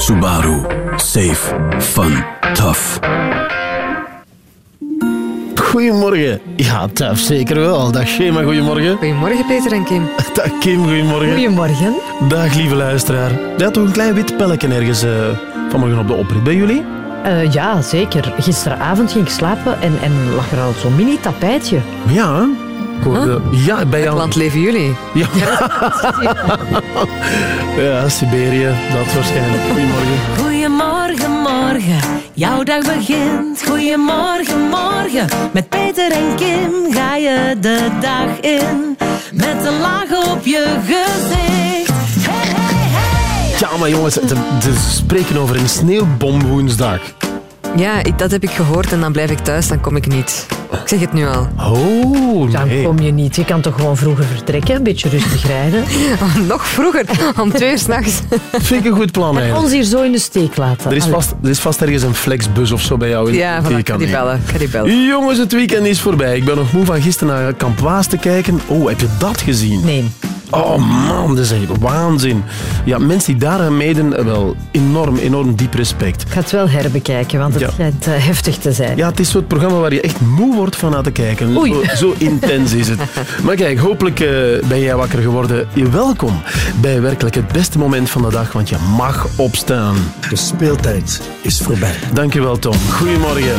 Subaru. Safe. Fun. Tough. Goedemorgen. Ja, tough, zeker wel. Dag Shema, goedemorgen. Goedemorgen Peter en Kim. Dag Kim, goedemorgen. Goedemorgen. Dag lieve luisteraar. Er had toch een klein wit pelletje ergens eh, vanmorgen op de oprit bij jullie? Eh, ja, zeker. Gisteravond ging ik slapen en, en lag er al zo'n mini-tapijtje. Ja, hè? Ja, bij jou... Land leven jullie. Ja. ja, Siberië, dat waarschijnlijk. Goedemorgen. Goedemorgen, morgen, jouw dag begint. Goedemorgen, morgen, met Peter en Kim ga je de dag in. Met een laag op je gezicht. Hey, hey, hey. Ja, maar jongens, ze ze spreken over een sneeuwbom woensdag. Ja, ik, dat heb ik gehoord en dan blijf ik thuis, dan kom ik niet. Ik zeg het nu al. Oh, Dan nee. kom je niet. Je kan toch gewoon vroeger vertrekken, een beetje rustig rijden. Nog vroeger, om twee uur s'nachts. Vind ik een goed plan En eigenlijk. ons hier zo in de steek laten. Er is, Allee. vast, er is vast ergens een flexbus of zo bij jou. in- Ja, voilà, je ik ga kan die nemen. bellen. Ik ga die bellen. Jongens, het weekend is voorbij. Ik ben nog moe van gisteren naar Kamp Waas te kijken. Oh, heb je dat gezien? Nee. Oh man, dat is echt waanzin. Ja, mensen die daar aan meedoen, eh, wel enorm, enorm diep respect. Ik ga het wel herbekijken, want het Ja. schijnt eh, heftig te zijn. Ja, het is zo'n programma waar je echt moe wordt van aan te kijken. Oei. Zo, zo intens is het. Maar kijk, hopelijk eh, ben jij wakker geworden. Je welkom bij werkelijk het beste moment van de dag, want je mag opstaan. De speeltijd is voorbij. Dankjewel, Tom. Goedemorgen.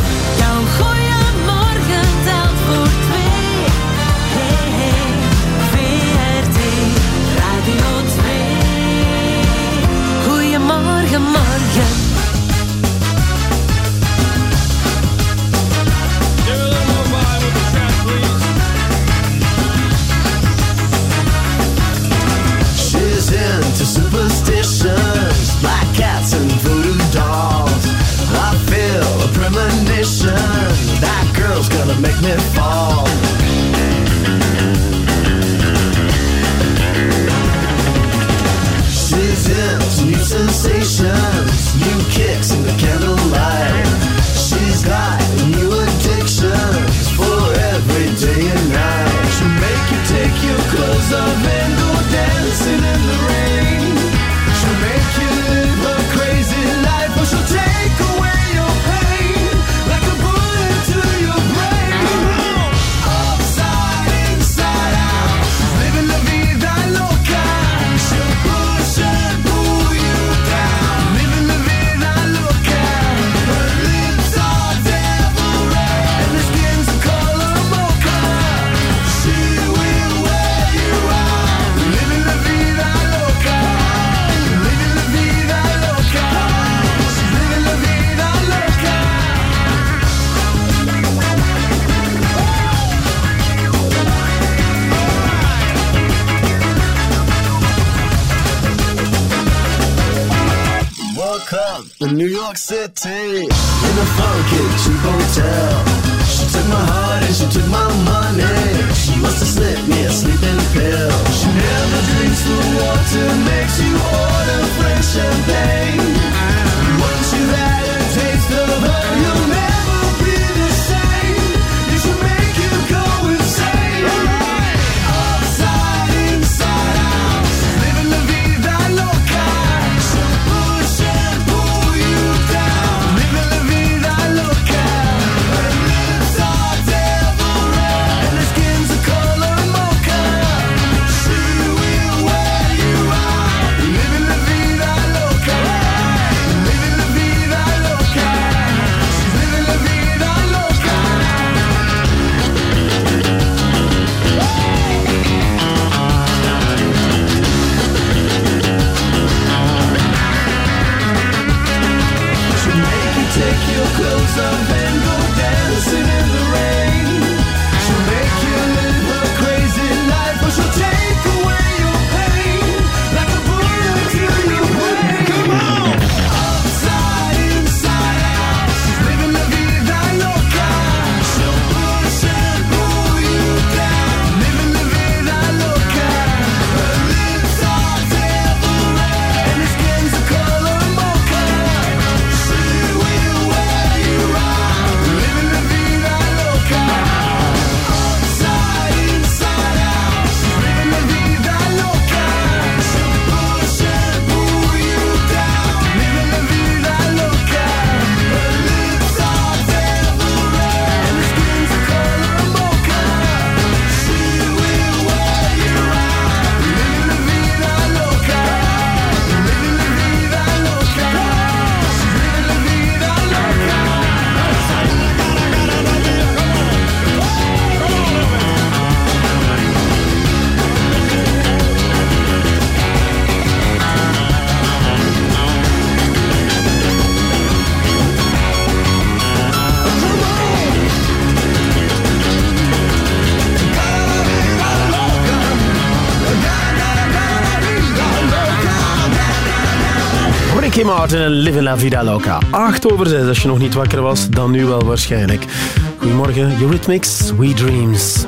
Ricky Martin en Living La Vida Loca. 8 over 6, als je nog niet wakker was, dan nu wel waarschijnlijk. Goedemorgen, Eurythmics, Sweet Dreams.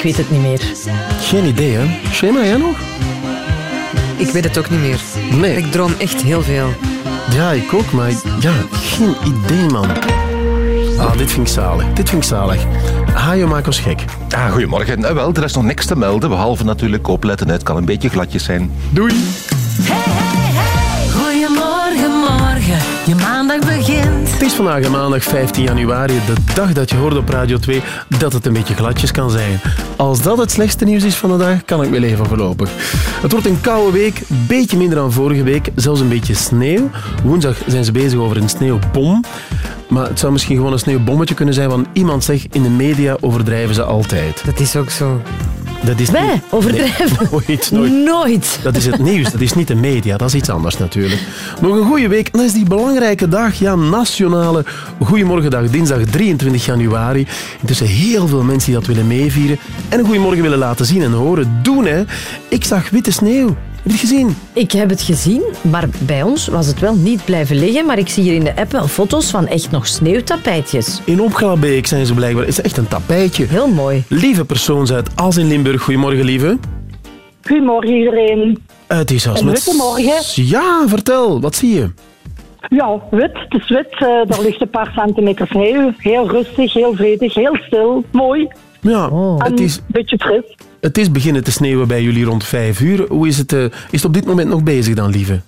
Ik weet het niet meer. geen idee hè. Shema, jij nog? Ik weet het ook niet meer. Nee. Ik droom echt heel veel. Ja, ik ook, maar ja, geen idee, man. Ah, dit vind ik zalig. Dit vind ik zalig. Hajo, maak ons gek. Ah, goedemorgen. Eh, wel, er is nog niks te melden, behalve natuurlijk opletten. Het kan een beetje gladjes zijn. Doei. Is vandaag maandag 15 januari, de dag dat je hoort op Radio 2 dat het een beetje gladjes kan zijn. Als dat het slechtste nieuws is van de dag, kan ik wel even voorlopig. Het wordt een koude week, beetje minder dan vorige week, zelfs een beetje sneeuw. Woensdag zijn ze bezig over een sneeuwbom. Maar het zou misschien gewoon een sneeuwbommetje kunnen zijn, want iemand zegt in de media overdrijven ze altijd. Dat is ook zo. Dat is Wij niet- overdrijven. Nee, nooit, nooit. Nooit. Dat is het nieuws, dat is niet de media, dat is iets anders natuurlijk. Nog een goede week, en dat is die belangrijke dag, ja, nationale Goedemorgendag, dinsdag 23 januari. Intussen heel veel mensen die dat willen meevieren en een goeiemorgen willen laten zien en horen. Doen, hè. Ik zag witte sneeuw. Heb je het gezien? Ik heb het gezien, maar bij ons was het wel niet blijven liggen. Maar ik zie hier in de app wel foto's van echt nog sneeuwtapijtjes. In Opgalabeek zijn ze blijkbaar. Het is echt een tapijtje. Heel mooi. Lieve persoon uit Als in Limburg. Goedemorgen, lieve. Goedemorgen iedereen. Het is als met... witte morgen. Ja, vertel. Wat zie je? Ja, wit. Het is wit. Eh, er ligt een paar centimeter sneeuw. Heel rustig, heel vredig, heel stil. Mooi. Ja, Oh. En het, is, een beetje fris. Het is beginnen te sneeuwen bij jullie rond vijf uur. Hoe is het, eh, is het op dit moment nog bezig dan, lieve?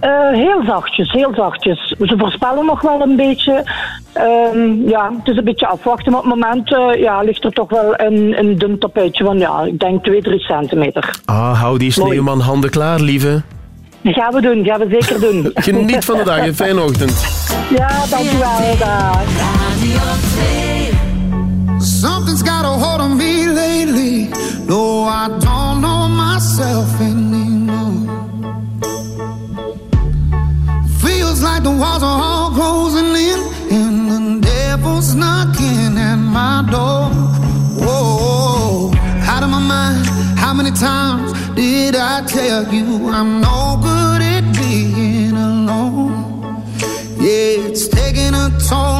Eh, heel zachtjes, heel zachtjes. Ze voorspellen nog wel een beetje. Ehm, ja, het is een beetje afwachten. Maar op het moment eh, ja, ligt er toch wel een, een dun tapijtje van, ja, ik denk 2, 3 centimeter. Ah, hou die sneeuwman handen klaar, lieve. Dat gaan we doen, gaan we zeker doen. Geniet van de dag, een fijne ochtend. Ja, dankjewel. Dag. Something's got a hold on me lately. No, I don't know myself anymore. Feels like the walls are all closing in, and the devil's knocking at my door. Whoa, out of my mind. How many times did I tell you I'm no good at being alone? Yeah, it's taking a toll.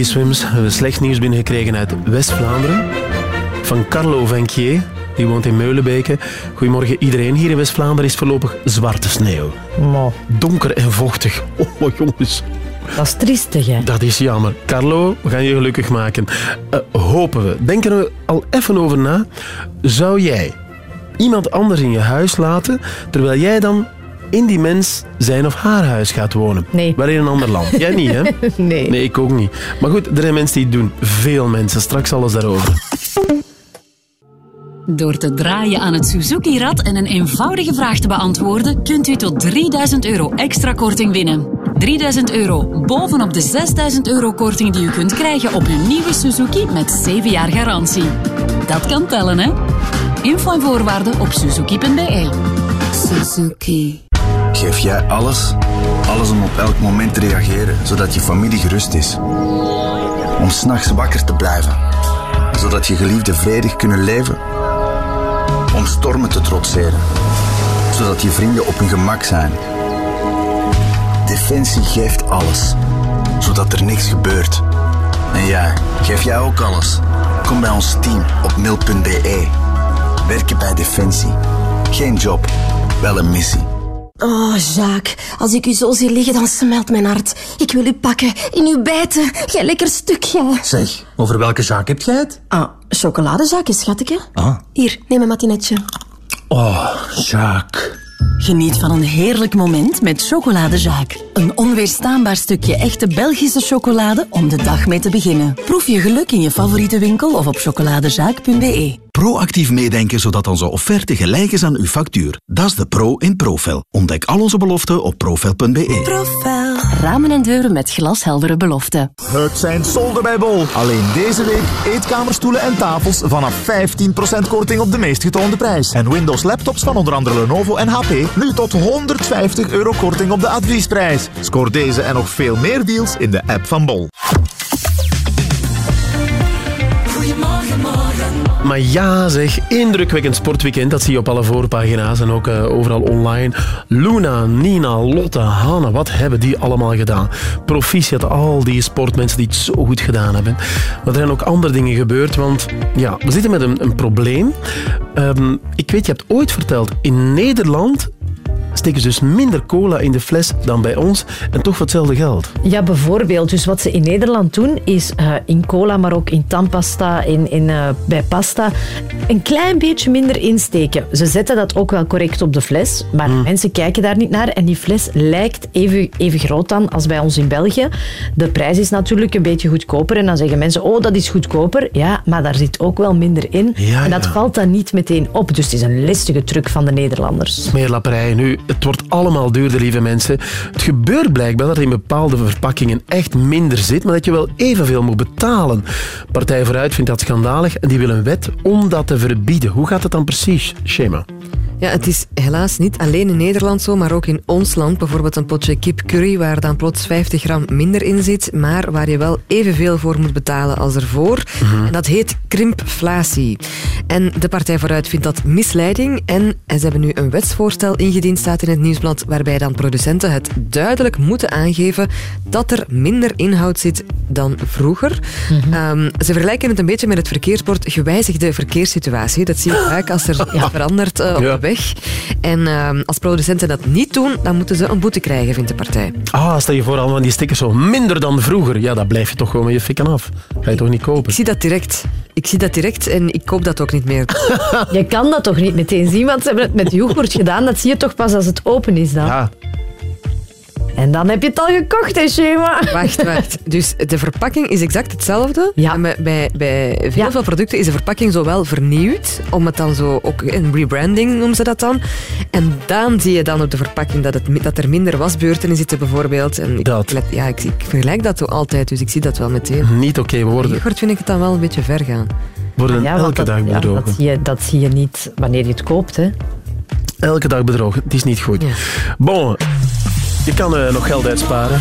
We hebben slecht nieuws binnengekregen uit West-Vlaanderen. Van Carlo Venquier. Die woont in Meulenbeke. Goedemorgen iedereen. Hier in West-Vlaanderen is voorlopig zwarte sneeuw. Maar Donker en vochtig. Oh, jongens. dat is triestig, hè. Dat is jammer. Carlo, we gaan je gelukkig maken. Eh, hopen we. Denken we al even over na. Zou jij iemand anders in je huis laten, terwijl jij dan in die mens zijn of haar huis gaat wonen? Nee. Maar in een ander land. Jij niet, hè? Nee. Nee, ik ook niet. Maar goed, er zijn mensen die het doen. Veel mensen. Straks alles daarover. Door te draaien aan het Suzuki-rad en een eenvoudige vraag te beantwoorden, kunt u tot 3000 euro extra korting winnen. 3000 euro bovenop de 6000 euro korting die u kunt krijgen op uw nieuwe Suzuki met 7 jaar garantie. Dat kan tellen, hè? Info en voorwaarden op suzuki.be. Suzuki. Geef jij alles? Alles om op elk moment te reageren, zodat je familie gerust is. Om s'nachts wakker te blijven, zodat je geliefden vredig kunnen leven. Om stormen te trotseren, zodat je vrienden op hun gemak zijn. Defensie geeft alles, zodat er niks gebeurt. En jij, geef jij ook alles? Kom bij ons team op mil.be. Werken bij Defensie. Geen job, wel een missie. Oh, Jacques, als ik u zo zie liggen, dan smelt mijn hart. Ik wil u pakken, in uw bijten. Jij lekker stukje. Zeg, over welke zaak heb jij het? Ah, chocoladezaakjes, schatje. Ah. Hier, neem een matinetje. Oh, Jacques. Geniet van een heerlijk moment met Chocoladezaak. Een onweerstaanbaar stukje echte Belgische chocolade om de dag mee te beginnen. Proef je geluk in je favoriete winkel of op chocoladezaak.be. Proactief meedenken zodat onze offerte gelijk is aan uw factuur. Dat is de pro in Profel. Ontdek al onze beloften op profel.be. Profel. Ramen en deuren met glasheldere beloften. Het zijn solden bij Bol. Alleen deze week eetkamerstoelen en tafels vanaf 15% korting op de meest getoonde prijs. En Windows laptops van onder andere Lenovo en HP nu tot 150 euro korting op de adviesprijs. Scoor deze en nog veel meer deals in de app van Bol. Goedemorgen, morgen. Maar ja zeg, indrukwekkend sportweekend. Dat zie je op alle voorpagina's en ook eh, overal online. Luna, Nina, Lotte, Hanne, wat hebben die allemaal gedaan? Proficiat, al die sportmensen die het zo goed gedaan hebben. Maar er zijn ook andere dingen gebeurd, want ja, we zitten met een, een probleem. Ehm, ik weet, je hebt ooit verteld, in Nederland steken ze dus minder cola in de fles dan bij ons en toch voor hetzelfde geld. Ja, bijvoorbeeld. Dus wat ze in Nederland doen, is eh, in cola, maar ook in tandpasta, in, in, eh, bij pasta, een klein beetje minder insteken. Ze zetten dat ook wel correct op de fles, maar mensen kijken daar niet naar. En die fles lijkt even, even groot dan als bij ons in België. De prijs is natuurlijk een beetje goedkoper. En dan zeggen mensen, oh, dat is goedkoper. Ja, maar daar zit ook wel minder in. Ja, en dat ja. valt dan niet meteen op. Dus het is een listige truc van de Nederlanders. Smeerlapperij. Nu, het wordt allemaal duurder, lieve mensen. Het gebeurt blijkbaar dat er in bepaalde verpakkingen echt minder zit, maar dat je wel evenveel moet betalen. Partij Vooruit vindt dat schandalig en die wil een wet om dat te verbieden. Hoe gaat het dan precies, Schema? Ja, het is helaas niet alleen in Nederland zo, maar ook in ons land. Bijvoorbeeld een potje kip curry waar dan plots 50 gram minder in zit, maar waar je wel evenveel voor moet betalen als ervoor. En dat heet krimpflatie. En de Partij Vooruit vindt dat misleiding. En ze hebben nu een wetsvoorstel ingediend, staat in het nieuwsblad, waarbij dan producenten het duidelijk moeten aangeven dat er minder inhoud zit dan vroeger. Ehm, ze vergelijken het een beetje met het verkeersbord gewijzigde verkeerssituatie. Dat zie je vaak als er iets verandert eh, op Ja. de weg. En ehm, als producenten dat niet doen, dan moeten ze een boete krijgen, vindt de partij. Ah, stel je voor allemaal van die stickers zo minder dan vroeger. Ja, dat blijf je toch gewoon met je fikken af. Ga je toch niet kopen? Ik zie dat direct. Ik zie dat direct en ik koop dat ook niet meer. Je kan dat toch niet meteen zien, want ze hebben het met yoghurt gedaan. Dat zie je toch pas als het open is dan. Ja. En dan heb je het al gekocht, hè, Shema? Wacht, wacht. Dus de verpakking is exact hetzelfde. Ja. En bij, bij, bij veel, Ja. veel producten is de verpakking zo wel vernieuwd. Om het dan zo, ook een rebranding noemen ze dat dan. En dan zie je dan op de verpakking dat, het, dat er minder wasbeurten in zitten bijvoorbeeld. En ik, Dat. let- ja, ik, ik vergelijk dat ook altijd, dus ik zie dat wel meteen. Niet oké, we worden, vind ik het dan wel een beetje ver gaan. worden Ja, elke dat, dag ja, bedrogen. dat, zie je, dat zie je niet wanneer je het koopt. Hè. Elke dag bedrogen. Het is niet goed. Bon, je kan eh, nog geld uitsparen.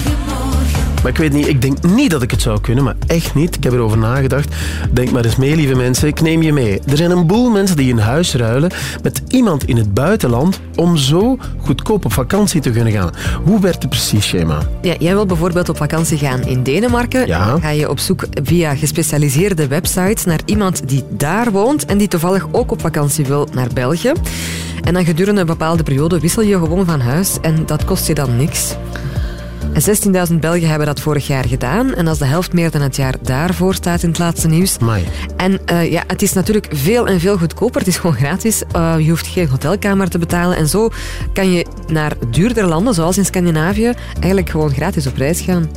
Maar ik weet niet, ik denk niet dat ik het zou kunnen, maar echt niet. Ik heb erover nagedacht. Denk maar eens mee, lieve mensen. Ik neem je mee. Er zijn een boel mensen die een huis ruilen met iemand in het buitenland om zo goedkoop op vakantie te kunnen gaan. Hoe werkt het precies, schema? Ja, jij wilt bijvoorbeeld op vakantie gaan in Denemarken. Ja. Dan ga je op zoek via gespecialiseerde websites naar iemand die daar woont en die toevallig ook op vakantie wil naar België. En dan gedurende een bepaalde periode wissel je gewoon van huis en dat kost je dan niks. En 16.000 Belgen hebben dat vorig jaar gedaan. En als de helft meer dan het jaar daarvoor staat in het laatste nieuws. Amai. En eh, ja, het is natuurlijk veel en veel goedkoper. Het is gewoon gratis. Eh, je hoeft geen hotelkamer te betalen. En zo kan je naar duurdere landen, zoals in Scandinavië, eigenlijk gewoon gratis op reis gaan.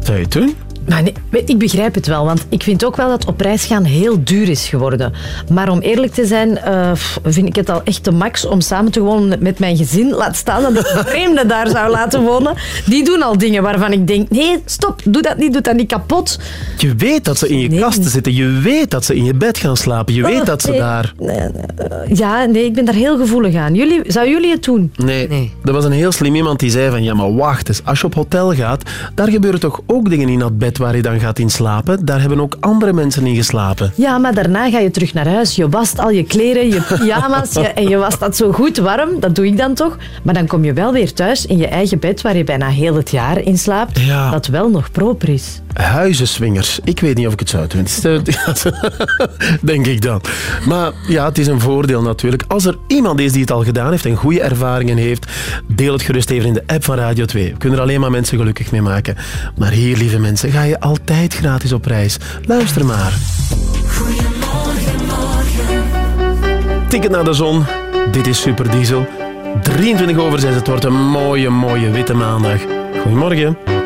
Zou je het doen? Maar nee, weet, ik begrijp het wel, want ik vind ook wel dat op reis gaan heel duur is geworden. Maar om eerlijk te zijn, eh, vind ik het al echt te max om samen te wonen met- mijn gezin. Laat staan dat ik vreemden daar zou laten wonen. Die doen al dingen waarvan ik denk, nee, stop, doe dat niet, doe dat niet kapot. Je weet dat ze in je kasten zitten. Je weet dat ze in je bed gaan slapen. Je weet Oh, dat ze nee. daar... Ja, nee, ik ben daar heel gevoelig aan. Jullie, zou jullie het doen? Nee, er was een heel slim iemand die zei van ja, maar wacht eens, als je op hotel gaat, daar gebeuren toch ook dingen in dat bed bed waar je dan gaat in slapen, daar hebben ook andere mensen in geslapen. Ja, maar daarna ga je terug naar huis. Je wast al je kleren, je pyjama's je- en je wast dat zo goed warm. Dat doe ik dan toch. Maar dan kom je wel weer thuis in je eigen bed waar je bijna heel het jaar in slaapt. Ja. Dat wel nog proper is. Huizenswingers. Ik weet niet of ik het zou doen. Denk ik dan. Maar ja, het is een voordeel natuurlijk. Als er iemand is die het al gedaan heeft en goede ervaringen heeft, deel het gerust even in de app van Radio 2. We kunnen er alleen maar mensen gelukkig mee maken. Maar hier, lieve mensen, ga je altijd gratis op reis. Luister maar. Ticket naar de zon. Dit is Super Diesel. 23 over 6. Het wordt een mooie, mooie witte maandag. Goedemorgen.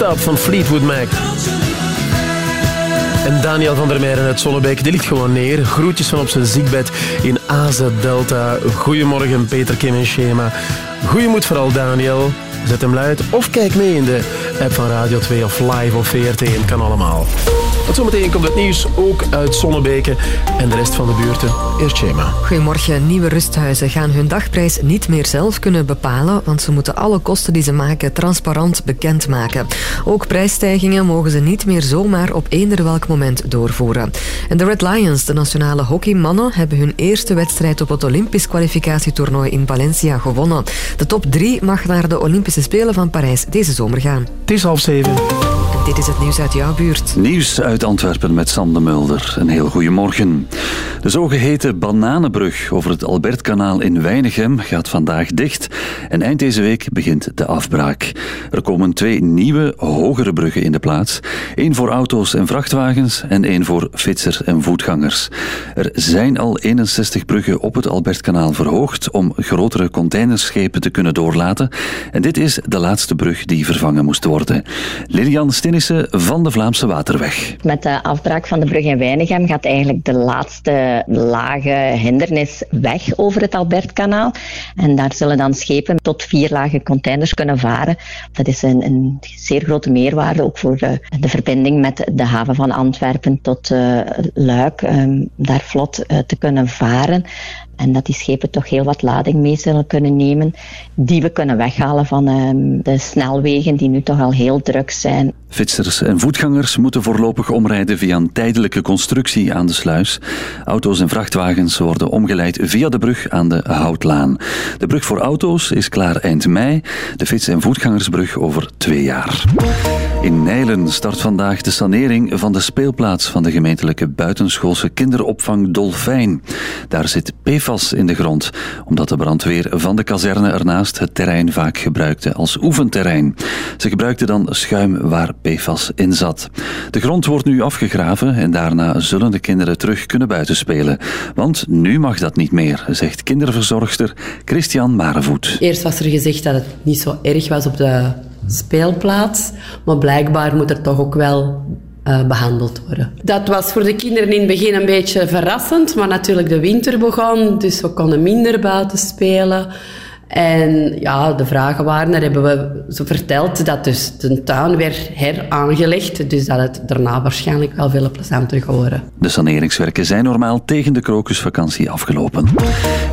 Stop van Fleetwood Mac. En Daniel van der Meijeren uit Zonnebeek, die ligt gewoon neer. Groetjes van op zijn ziekbed in AZ Delta. Goedemorgen Peter, Kim en Schema. Goeiemoed vooral Daniel. Zet hem luid of kijk mee in de app van Radio 2 of live op VRT. kan allemaal. Want zometeen komt het nieuws ook uit Zonnebeke en de rest van de buurten. Eerst Schema. Goedemorgen. Nieuwe rusthuizen gaan hun dagprijs niet meer zelf kunnen bepalen, want ze moeten alle kosten die ze maken transparant bekendmaken. Ook prijsstijgingen mogen ze niet meer zomaar op eender welk moment doorvoeren. En de Red Lions, de nationale hockeymannen, hebben hun eerste wedstrijd op het Olympisch kwalificatietoernooi in Valencia gewonnen. De top 3 mag naar de Olympische Spelen van Parijs deze zomer gaan. Het is half zeven. Dit is het nieuws uit jouw buurt. Nieuws uit Antwerpen met Sander Mulder. Een heel goedemorgen. De zogeheten Bananenbrug over het Albertkanaal in Weinigem gaat vandaag dicht. En eind deze week begint de afbraak. Er komen twee nieuwe, hogere bruggen in de plaats. Eén voor auto's en vrachtwagens en één voor fietsers en voetgangers. Er zijn al 61 bruggen op het Albertkanaal verhoogd om grotere containerschepen te kunnen doorlaten. En dit is de laatste brug die vervangen moest worden. Lilian Stinnissen van de Vlaamse Waterweg. Met de afbraak van de brug in Weinigem gaat eigenlijk de laatste lage hindernis weg over het Albertkanaal. En daar zullen dan schepen tot vier lage containers kunnen varen. Dat is een, een zeer grote meerwaarde, ook voor de, de verbinding met de haven van Antwerpen tot eh, Luik. um, daar vlot eh, te kunnen varen. En dat die schepen toch heel wat lading mee zullen kunnen nemen, die we kunnen weghalen van ehm, de snelwegen die nu toch al heel druk zijn. Fietsers en voetgangers moeten voorlopig omrijden via een tijdelijke constructie aan de sluis. Auto's en vrachtwagens worden omgeleid via de brug aan de Houtlaan. De brug voor auto's is klaar eind mei, de fiets- en voetgangersbrug over twee jaar. In Nijlen start vandaag de sanering van de speelplaats van de gemeentelijke buitenschoolse kinderopvang Dolfijn. Daar zit PFAS in de grond, omdat de brandweer van de kazerne ernaast het terrein vaak gebruikte als oefenterrein. Ze gebruikten dan schuim waar PFAS in zat. De grond wordt nu afgegraven en daarna zullen de kinderen terug kunnen buitenspelen. Want nu mag dat niet meer, zegt kinderverzorgster Christian Marevoet. Eerst was er gezegd dat het niet zo erg was op de speelplaats, maar blijkbaar moet er toch ook wel eh, behandeld worden. Dat was voor de kinderen in het begin een beetje verrassend, maar natuurlijk de winter begon, dus we konden minder buiten spelen. En ja, de vragen waren, daar hebben we verteld dat dus de tuin werd heraangelegd, dus dat het daarna waarschijnlijk wel veel plezanter geworden. De saneringswerken zijn normaal tegen de krokusvakantie afgelopen.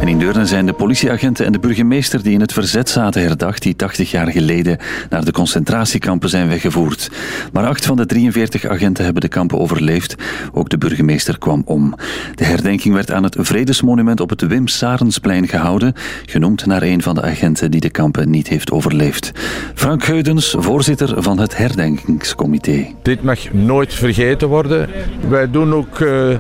En in Deurne zijn de politieagenten en de burgemeester die in het verzet zaten herdacht, die 80 jaar geleden naar de concentratiekampen zijn weggevoerd. Maar acht van de 43 agenten hebben de kampen overleefd. Ook de burgemeester kwam om. De herdenking werd aan het Vredesmonument op het Wim Sarensplein gehouden, genoemd naar een van de agenten die de kampen niet heeft overleefd. Frank Geudens, voorzitter van het herdenkingscomité. Dit mag nooit vergeten worden. Wij doen ook eh,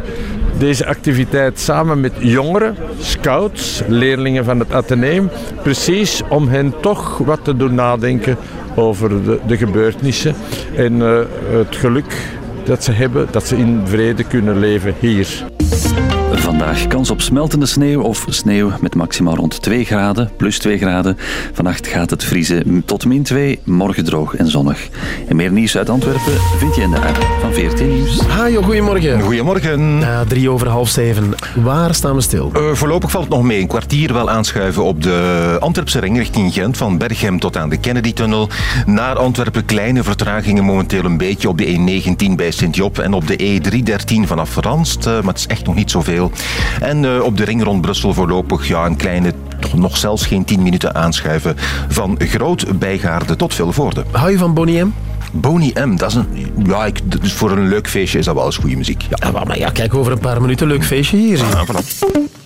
deze activiteit samen met jongeren, scouts, leerlingen van het Atheneum. Precies om hen toch wat te doen nadenken over de, de gebeurtenissen en eh, het geluk dat ze hebben dat ze in vrede kunnen leven hier. Vandaag kans op smeltende sneeuw of sneeuw met maximaal rond 2 graden, plus 2 graden. Vannacht gaat het vriezen tot min 2, morgen droog en zonnig. En meer nieuws uit Antwerpen vind je in de app van 14 Nieuws. Hajo, goedemorgen. Goedemorgen. Uh, drie over half zeven. Waar staan we stil? Uh, voorlopig valt het nog mee. Een kwartier wel aanschuiven op de Antwerpse ring richting Gent. Van Berghem tot aan de Kennedy-tunnel. Naar Antwerpen kleine vertragingen momenteel een beetje op de E19 bij Sint-Job. En op de E313 vanaf Ranst. Uh, maar het is echt nog niet zoveel. En uh, op de ring rond Brussel voorlopig ja, een kleine, nog zelfs geen 10 minuten aanschuiven. Van Groot Bijgaarde tot Vilvoorde. Hou je van Bonnie M? Bonnie M, dat is een, ja, ik, voor een leuk feestje is dat wel eens goede muziek. Ja. Ja, maar ja, kijk, over een paar minuten leuk feestje hier. Ja, voilà.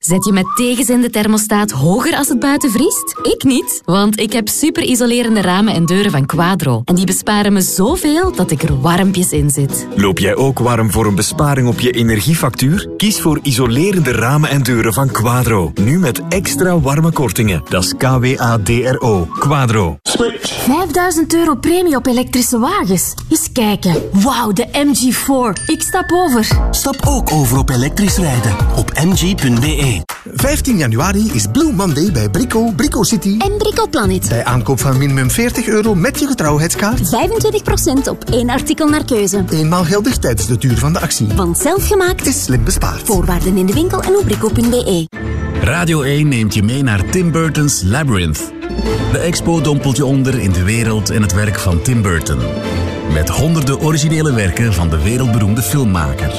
Zet je met tegenzin de thermostaat hoger als het buiten vriest? Ik niet, want ik heb super-isolerende ramen en deuren van Quadro. En die besparen me zoveel dat ik er warmpjes in zit. Loop jij ook warm voor een besparing op je energiefactuur? Kies voor isolerende ramen en deuren van Quadro. Nu met extra warme kortingen. Dat is K-W-A-D-R-O. Quadro. 5000 euro premie op elektrische wagens. Eens kijken. Wauw, de MG4. Ik stap over. Stap ook over op elektrisch rijden op mg.be. 15 januari is Blue Monday bij Brico, Brico City En Brico Planet. Bij aankoop van minimum 40 euro met je getrouwheidskaart. 25% op één artikel naar keuze. Eenmaal geldig tijdens de duur van de actie. Want zelfgemaakt is slim bespaard. Voorwaarden in de winkel en op brico.be. Radio 1 neemt je mee naar Tim Burton's Labyrinth. De expo dompelt je onder in de wereld en het werk van Tim Burton. Met honderden originele werken van de wereldberoemde filmmaker.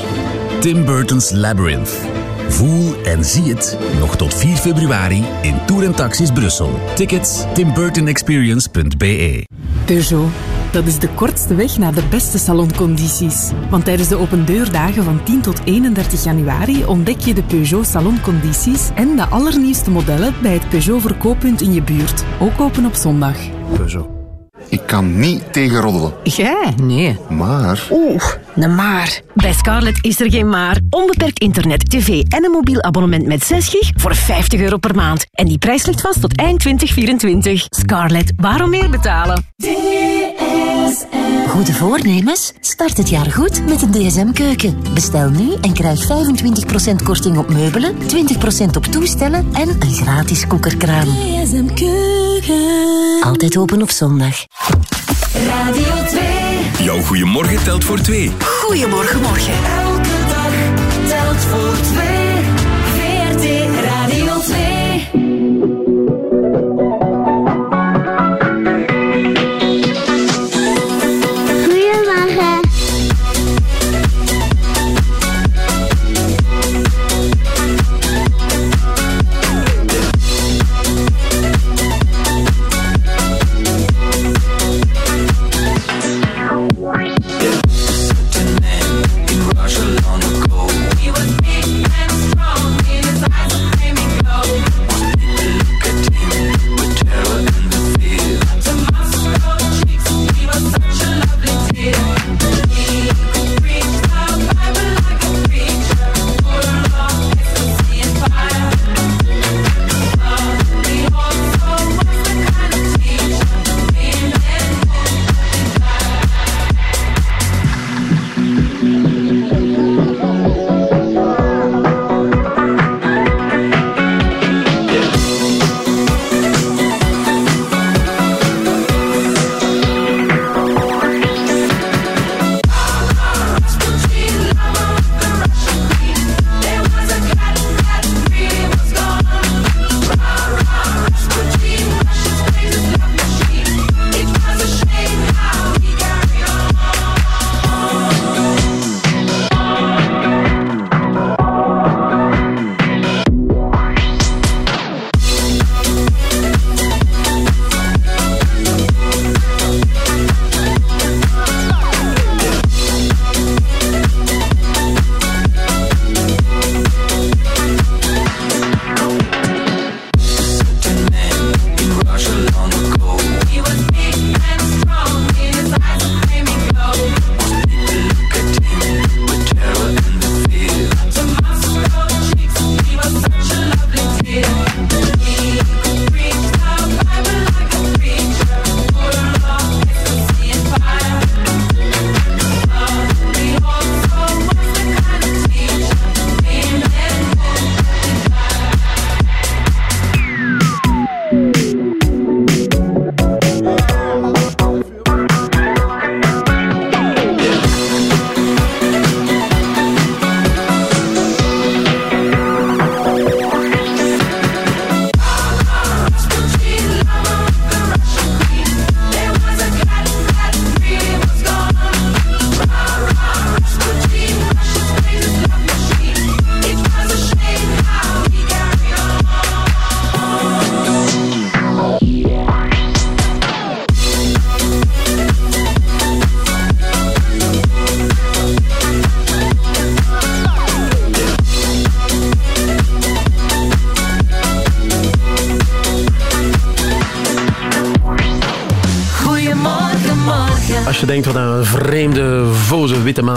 Tim Burton's Labyrinth. Voel en zie het nog tot 4 februari in Tour en Taxis Brussel. Tickets timburtonexperience.be Peugeot. Dat is de kortste weg naar de beste saloncondities. Want tijdens de opendeurdagen van 10 tot 31 januari ontdek je de Peugeot saloncondities en de allernieuwste modellen bij het Peugeot verkooppunt in je buurt. Ook open op zondag. Peugeot. Ik kan niet tegen roddelen. Jij? Nee. Maar... Oeh, een maar. Bij Scarlett is er geen maar. Onbeperkt internet, tv en een mobiel abonnement met 6 gig voor 50 euro per maand. En die prijs ligt vast tot eind 2024. Scarlett, waarom meer betalen? Goede voornemens? Start het jaar goed met een DSM-keuken. Bestel nu en krijg 25% korting op meubelen, 20% op toestellen en een gratis koekerkraan. DSM Keuken. Altijd open op zondag. Radio 2. Jouw goeiemorgen telt voor twee. Goedemorgen, morgen. Elke dag telt voor twee. VRT Radio 2.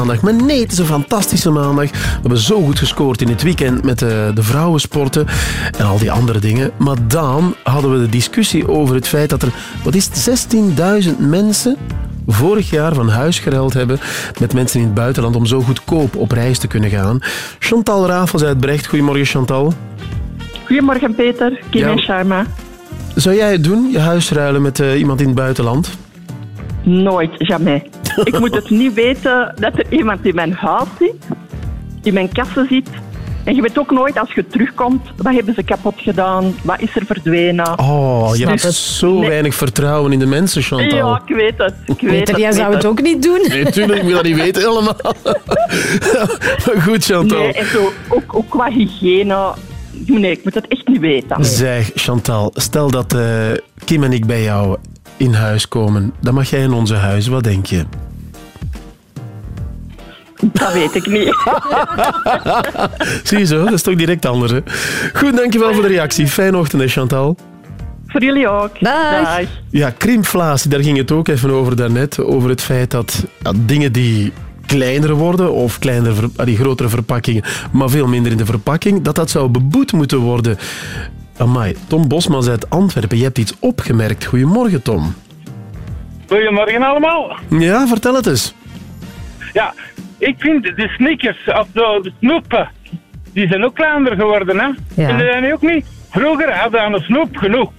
Maandag. Maar nee, het is een fantastische maandag. We hebben zo goed gescoord in het weekend met de, de vrouwensporten en al die andere dingen. Maar dan hadden we de discussie over het feit dat er, wat is het, 16.000 mensen vorig jaar van huis geruild hebben met mensen in het buitenland om zo goedkoop op reis te kunnen gaan. Chantal Rafels uit Brecht. Goedemorgen Chantal. Goedemorgen Peter, Kim Ja. en Sharma. Zou jij het doen, je huis ruilen met eh, iemand in het buitenland? Nooit, jamais. Ik moet het niet weten dat er iemand in mijn huis zit, in mijn kassen zit. En je weet ook nooit als je terugkomt, wat hebben ze kapot gedaan, wat is er verdwenen. Oh, je hebt Dus- zo Nee. weinig vertrouwen in de mensen, Chantal. Ja, ik weet het. Ik weet Peter, het, jij zou het ook niet doen. Nee, tuurlijk, ik wil dat niet weten helemaal. maar goed, Chantal. Nee, en zo, ook, ook qua hygiëne. Nee, ik moet het echt niet weten. Zeg, Chantal, stel dat eh, Kim en ik bij jou in huis komen. Dan mag jij in onze huis. Wat denk je? Dat weet ik niet. Zie je zo? Dat is toch direct anders, hè? Goed, dankjewel voor de reactie. Fijne ochtend, hè, Chantal. Voor jullie ook. Dag. Ja, krimpflatie, daar ging het ook even over daarnet. Over het feit dat ja, dingen die kleiner worden, of kleinere, ah, die grotere verpakkingen, maar veel minder in de verpakking, dat dat zou beboet moeten worden. Amai, Tom Bosmans uit Antwerpen, je hebt iets opgemerkt. Goedemorgen, Tom. Goedemorgen allemaal. Ja, vertel het eens. Ja, ik vind de sneakers of de, de snoepen, die zijn ook kleiner geworden, hè? Ja. Dat nu ook niet? Vroeger hadden we aan de snoep genoeg.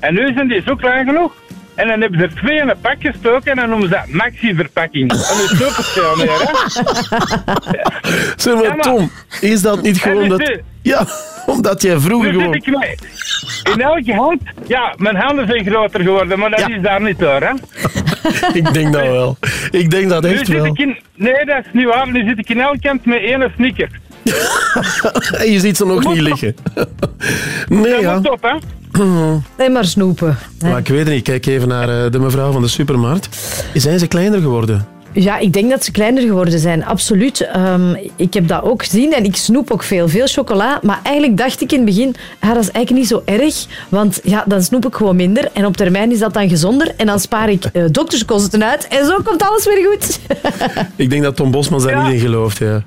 En nu zijn die zo klein genoeg. En dan hebben ze er twee in een pak gestoken en dan noemen ze dat maxi-verpakking. En nu snoep het veel meer, hè? Zeg maar, Ja, maar- Tom, is dat niet gewoon dus dat... Ja, omdat jij vroeger gewoon... ik mee. In elke hand, ja, mijn handen zijn groter geworden, maar dat is daar niet door, hè? Ik denk dat wel. Ik denk dat Nu echt zit wel. ik in, nee, dat is niet waar. Nu zit ik in elke hand met één sneaker. En je ziet ze nog niet liggen. Nee, Dat ja. moet op, hè? Nee, maar snoepen. Maar ik weet het niet. Ik kijk even naar eh, de mevrouw van de supermarkt. Zijn ze kleiner geworden? Ja, ik denk dat ze kleiner geworden zijn, absoluut. Ehm, ik heb dat ook gezien en ik snoep ook veel, veel chocola. Maar eigenlijk dacht ik in het begin, ah, dat is eigenlijk niet zo erg. Want ja, dan snoep ik gewoon minder. En op termijn is dat dan gezonder. En dan spaar ik eh, dokterskosten uit. En zo komt alles weer goed. Ik denk dat Tom Bosmans daar niet in gelooft. Ja.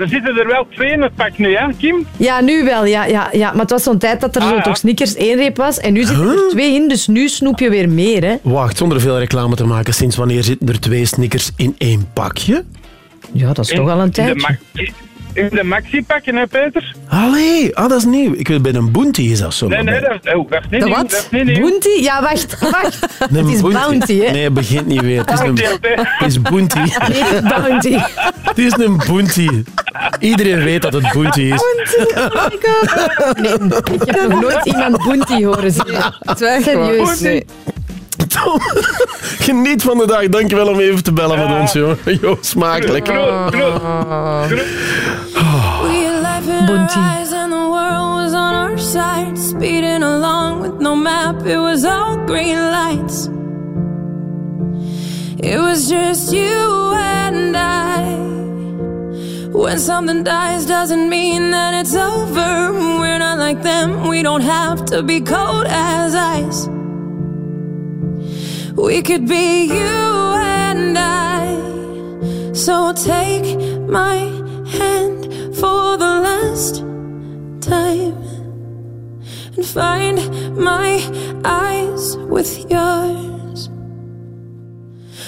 Er zitten er wel twee in het pak nu, hè, Kim? Ja, nu wel. Ja, ja, ja. Maar het was zo'n tijd dat er Ah, zo ja. toch Snickers één reep was. En nu zitten er twee in, dus nu snoep je weer meer. Hè. Wacht, zonder veel reclame te maken. Sinds wanneer zitten er twee snickers in één pakje? Ja, dat is In- toch al een tijdje. In de maxi-pakken, hè, Peter? Allee, ah, dat is nieuw. Ik weet bij een bounty is dat zo. Nee, nee, dat, oh, dat is niet De nieuw, wat? Dat is niet nieuw. Bounty? Ja, wacht. wacht. Nee, het is Bounty, hè? Nee, het begint niet weer. Het is een, Bounty, het is bounty. Nee, het is Bounty. Het is een bounty. Iedereen weet dat het bounty is. Nee, ik heb nog nooit iemand Bounty horen zeggen. Serieus. Nee. Tom, geniet van de dag. Dankjewel om even te bellen met ons, joh. Jo, smakelijk. We life in eyes and the world was on our side. Speeding along with no map, it was all green lights. It was just you and I. When something dies, doesn't mean that it's over. We're not like them, we don't have to be cold as ice. We could be you and I. So take my hand for the last time and find my eyes with yours.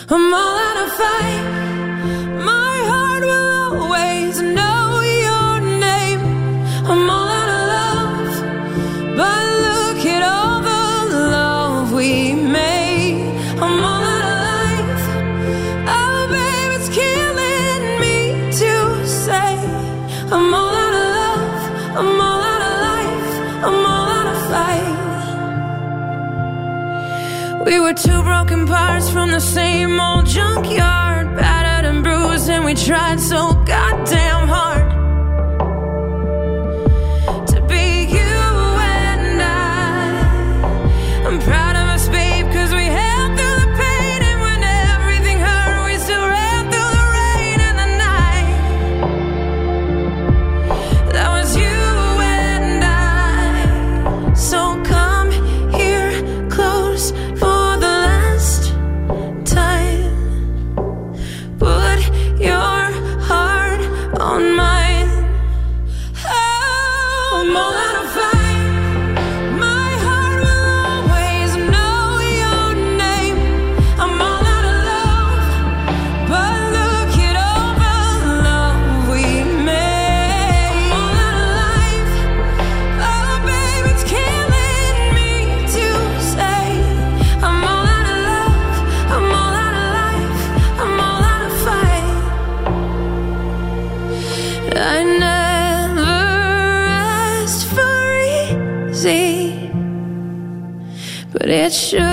I'm all out of fight. My heart will always know We were two broken parts from the same old junkyard, battered and bruised, and we tried so goddamn hard should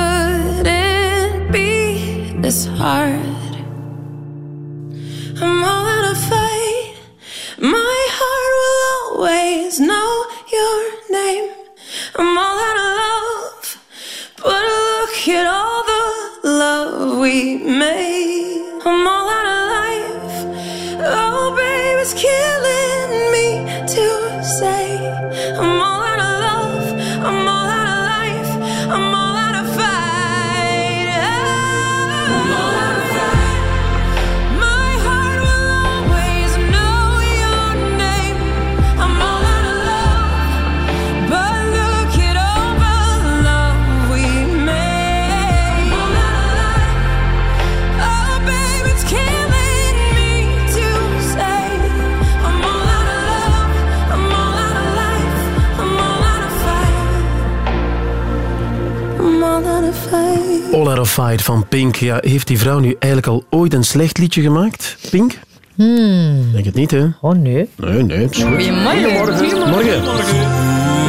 Fight van Pink. Ja, heeft die vrouw nu eigenlijk al ooit een slecht liedje gemaakt? Pink? Hmm. Denk het niet, hè? Oh, nee. Nee, nee. het is goed. Goedemorgen. Goedemorgen. Goedemorgen.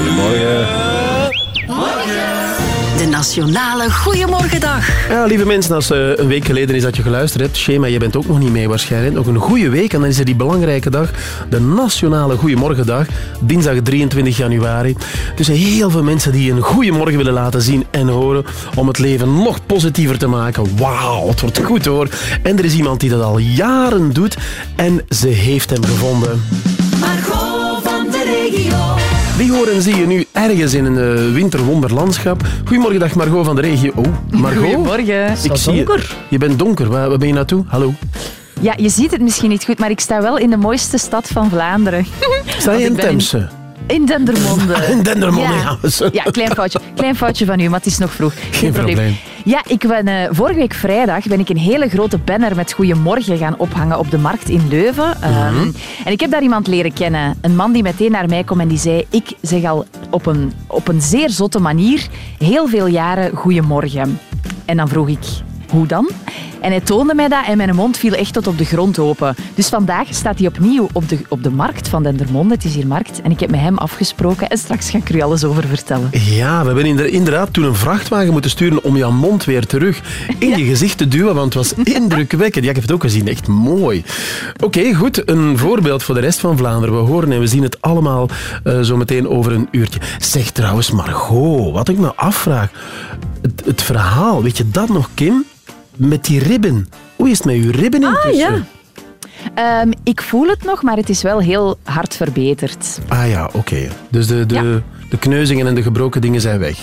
De Nationale Goeiemorgendag. Ja, lieve mensen, als eh, een week geleden is dat je geluisterd hebt, Shema, je bent ook nog niet mee waarschijnlijk. Nog een goede week en dan is er die belangrijke dag, de Nationale Goeiemorgendag, dinsdag 23 januari. Dus heel veel mensen die een goeiemorgen willen laten zien en horen om het leven nog positiever te maken. Wauw, het wordt goed hoor. En er is iemand die dat al jaren doet en ze heeft hem gevonden. Margot van de regio. Die horen zie je nu ergens in een eh, winterwonder landschap. Goedemorgen, dag Margot van de regio. Oh, Margot. Goedemorgen. Ik zie je. Je bent donker. Waar, waar ben je naartoe? Hallo. Ja, je ziet het misschien niet goed, maar ik sta wel in de mooiste stad van Vlaanderen. Sta je in Temse? In Dendermonde. In Dendermonde, ja. Ja, klein foutje. Klein foutje van u, maar het is nog vroeg. Geen, probleem. Ja, ik ben, eh, vorige week vrijdag ben ik een hele grote banner met Goeiemorgen gaan ophangen op de markt in Leuven. Ehm, Mhm. en ik heb daar iemand leren kennen. Een man die meteen naar mij kwam en die zei... Ik zeg al op een, op een zeer zotte manier heel veel jaren Goeiemorgen. En dan vroeg ik... Hoe dan? En hij toonde mij dat en mijn mond viel echt tot op de grond open. Dus vandaag staat hij opnieuw op de, op de markt van Dendermonde. Het is hier markt. En ik heb met hem afgesproken. En straks ga ik er u alles over vertellen. Ja, we hebben inder- inderdaad toen een vrachtwagen moeten sturen om jouw mond weer terug in je gezicht te duwen, want het was indrukwekkend. Ja, ik heb het ook gezien. Echt mooi. Oké, goed. Een voorbeeld voor de rest van Vlaanderen. We horen en we zien het allemaal eh, zo meteen over een uurtje. Zeg trouwens, Margot, wat ik me afvraag. Het, het verhaal, weet je dat nog, Kim? Met die ribben. Hoe is het met uw ribben Ah, intussen? ja. Ehm, ik voel het nog, maar het is wel heel hard verbeterd. Ah ja, oké. Dus de, de, de kneuzingen en de gebroken dingen zijn weg.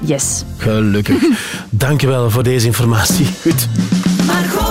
Yes. Gelukkig. Dankjewel voor deze informatie. Goed. Margot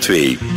2.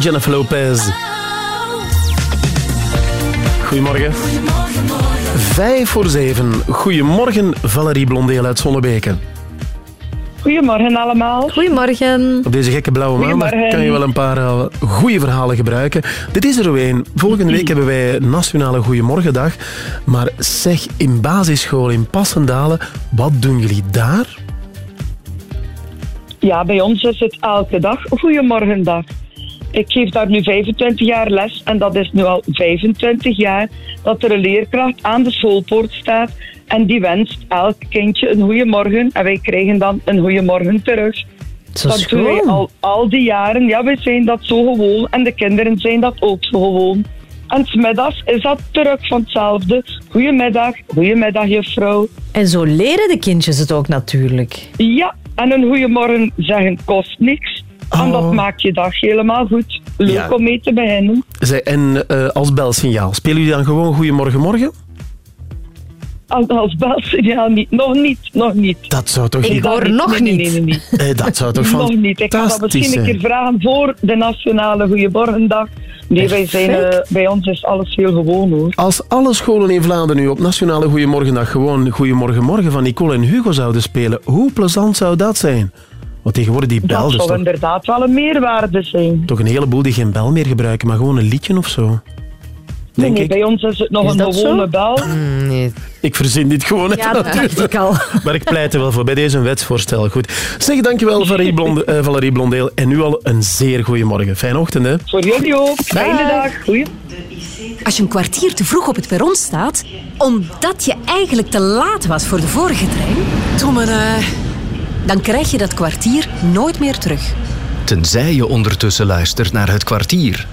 Jennifer Lopez. Goedemorgen. Vijf voor zeven. Goedemorgen, Valerie Blondeel uit Zonnebeke. Goedemorgen allemaal. Goedemorgen. Op deze gekke blauwe maandag kan je wel een paar eh, goede verhalen gebruiken. Dit is er. Volgende week hebben wij Nationale Goedemorgendag. Maar zeg, in basisschool in Passendalen, wat doen jullie daar? Ja, bij ons is het elke dag Goedemorgendag. Ik geef daar nu 25 jaar les en dat is nu al 25 jaar dat er een leerkracht aan de schoolpoort staat en die wenst elk kindje een goeiemorgen en wij krijgen dan een goeiemorgen terug. Zo dat doen wij al, al die jaren. Ja, wij zijn dat zo gewoon en de kinderen zijn dat ook zo gewoon. En smiddags is dat terug van hetzelfde. Goedemiddag, goedemiddag juffrouw. En zo leren de kindjes het ook natuurlijk. Ja, en een goeiemorgen zeggen kost niks. Oh. En dat oh. maakt je dag helemaal goed. Leuk om mee te beginnen. Zij, en eh, als belsignaal, spelen jullie dan gewoon Goedemorgenmorgen? Als, als belsignaal niet. Nog niet, nog niet. Dat zou toch Ik niet... hoor niet. nog niet. Nee, nee, nee, eh, dat zou toch fantastisch Nog niet. Ik ga dat misschien een keer vragen voor de Nationale Goedemorgendag. Nee, wij zijn, eh, bij ons is alles heel gewoon hoor. Als alle scholen in Vlaanderen nu op Nationale Goedemorgendag gewoon Goedemorgenmorgen van Nicole en Hugo zouden spelen, hoe plezant zou dat zijn? Want tegenwoordig die bel, Dat dus zou toch, inderdaad wel een meerwaarde zijn. toch een heleboel die geen bel meer gebruiken, maar gewoon een liedje of zo. Nee, Denk nee, ik. bij ons is het nog Is een gewone zo? bel. nee. Ik verzin dit gewoon Ja, dat dacht ik al. Maar ik pleit er wel voor bij deze een wetsvoorstel. Goed. Zeg dankjewel Valerie, Blonde, eh, Valerie Blondeel. En nu al een zeer goede morgen. Fijne ochtend hè. Voor jullie ook. Fijne dag. Goeie. Als je een kwartier te vroeg op het perron staat, omdat je eigenlijk te laat was voor de vorige trein, Tom, eh, dan krijg je dat kwartier nooit meer terug. Tenzij je ondertussen luistert naar Het Kwartier.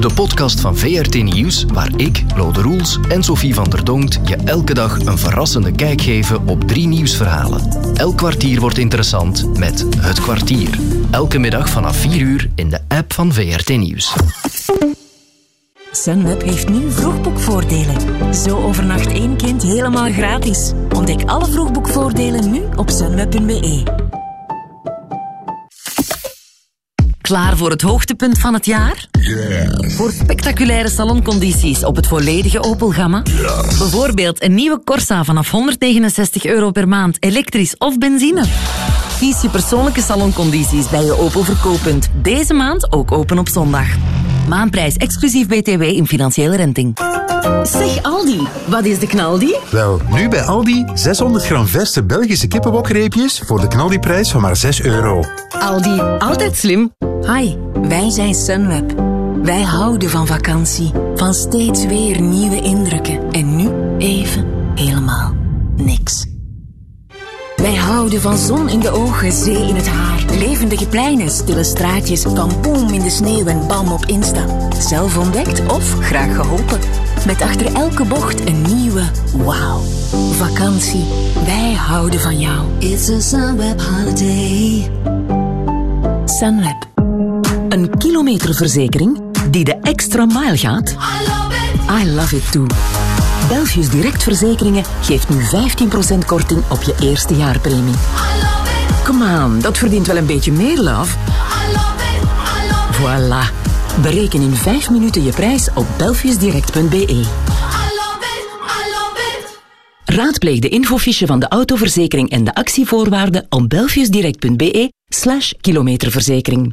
De podcast van VRT Nieuws, waar ik, Lode Roels en Sophie van der Donkt je elke dag een verrassende kijk geven op drie nieuwsverhalen. Elk kwartier wordt interessant met Het Kwartier. Elke middag vanaf 4 uur in de app van VRT Nieuws. Sunweb heeft nu vroegboekvoordelen. Zo overnacht één kind helemaal gratis. Ontdek alle vroegboekvoordelen nu op sunweb.be. Klaar voor het hoogtepunt van het jaar? Voor spectaculaire saloncondities op het volledige Opel-gamma? Bijvoorbeeld een nieuwe Corsa vanaf 169 euro per maand, elektrisch of benzine. Kies je persoonlijke saloncondities bij je Opel verkooppunt. Deze maand ook open op zondag. Maanprijs exclusief BTW in financiële renting. Zeg Aldi, wat is de knaldi? Wel, nu bij Aldi 600 gram verse Belgische kippenbokreepjes voor de knaldiprijs van maar 6 euro. Aldi, altijd slim. Hi, wij zijn Sunweb. Wij houden van vakantie, van steeds weer nieuwe indrukken. En nu even helemaal niks. Wij houden van zon in de ogen, zee in het haar. Levendige pleinen, stille straatjes, boom in de sneeuw en bam op Insta. Zelf ontdekt of graag geholpen. Met achter elke bocht een nieuwe wauw. Vakantie, wij houden van jou. It's a Sunweb holiday. Sunweb. Een kilometerverzekering die de extra mile gaat? I love it too. Belfius Direct Verzekeringen geeft nu 15% korting op je eerste jaarpremie. Kom aan, dat verdient wel een beetje meer, love. Voilà. Bereken in 5 minuten je prijs op belfiusdirect.be. Raadpleeg de infofiche van de autoverzekering en de actievoorwaarden op belfiusdirect.be slash kilometerverzekering.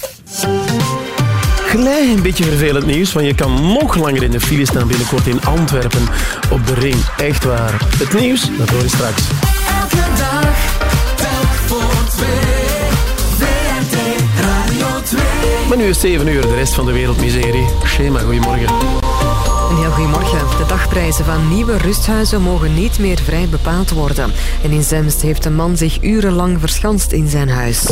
Gelijk een beetje vervelend nieuws, want je kan nog langer in de file staan binnenkort in Antwerpen op de ring. Echt waar. Het nieuws, dat hoor je straks. Elke dag, telk voor twee. VRT Radio 2. Maar nu is 7 uur, de rest van de wereldmiserie. Schema, goedemorgen. Een heel goedemorgen. De dagprijzen van nieuwe rusthuizen mogen niet meer vrij bepaald worden. En in Zemst heeft een man zich urenlang verschanst in zijn huis.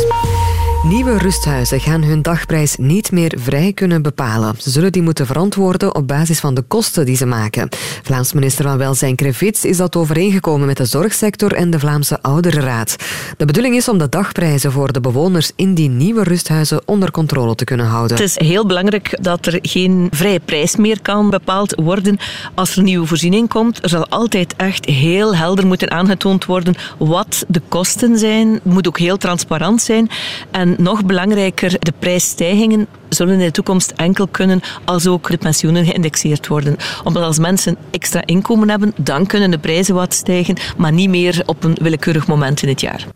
Nieuwe rusthuizen gaan hun dagprijs niet meer vrij kunnen bepalen. Ze zullen die moeten verantwoorden op basis van de kosten die ze maken. Vlaams minister van Welzijn Krevits is dat overeengekomen met de zorgsector en de Vlaamse Ouderenraad. De bedoeling is om de dagprijzen voor de bewoners in die nieuwe rusthuizen onder controle te kunnen houden. Het is heel belangrijk dat er geen vrije prijs meer kan bepaald worden als er nieuwe voorziening komt. Er zal altijd echt heel helder moeten aangetoond worden wat de kosten zijn. Het moet ook heel transparant zijn. En nog belangrijker, de prijsstijgingen zullen in de toekomst enkel kunnen als ook de pensioenen geïndexeerd worden. Omdat als mensen extra inkomen hebben, dan kunnen de prijzen wat stijgen, maar niet meer op een willekeurig moment in het jaar.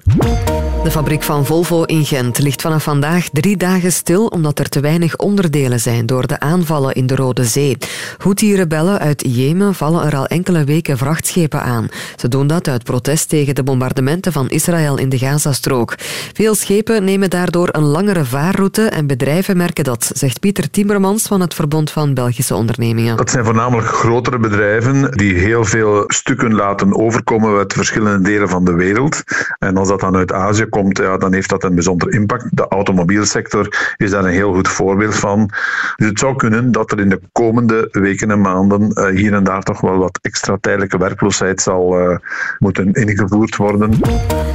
De fabriek van Volvo in Gent ligt vanaf vandaag drie dagen stil omdat er te weinig onderdelen zijn door de aanvallen in de Rode Zee. Houthi-rebellen uit Jemen vallen er al enkele weken vrachtschepen aan. Ze doen dat uit protest tegen de bombardementen van Israël in de Gazastrook. Veel schepen nemen daardoor een langere vaarroute en bedrijven merken dat, zegt Pieter Timmermans van het Verbond van Belgische Ondernemingen. Dat zijn voornamelijk grotere bedrijven die heel veel stukken laten overkomen uit verschillende delen van de wereld. En als dat dan uit Azië komt, ja, dan heeft dat een bijzonder impact. De automobielsector is daar een heel goed voorbeeld van. Dus het zou kunnen dat er in de komende weken en maanden uh, hier en daar toch wel wat extra tijdelijke werkloosheid zal uh, moeten ingevoerd worden.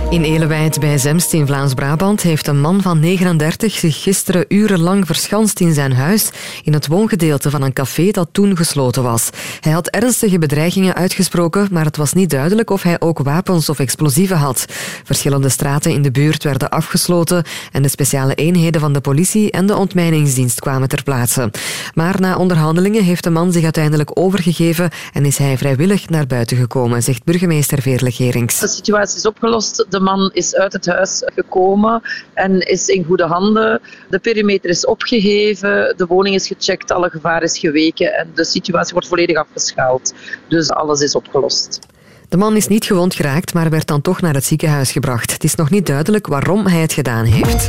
In Elewijd bij Zemst in Vlaams-Brabant heeft een man van 39 zich gisteren urenlang verschanst in zijn huis in het woongedeelte van een café dat toen gesloten was. Hij had ernstige bedreigingen uitgesproken, maar het was niet duidelijk of hij ook wapens of explosieven had. Verschillende straten in de buurt werden afgesloten en de speciale eenheden van de politie en de ontmijningsdienst kwamen ter plaatse. Maar na onderhandelingen heeft de man zich uiteindelijk overgegeven en is hij vrijwillig naar buiten gekomen, zegt burgemeester Veerle Gerings. De situatie is opgelost. De man is uit het huis gekomen en is in goede handen. De perimeter is opgeheven, de woning is gecheckt, alle gevaar is geweken en de situatie wordt volledig afgeschaald. Dus alles is opgelost. De man is niet gewond geraakt, maar werd dan toch naar het ziekenhuis gebracht. Het is nog niet duidelijk waarom hij het gedaan heeft.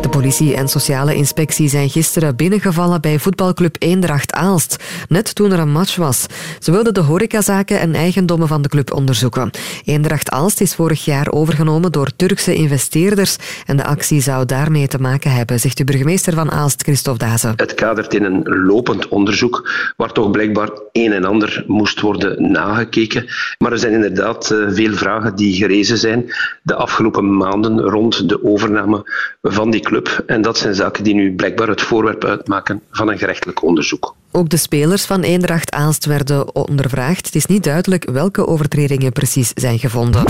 De politie en sociale inspectie zijn gisteren binnengevallen bij voetbalclub Eendracht Aalst, net toen er een match was. Ze wilden de horecazaken en eigendommen van de club onderzoeken. Eendracht Aalst is vorig jaar overgenomen door Turkse investeerders en de actie zou daarmee te maken hebben, zegt de burgemeester van Aalst, Christophe Dazen. Het kadert in een lopend onderzoek waar toch blijkbaar een en ander moest worden nagekeken. Maar er zijn inderdaad eh, veel vragen die gerezen zijn de afgelopen maanden rond de overname van die club. En dat zijn zaken die nu blijkbaar het voorwerp uitmaken van een gerechtelijk onderzoek. Ook de spelers van Eendracht Aalst werden ondervraagd. Het is niet duidelijk welke overtredingen precies zijn gevonden.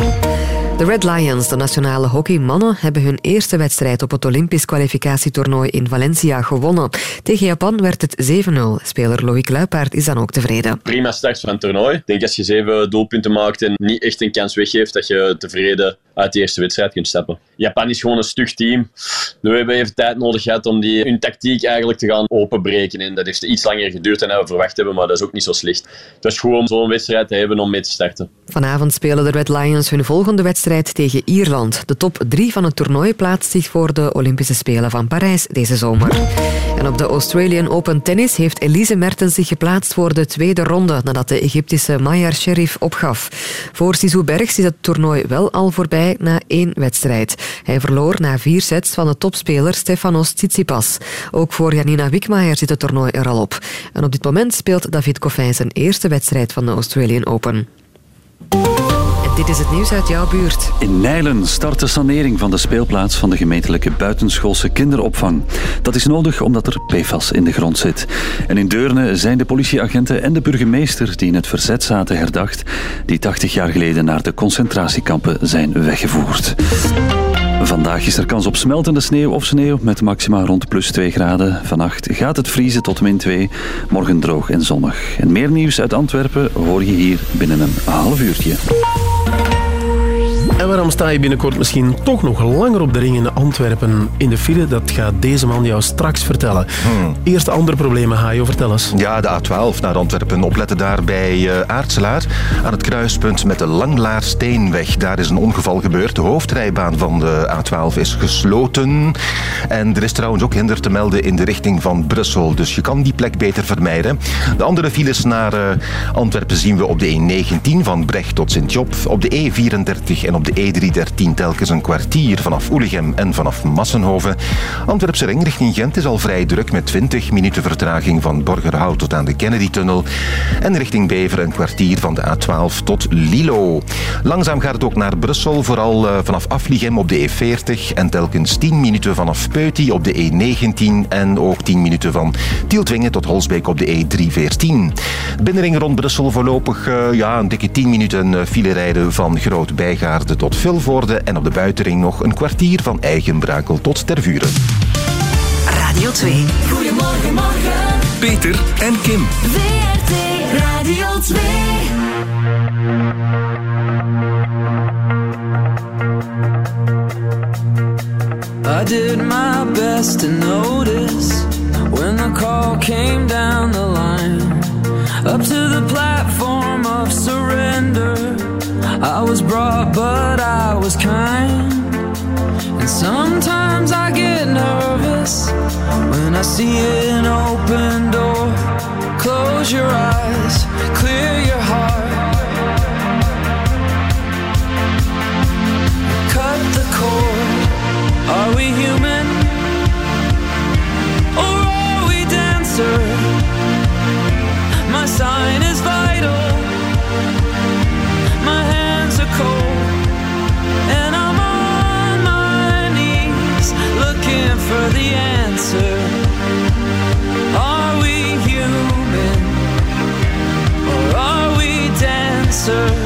De Red Lions, de nationale hockeymannen, hebben hun eerste wedstrijd op het Olympisch kwalificatietoernooi in Valencia gewonnen. Tegen Japan werd het 7-0. Speler Loïc Luipaard is dan ook tevreden. Prima start van het toernooi. Ik denk als je zeven doelpunten maakt en niet echt een kans weggeeft, dat je tevreden uit de eerste wedstrijd kunt stappen. Japan is gewoon een stug team. We hebben even tijd nodig gehad om die, hun tactiek eigenlijk te gaan openbreken. En dat heeft iets langer geduurd dan we verwacht hebben, maar dat is ook niet zo slecht. Het was gewoon zo'n wedstrijd te hebben om mee te starten. Vanavond spelen de Red Lions hun volgende wedstrijd tegen Ierland. De top 3 van het toernooi plaatst zich voor de Olympische Spelen van Parijs deze zomer. En op de Australian Open Tennis heeft Elise Mertens zich geplaatst voor de tweede ronde nadat de Egyptische Mayar Sherif opgaf. Voor Sisou Bergs is het toernooi wel al voorbij na één wedstrijd. Hij verloor na vier sets van de topspeler Stefanos Tsitsipas. Ook voor Janina Wikmaier zit het toernooi er al op. En op dit moment speelt David Coffin zijn eerste wedstrijd van de Australian Open. Dit is het nieuws uit jouw buurt. In Nijlen start de sanering van de speelplaats van de gemeentelijke buitenschoolse kinderopvang. Dat is nodig omdat er PFAS in de grond zit. En in Deurne zijn de politieagenten en de burgemeester die in het verzet zaten herdacht, die 80 jaar geleden naar de concentratiekampen zijn weggevoerd. Vandaag is er kans op smeltende sneeuw of sneeuw met maxima rond plus 2 graden. Vannacht gaat het vriezen tot min 2. Morgen droog en zonnig. En meer nieuws uit Antwerpen hoor je hier binnen een half uurtje. En waarom sta je binnenkort misschien toch nog langer op de ring in Antwerpen in de file? Dat gaat deze man jou straks vertellen. Hmm. Eerst andere problemen, Hajo, vertel eens. Ja, de A12 naar Antwerpen. Opletten daar bij uh, Aartselaar. Aan het kruispunt met de Langlaarsteenweg. Daar is een ongeval gebeurd. De hoofdrijbaan van de A12 is gesloten. En er is trouwens ook hinder te melden in de richting van Brussel. Dus je kan die plek beter vermijden. De andere files naar uh, Antwerpen zien we op de E19 van Brecht tot Sint-Job. Op de E34 en op de E313 telkens een kwartier vanaf Oelegem en vanaf Massenhoven. Antwerpse ring richting Gent is al vrij druk met 20 minuten vertraging van Borgerhout tot aan de Kennedy-tunnel. En richting Bever een kwartier van de A12 tot Lilo. Langzaam gaat het ook naar Brussel, vooral vanaf Afligem op de E40 en telkens 10 minuten vanaf Peuty op de E19 en ook 10 minuten van Tieltwingen tot Holsbeek op de E314. Binnenring rond Brussel voorlopig uh, ja, een dikke 10 minuten file rijden van Groot Bijgaarde tot veel Vilvoorde en op de buitenring nog een kwartier van eigen bruikel tot Tervuren. Radio 2. Goedemorgen, morgen. Peter en Kim. WRT Radio 2. I did my best to notice when the call came down the line up to the platform of surrender. Was brought, but I was kind. And sometimes I get nervous when I see an open door. Close your eyes, clear your heart. Cut the cord. Are we human? Answer.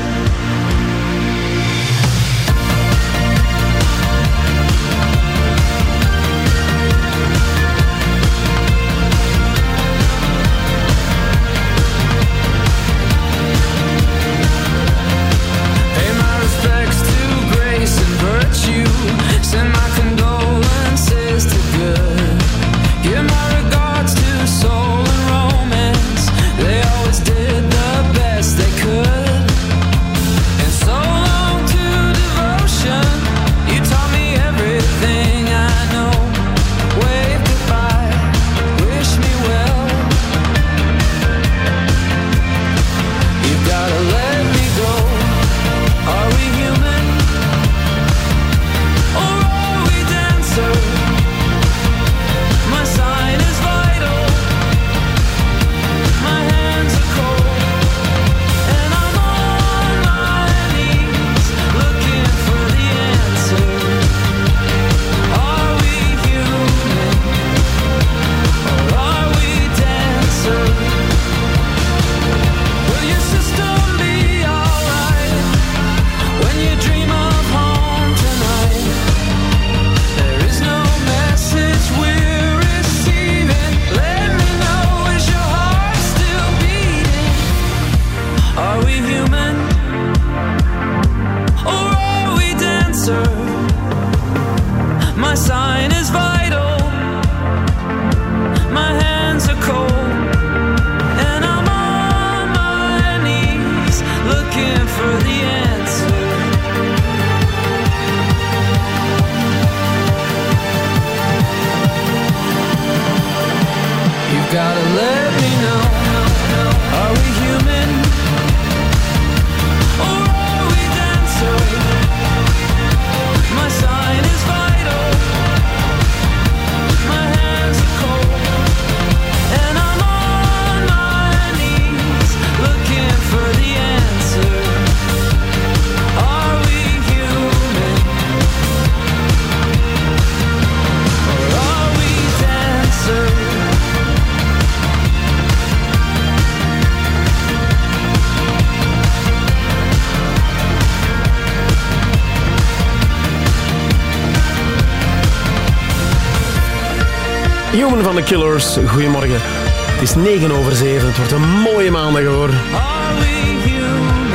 Van de Killers, goedemorgen. Het is 9 over 7. Het wordt een mooie maandag hoor. Are we human?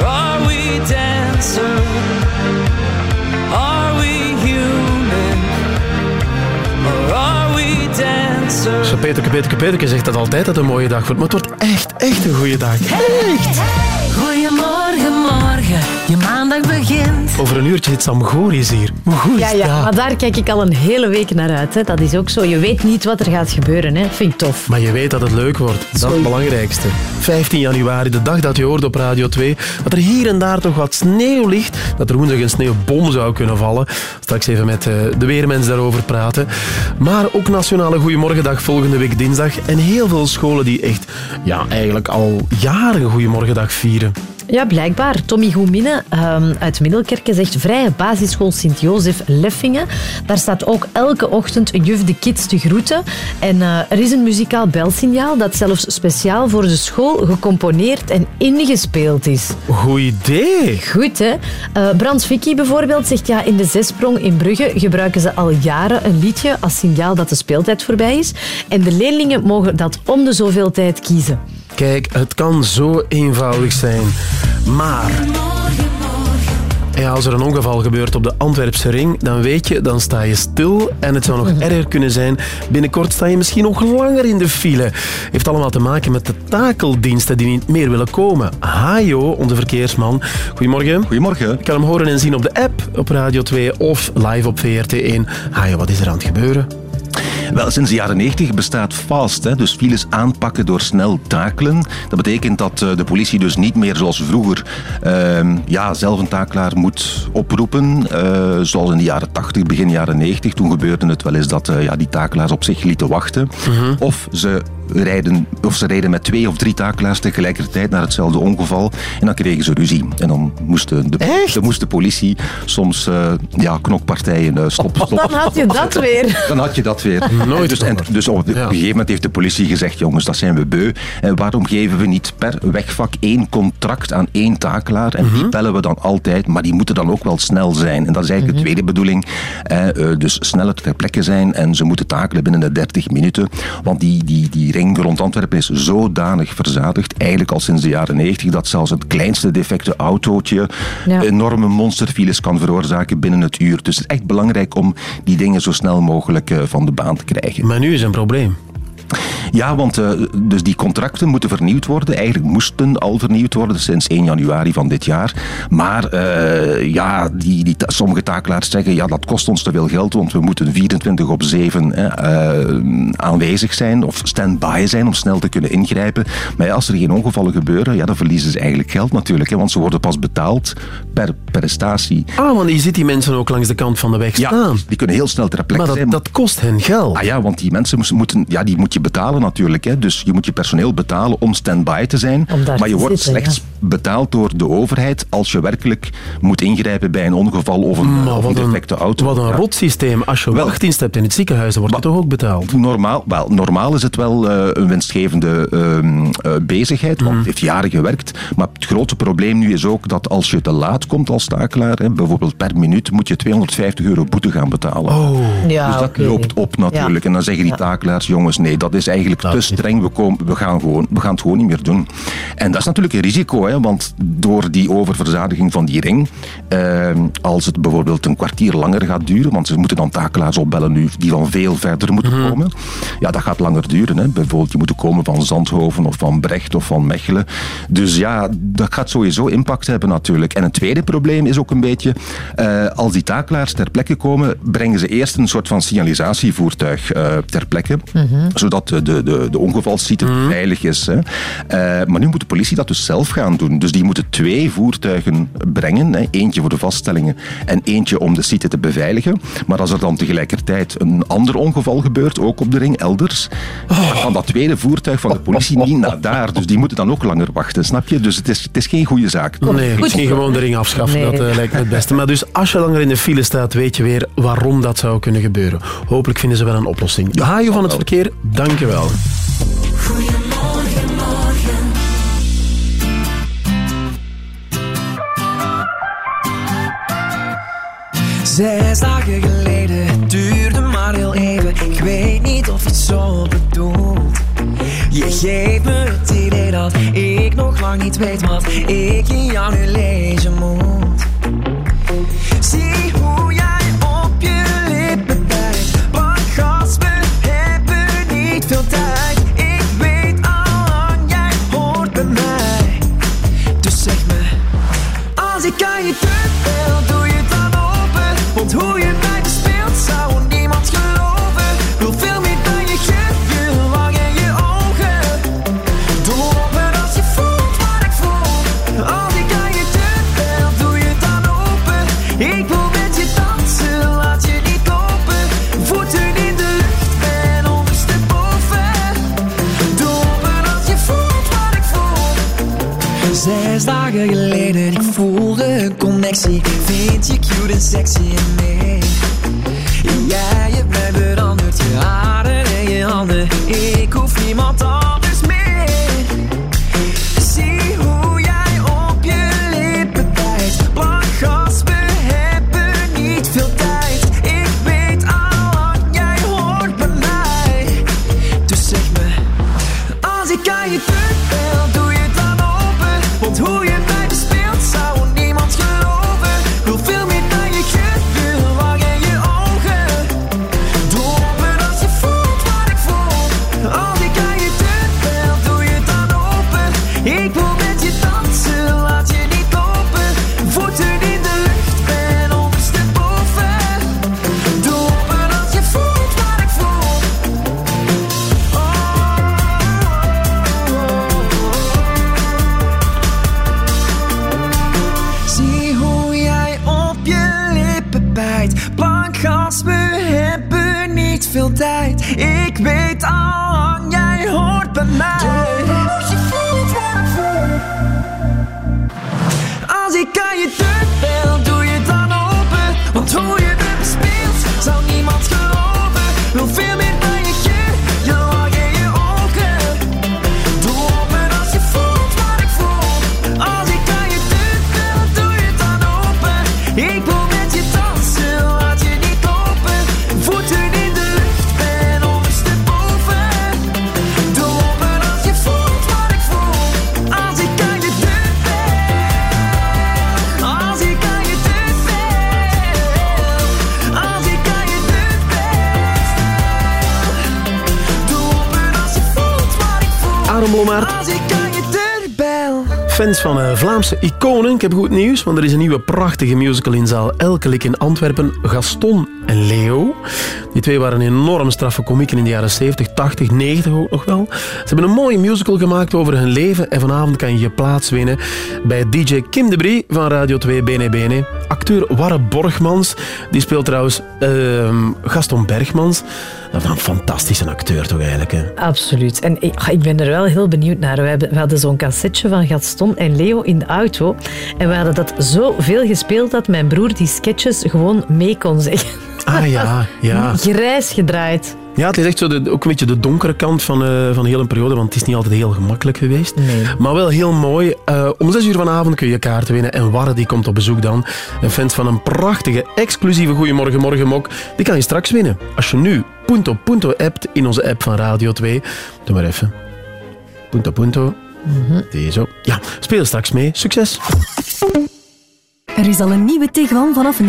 Or are we dancer? Are we human? Or are we dancer? Zo Peterke, Peterke, Peterke zegt dat altijd dat het een mooie dag wordt. Maar het wordt echt, echt een goede dag. Echt! Goedemorgen, morgen. Je maandag begint. Over een uurtje zit Sam Goris hier. Hoe goed is Ja, ja, maar daar kijk ik al een hele week naar uit. Hè. Dat is ook zo. Je weet niet wat er gaat gebeuren. Hè. Vind ik tof. Maar je weet dat het leuk wordt. Dat is het belangrijkste. 15 januari, de dag dat je hoort op Radio 2, dat er hier en daar toch wat sneeuw ligt. Dat er woensdag een sneeuwbom zou kunnen vallen. Straks even met eh, de weermens daarover praten. Maar ook Nationale Goeiemorgendag volgende week dinsdag. En heel veel scholen die echt, ja, eigenlijk al jaren Goeiemorgendag vieren. Ja, blijkbaar. Tommy Goemine ehm, uit Middelkerken zegt Vrije Basisschool Sint-Jozef Leffingen. Daar staat ook elke ochtend een juf de kids te groeten. En eh, er is een muzikaal belsignaal dat zelfs speciaal voor de school gecomponeerd en ingespeeld is. Goed idee. Goed, hè? Brand Vicky bijvoorbeeld zegt ja, in de zesprong in Brugge gebruiken ze al jaren een liedje als signaal dat de speeltijd voorbij is. En de leerlingen mogen dat om de zoveel tijd kiezen. Kijk, het kan zo eenvoudig zijn. Maar Ja, als er een ongeval gebeurt op de Antwerpse ring, dan weet je, dan sta je stil. En het zou nog erger kunnen zijn. Binnenkort sta je misschien nog langer in de file. Heeft allemaal te maken met de takeldiensten die niet meer willen komen. Hajo, onze verkeersman. Goedemorgen. Goedemorgen. Je kan hem horen en zien op de app op Radio 2 of live op VRT1. Hajo, wat is er aan het gebeuren? Wel, sinds de jaren 90 bestaat FAST, hè, dus files aanpakken door snel takelen. Dat betekent dat eh, de politie dus niet meer zoals vroeger ehm, ja, zelf een takelaar moet oproepen. eh, zoals in de jaren 80, begin jaren 90. Toen gebeurde het wel eens dat eh, ja, die takelaars op zich lieten wachten. Of ze rijden, of ze reden met twee of drie takelaars tegelijkertijd naar hetzelfde ongeval. En dan kregen ze ruzie. En dan moest de, de, dan moest de politie soms eh, ja, knokpartijen uh, stoppen. Dan had je dat weer. Dan had je dat weer. Nooit dus, en, dus op, een gegeven moment heeft de politie gezegd, jongens, dat zijn we beu. En waarom geven we niet per wegvak één contract aan één takelaar? En die bellen we dan altijd, maar die moeten dan ook wel snel zijn. En dat is eigenlijk de tweede bedoeling. Eh, dus sneller ter plekke zijn en ze moeten takelen binnen de 30 minuten. Want die, die, die ring rond Antwerpen is zodanig verzadigd, eigenlijk al sinds de jaren 90, dat zelfs het kleinste defecte autootje Ja. enorme monsterfiles kan veroorzaken binnen het uur. Dus het is echt belangrijk om die dingen zo snel mogelijk eh, van de baan te krijgen. Maar nu is een probleem. Ja, want eh, dus die contracten moeten vernieuwd worden. Eigenlijk moesten al vernieuwd worden sinds 1 januari van dit jaar. Maar eh, ja, die, die, sommige takelaars zeggen ja, dat kost ons te veel geld, want we moeten 24 op 7 hè, eh, aanwezig zijn of stand-by zijn om snel te kunnen ingrijpen. Maar ja, als er geen ongevallen gebeuren, ja, dan verliezen ze eigenlijk geld natuurlijk. Hè, want ze worden pas betaald per prestatie. Ah, want je ziet die mensen ook langs de kant van de weg Ja, staan. die kunnen heel snel ter plekke Maar dat, zijn. dat kost hen geld. Ah ja, want die mensen moeten, ja, die moet je betalen natuurlijk. Hè. Dus je moet je personeel betalen om stand-by te zijn. Maar je wordt zitten, slechts betaald door de overheid als je werkelijk moet ingrijpen bij een ongeval of een, Maar of een wat een, defecte auto. wat een Ja. rot systeem. Als je wachtdienst hebt in het ziekenhuis, dan wordt het toch ook betaald? Normaal, wel, normaal is het wel eh, een winstgevende ehm, eh, bezigheid, want Mhm. het heeft jaren gewerkt. Maar het grote probleem nu is ook dat als je te laat komt als takelaar, hè, bijvoorbeeld per minuut, moet je 250 euro boete gaan betalen. Oh. Ja, dus dat loopt op natuurlijk. En dan zeggen die Ja. takelaars, jongens, nee, dat is eigenlijk te streng. We, komen, we, gaan gewoon, we gaan het gewoon niet meer doen. En dat is natuurlijk een risico, hè, want door die oververzadiging van die ring, ehm, als het bijvoorbeeld een kwartier langer gaat duren, want ze moeten dan takelaars opbellen nu die van veel verder moeten komen, ja, dat gaat langer duren. Hè. Bijvoorbeeld, die moeten komen van Zandhoven of van Brecht of van Mechelen. Dus ja, dat gaat sowieso impact hebben natuurlijk. En een tweede probleem is ook een beetje, eh, als die takelaars ter plekke komen, brengen ze eerst een soort van signalisatievoertuig eh, ter plekke, zodat de, de, de, de ongevalsite veilig is. Hè. Eh, maar nu moet de politie dat dus zelf gaan doen. Dus die moeten twee voertuigen brengen. Hè. Eentje voor de vaststellingen en eentje om de site te beveiligen. Maar als er dan tegelijkertijd een ander ongeval gebeurt, ook op de ring, elders, dan kan dat tweede voertuig van de politie niet naar daar. Dus die moeten dan ook langer wachten, snap je? Dus het is, het is geen goede zaak. Nee, misschien gewoon de ring afschaffen. Nee. Dat eh, lijkt me het beste. Maar dus als je langer in de file staat, weet je weer waarom dat zou kunnen gebeuren. Hopelijk vinden ze wel een oplossing. Hajo van het verkeer, dank je wel. Goedemorgen, morgen. Zes dagen geleden, duurde maar heel even. Ik weet niet of je het zo bedoelt. Je geeft me het idee dat ik nog lang niet weet wat ik in jou nu lezen moet. Zie hoe jij ik voelde een connectie. Vind je cute en sexy en nee. Jij, je bent veranderd, je haren en je handen. Ik hoef niemand anders Fans van eh, Vlaamse iconen, ik heb goed nieuws, want er is een nieuwe prachtige musical in zaal Elkelik in Antwerpen. Gaston en Leo. Die twee waren enorm straffe komieken in de jaren 70, 80, 90 ook nog wel. Ze hebben een mooie musical gemaakt over hun leven en vanavond kan je je plaats winnen bij DJ Kim de Brie van Radio 2 Bene Bene. Acteur Warre Borgmans, die speelt trouwens ehm, Gaston Bergmans. Dat is een fantastische acteur toch eigenlijk, hè? Absoluut. En ik, ah, ik ben er wel heel benieuwd naar. We hadden zo'n cassetje van Gaston en Leo in de auto. En we hadden dat zo veel gespeeld dat mijn broer die sketches gewoon mee kon zeggen. Ah ja, ja. Grijs gedraaid. Ja, het is echt zo de, ook een beetje de donkere kant van, eh, van de hele periode, want het is niet altijd heel gemakkelijk geweest. Maar wel heel mooi. Eh, om zes uur vanavond kun je kaarten winnen en Warre die komt op bezoek dan. En fans van een prachtige, exclusieve Goeiemorgen Morgen mok, die kan je straks winnen. Als je nu Punto Punto appt in onze app van Radio 2. Doe maar even. Punto Punto. Deze. Ja, speel straks mee. Succes. Er is al een nieuwe Tiguan vanaf 29.990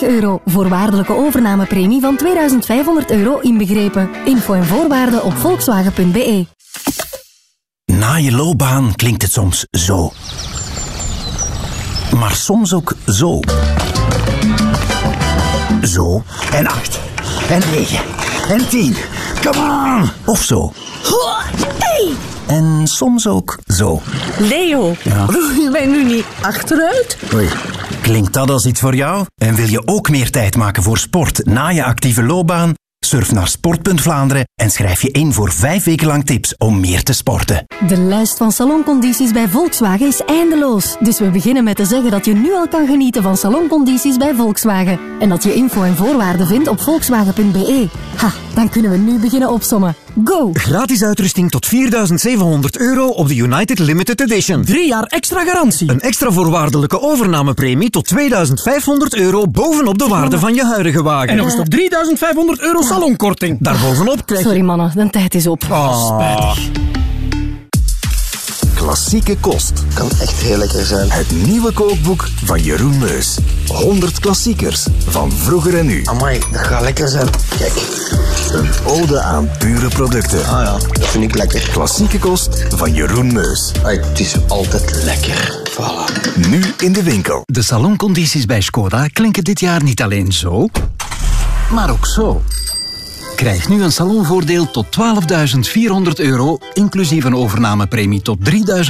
euro. Voorwaardelijke overnamepremie van 2500 euro inbegrepen. Info en voorwaarden op volkswagen.be. Na je loopbaan klinkt het soms zo. Maar soms ook zo. Zo. En acht. En negen. En tien. Come on! Of zo. Hey! En soms ook zo. Leo, Ja. je mij nu niet achteruit? Oei. Klinkt dat als iets voor jou? En wil je ook meer tijd maken voor sport na je actieve loopbaan? Surf naar sport.vlaanderen en schrijf je in voor vijf weken lang tips om meer te sporten. De lijst van saloncondities bij Volkswagen is eindeloos. Dus we beginnen met te zeggen dat je nu al kan genieten van saloncondities bij Volkswagen. En dat je info en voorwaarden vindt op volkswagen.be. Ha, dan kunnen we nu beginnen opsommen. Go! Gratis uitrusting tot 4700 euro op de United Limited Edition. Drie jaar extra garantie. Een extra voorwaardelijke overnamepremie tot 2500 euro bovenop de waarde van je huidige wagen. En nog eens tot 3500 euro salonkorting. Daarbovenop krijg je... Sorry mannen, de tijd is op. Ah. Klassieke kost. Kan echt heel lekker zijn. Het nieuwe kookboek van Jeroen Meus. 100 klassiekers van vroeger en nu. Amai, dat gaat lekker zijn. Kijk. Een ode aan pure producten. Ah ja, dat vind ik lekker. Klassieke kost van Jeroen Meus. het is altijd lekker. Voilà. Nu in de winkel. De saloncondities bij Skoda klinken dit jaar niet alleen zo, maar ook zo. Krijg nu een salonvoordeel tot 12.400 euro, inclusief een overnamepremie tot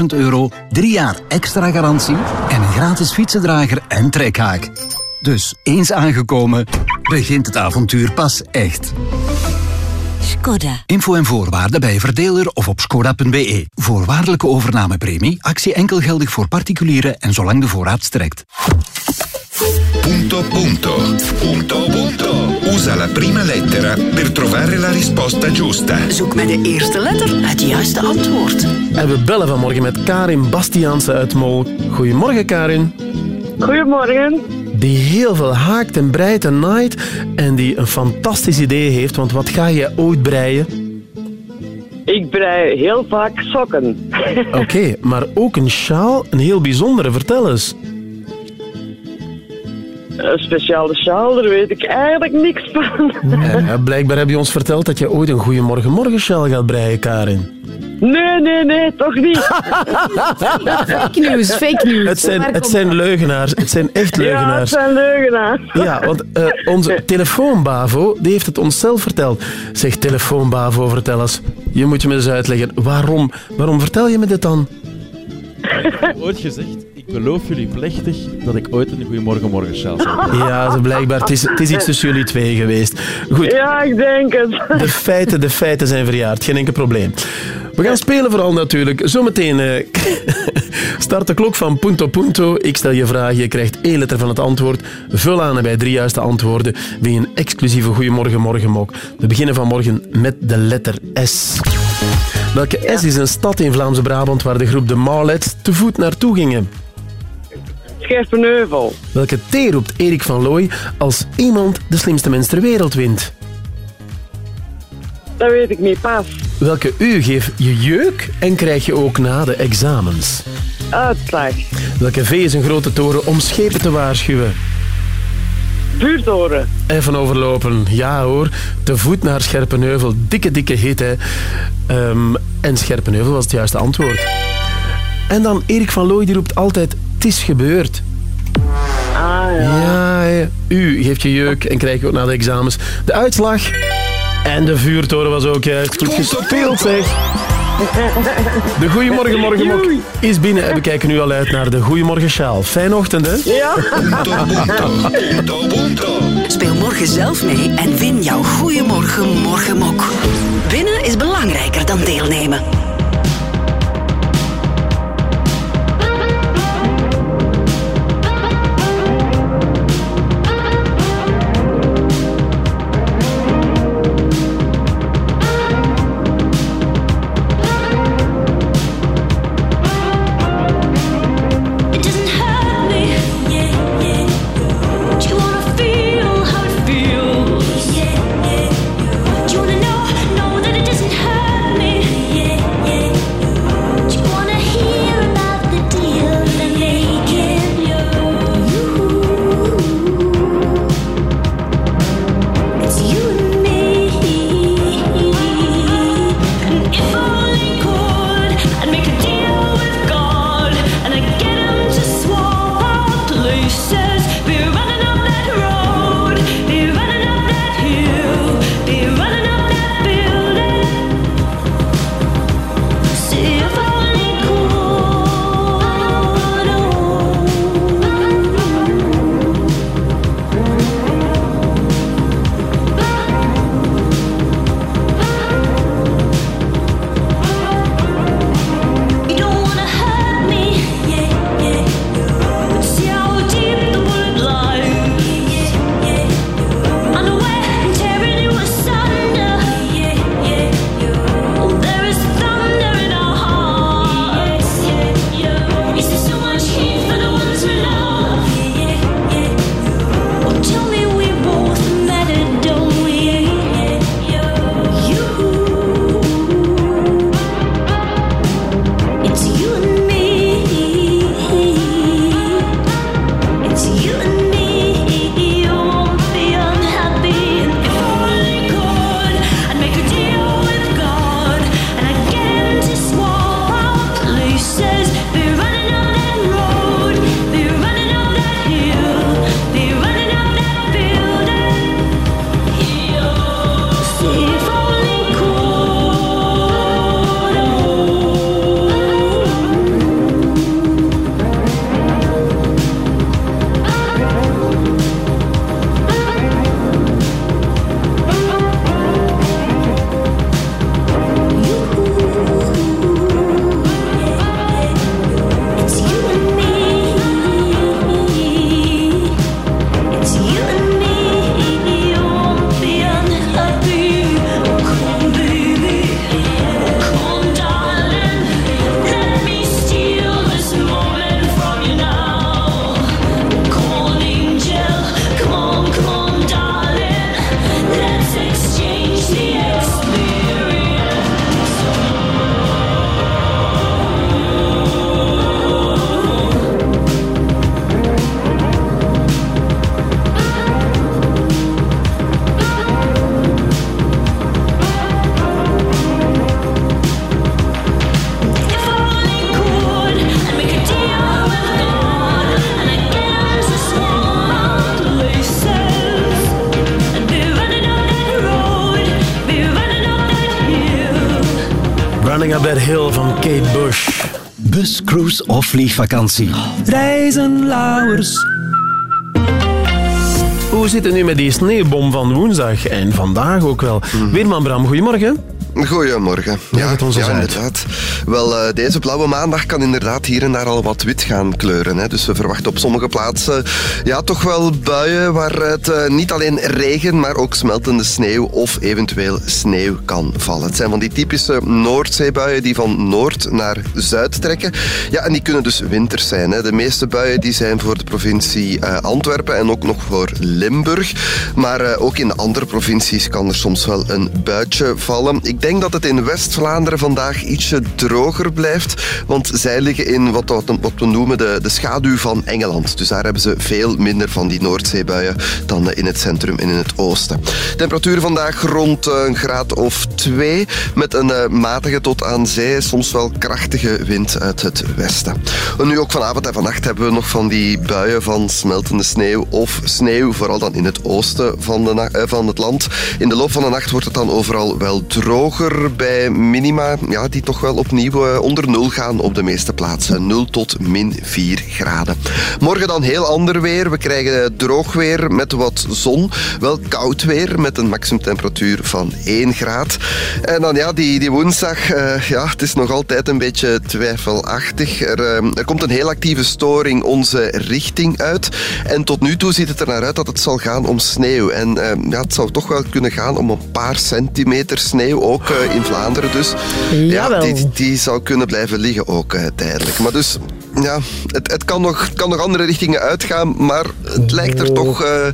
3.000 euro, drie jaar extra garantie en een gratis fietsendrager en trekhaak. Dus eens aangekomen, begint het avontuur pas echt. Skoda. Info en voorwaarden bij verdeler of op skoda.be. Voorwaardelijke overnamepremie, actie enkel geldig voor particulieren en zolang de voorraad strekt. Punto punto. Punto punto. Usa la prima lettera per trovare la risposta giusta. Zoek met de eerste letter het juiste antwoord. En we bellen vanmorgen met Karin Bastiaanse uit Mol. Goedemorgen, Karin. Goedemorgen. Die heel veel haakt en breidt en naait en die een fantastisch idee heeft, want wat ga je ooit breien? Ik brei heel vaak sokken. Oké, maar ook een sjaal, een heel bijzondere. Vertel eens. Een speciale sjaal, daar weet ik eigenlijk niks van. Ja, blijkbaar heb je ons verteld dat je ooit een Goeiemorgen Morgen sjaal gaat breien, Karin. Nee, nee, nee, toch niet. Fake news, fake news. Het zijn, het zijn leugenaars. Het zijn echt Ja, het leugenaars. zijn leugenaars. Ja, want eh, onze telefoonbavo die heeft het ons zelf verteld. Zeg, telefoonbavo, vertel eens. Je moet je me eens uitleggen. Waarom, waarom vertel je me dit dan? ooit gezegd, ik geloof jullie plechtig dat ik ooit een Goeiemorgen Morgen zal hebben. Ja, zo blijkbaar. Het is, het is iets tussen jullie twee geweest. Goed. Ja, ik denk het. De feiten, de feiten zijn verjaard. Geen enkel probleem. We gaan spelen vooral natuurlijk. Zometeen eh, start de klok van Punto Punto. Ik stel je vragen, je krijgt één letter van het antwoord. Vul aan en bij drie juiste antwoorden win je een exclusieve Goeiemorgen Morgenmok. We beginnen vanmorgen met de letter S. Welke S is een stad in Vlaamse Brabant waar de groep de Maulets te voet naartoe gingen? Scherpenheuvel. Welke T roept Erik van Looy als iemand de slimste mens ter wereld wint? Dat weet ik niet, pas. Welke U geef je jeuk en krijg je ook na de examens? Uitslag. Welke V is een grote toren om schepen te waarschuwen? Vuurtoren. Even overlopen. Ja hoor, te voet naar Scherpenheuvel. Dikke, dikke hit hè. Ehm, en Scherpenheuvel was het juiste antwoord. En dan Erik van Looy die roept altijd, het is gebeurd. Ah Ja, hè. U geeft je jeuk en krijg je ook na de examens de uitslag. En de vuurtoren was ook juist goed gespeeld, zeg. De Goeiemorgen Morgenmok is binnen en we kijken nu al uit naar de Goeiemorgen Sjaal. Fijne ochtend, hè? Ja. Speel morgen zelf mee en win jouw Goeiemorgen Morgenmok. Winnen is belangrijker dan deelnemen. Of vliegvakantie. Reizen, lauwers. Hoe zit het nu met die sneeuwbom van woensdag en vandaag ook wel? Weerman Bram, goedemorgen. Goedemorgen. Ja, het ja inderdaad. Wel, eh, deze blauwe maandag kan inderdaad hier en daar al wat wit gaan kleuren. Hè. Dus we verwachten op sommige plaatsen ja, toch wel buien waar het eh, niet alleen regen, maar ook smeltende sneeuw of eventueel sneeuw kan vallen. Het zijn van die typische Noordzeebuien die van noord naar zuid trekken. Ja, en die kunnen dus winters zijn. Hè. De meeste buien die zijn voor de provincie eh, Antwerpen en ook nog voor Limburg. Maar ook in de andere provincies kan er soms wel een buitje vallen. Ik denk dat het in West-Vlaanderen vandaag ietsje droger blijft, want zij liggen in wat, we noemen de, de schaduw van Engeland. Dus daar hebben ze veel minder van die Noordzeebuien dan in het centrum en in het oosten. Temperatuur vandaag rond eh, een graad of twee, met een eh, matige tot aan zee, soms wel krachtige wind uit het westen. En nu ook vanavond en vannacht hebben we nog van die buien van smeltende sneeuw of sneeuw, vooral dan in het oosten van, de eh, van het land. In de loop van de nacht wordt het dan overal wel bij minima ja, die toch wel opnieuw eh, onder nul gaan op de meeste plaatsen. 0 tot min 4 graden. Morgen dan heel ander weer. We krijgen droog weer met wat zon. Wel koud weer met een maximumtemperatuur van 1 graad. En dan ja, die, die woensdag, eh, ja, het is nog altijd een beetje twijfelachtig. Er, eh, er komt een heel actieve storing onze richting uit. En tot nu toe ziet het er naar uit dat het zal gaan om sneeuw. En eh, ja, het zou toch wel kunnen gaan om een paar centimeter sneeuw, ook eh, in Vlaanderen dus. Ja, die, die zou kunnen blijven liggen ook eh, tijdelijk. Maar dus, ja, het, het, kan nog, het kan nog andere richtingen uitgaan, maar het lijkt er toch, eh,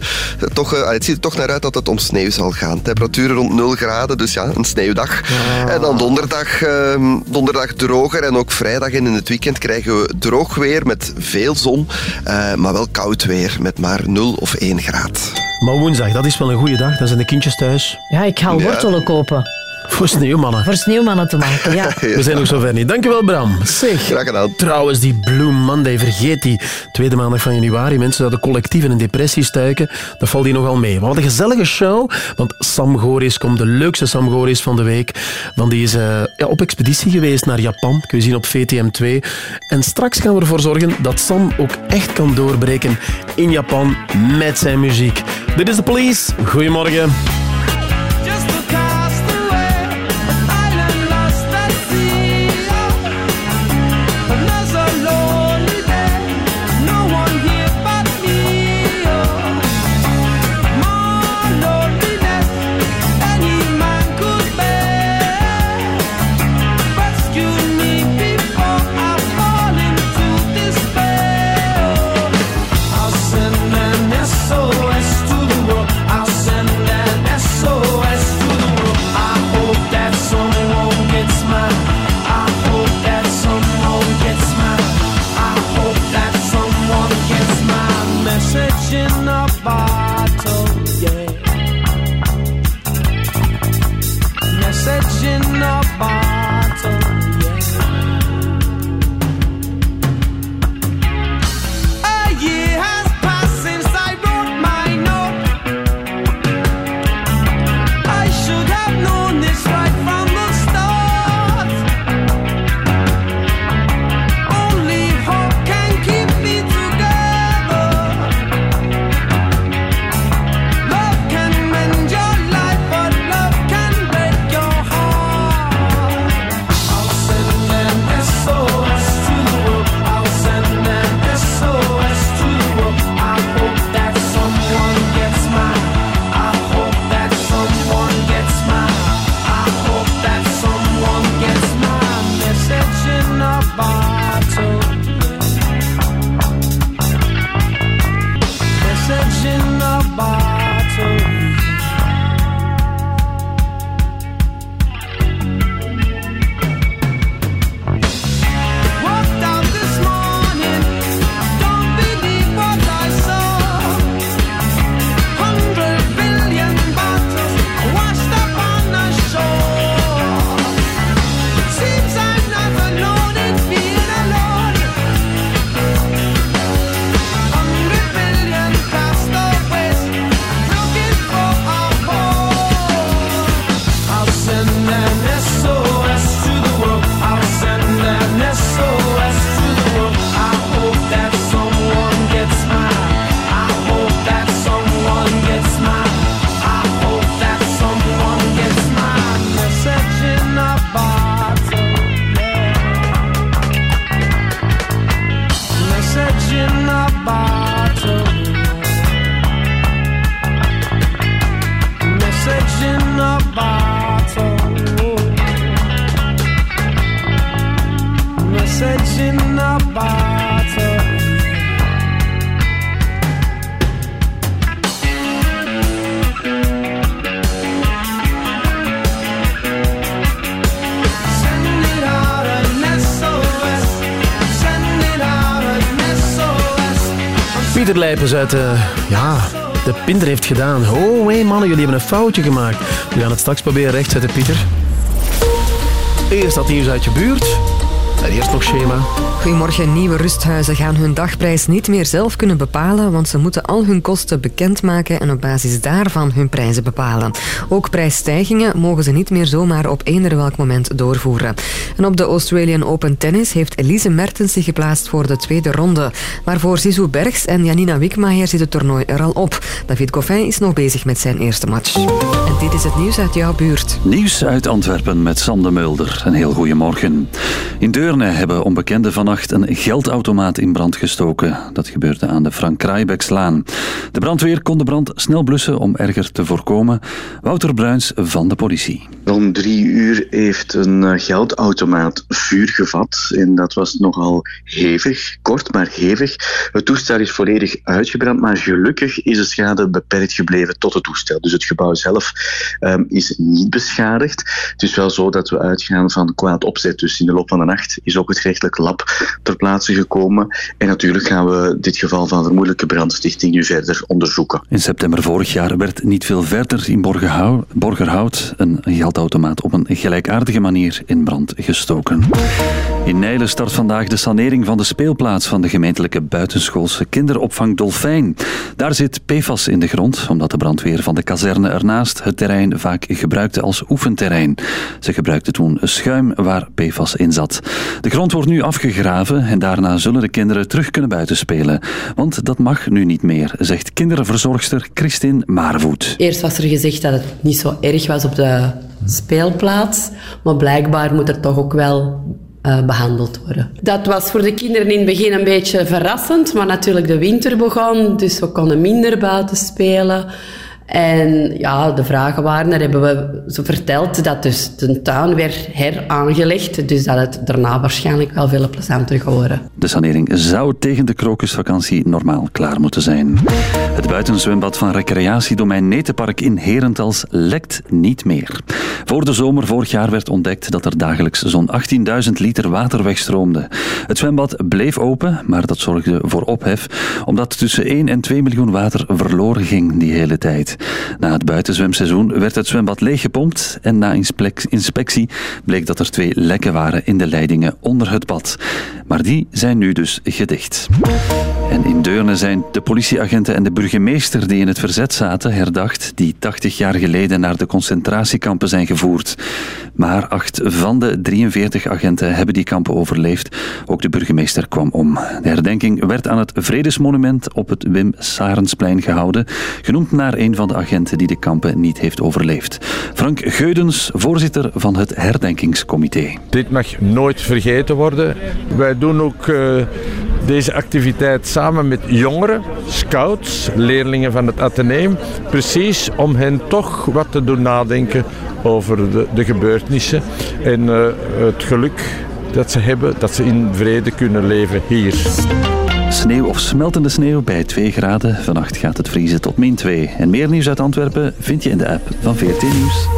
toch het ziet er toch naar uit dat het om sneeuw zal gaan. Temperaturen rond 0 graden, dus ja, een sneeuwdag. En dan donderdag, eh, donderdag droger en ook vrijdag en in het weekend krijgen we droog weer met veel zon, eh, maar wel koud weer met maar 0 of 1 graad. Maar woensdag, dat is wel een goede dag. Dan zijn de kindjes thuis. Ja, ik ga Ja. wortelen kopen. Voor sneeuwmannen. Voor sneeuwmannen te maken, ja. We zijn nog zover niet. Dankjewel, Bram. Zeg. Graag gedaan. Trouwens, die Blue Monday, vergeet die. Tweede maandag van januari. Mensen zouden collectief in een depressie stuiken. Dat valt hier nogal mee. We hadden een gezellige show. Want Sam Goris komt, de leukste Sam Goris van de week. Want die is eh, ja, op expeditie geweest naar Japan. Kun je zien op VTM2. En straks gaan we ervoor zorgen dat Sam ook echt kan doorbreken in Japan met zijn muziek. Dit is de Police. Goedemorgen. Leipers uit de... Ja, de Pinder heeft gedaan. Oh, hé mannen, jullie hebben een foutje gemaakt. We gaan het straks proberen rechtzetten, Pieter. Eerst dat nieuws uit je buurt. En eerst nog schema. Goedemorgen. Nieuwe rusthuizen gaan hun dagprijs niet meer zelf kunnen bepalen, want ze moeten al hun kosten bekendmaken en op basis daarvan hun prijzen bepalen. Ook prijsstijgingen mogen ze niet meer zomaar op eender welk moment doorvoeren. En op de Australian Open Tennis heeft Elise Mertens zich geplaatst voor de tweede ronde. Maar voor Zizou Bergs en Janina Wikmaier zit het toernooi er al op. David Goffin is nog bezig met zijn eerste match. En dit is het nieuws uit jouw buurt. Nieuws uit Antwerpen met Sam de Mulder. Een heel goede morgen. In Deurne hebben onbekenden vannacht een geldautomaat in brand gestoken. Dat gebeurde aan de Frank Kraaibekslaan. De brandweer kon de brand snel blussen om erger te voorkomen. Wouter Bruins van de politie. Rond drie uur heeft een eh, geldautomaat vuur gevat. En dat was nogal hevig, kort maar hevig. Het toestel is volledig uitgebrand, maar gelukkig is de schade beperkt gebleven tot het toestel. Dus het gebouw zelf ehm, is niet beschadigd. Het is wel zo dat we uitgaan van kwaad opzet. Dus in de loop van de nacht is ook het gerechtelijk lab ter plaatse gekomen. En natuurlijk gaan we dit geval van vermoedelijke brandstichting nu verder onderzoeken. In september vorig jaar werd niet veel verder in Borgerhou- Borgerhout een geldautomaat op een gelijkaardige manier in brand gestoken. In Nijlen start vandaag de sanering van de speelplaats van de gemeentelijke buitenschoolse kinderopvang Dolfijn. Daar zit PFAS in de grond, omdat de brandweer van de kazerne ernaast terrein vaak gebruikte als oefenterrein. Ze gebruikte toen schuim waar PFAS in zat. De grond wordt nu afgegraven en daarna zullen de kinderen terug kunnen buitenspelen. Want dat mag nu niet meer, zegt kinderverzorgster Christine Maarvoet. Eerst was er gezegd dat het niet zo erg was op de speelplaats, maar blijkbaar moet er toch ook wel eh, behandeld worden. Dat was voor de kinderen in het begin een beetje verrassend, maar natuurlijk de winter begon, dus we konden minder buiten spelen. En ja, de vragen waren, daar hebben we verteld dat dus de tuin werd heraangelegd, dus dat het daarna waarschijnlijk wel veel plezanter geworden. De sanering zou tegen de krokusvakantie normaal klaar moeten zijn. Het buitenzwembad van recreatiedomein Netenpark in Herentals lekt niet meer. Voor de zomer vorig jaar werd ontdekt dat er dagelijks zo'n 18.000 liter water wegstroomde. Het zwembad bleef open, maar dat zorgde voor ophef, omdat tussen 1 en 2 miljoen water verloren ging die hele tijd. Na het buitenzwemseizoen werd het zwembad leeggepompt en na inspec- inspectie bleek dat er twee lekken waren in de leidingen onder het bad. Maar die zijn nu dus gedicht. En in Deurne zijn de politieagenten en de burgemeester die in het verzet zaten herdacht, die 80 jaar geleden naar de concentratiekampen zijn gevoerd. Maar acht van de 43 agenten hebben die kampen overleefd. Ook de burgemeester kwam om. De herdenking werd aan het Vredesmonument op het Wim Sarensplein gehouden, genoemd naar een van de agenten die de kampen niet heeft overleefd. Frank Geudens, voorzitter van het herdenkingscomité. Dit mag nooit vergeten worden. Wij doen ook eh, deze activiteit samen met jongeren, scouts, leerlingen van het Atheneum. Precies om hen toch wat te doen nadenken over de, de gebeurtenissen en eh, het geluk dat ze hebben dat ze in vrede kunnen leven hier. Sneeuw of smeltende sneeuw bij 2 graden. Vannacht gaat het vriezen tot min 2. En meer nieuws uit Antwerpen vind je in de app van VRT Nieuws.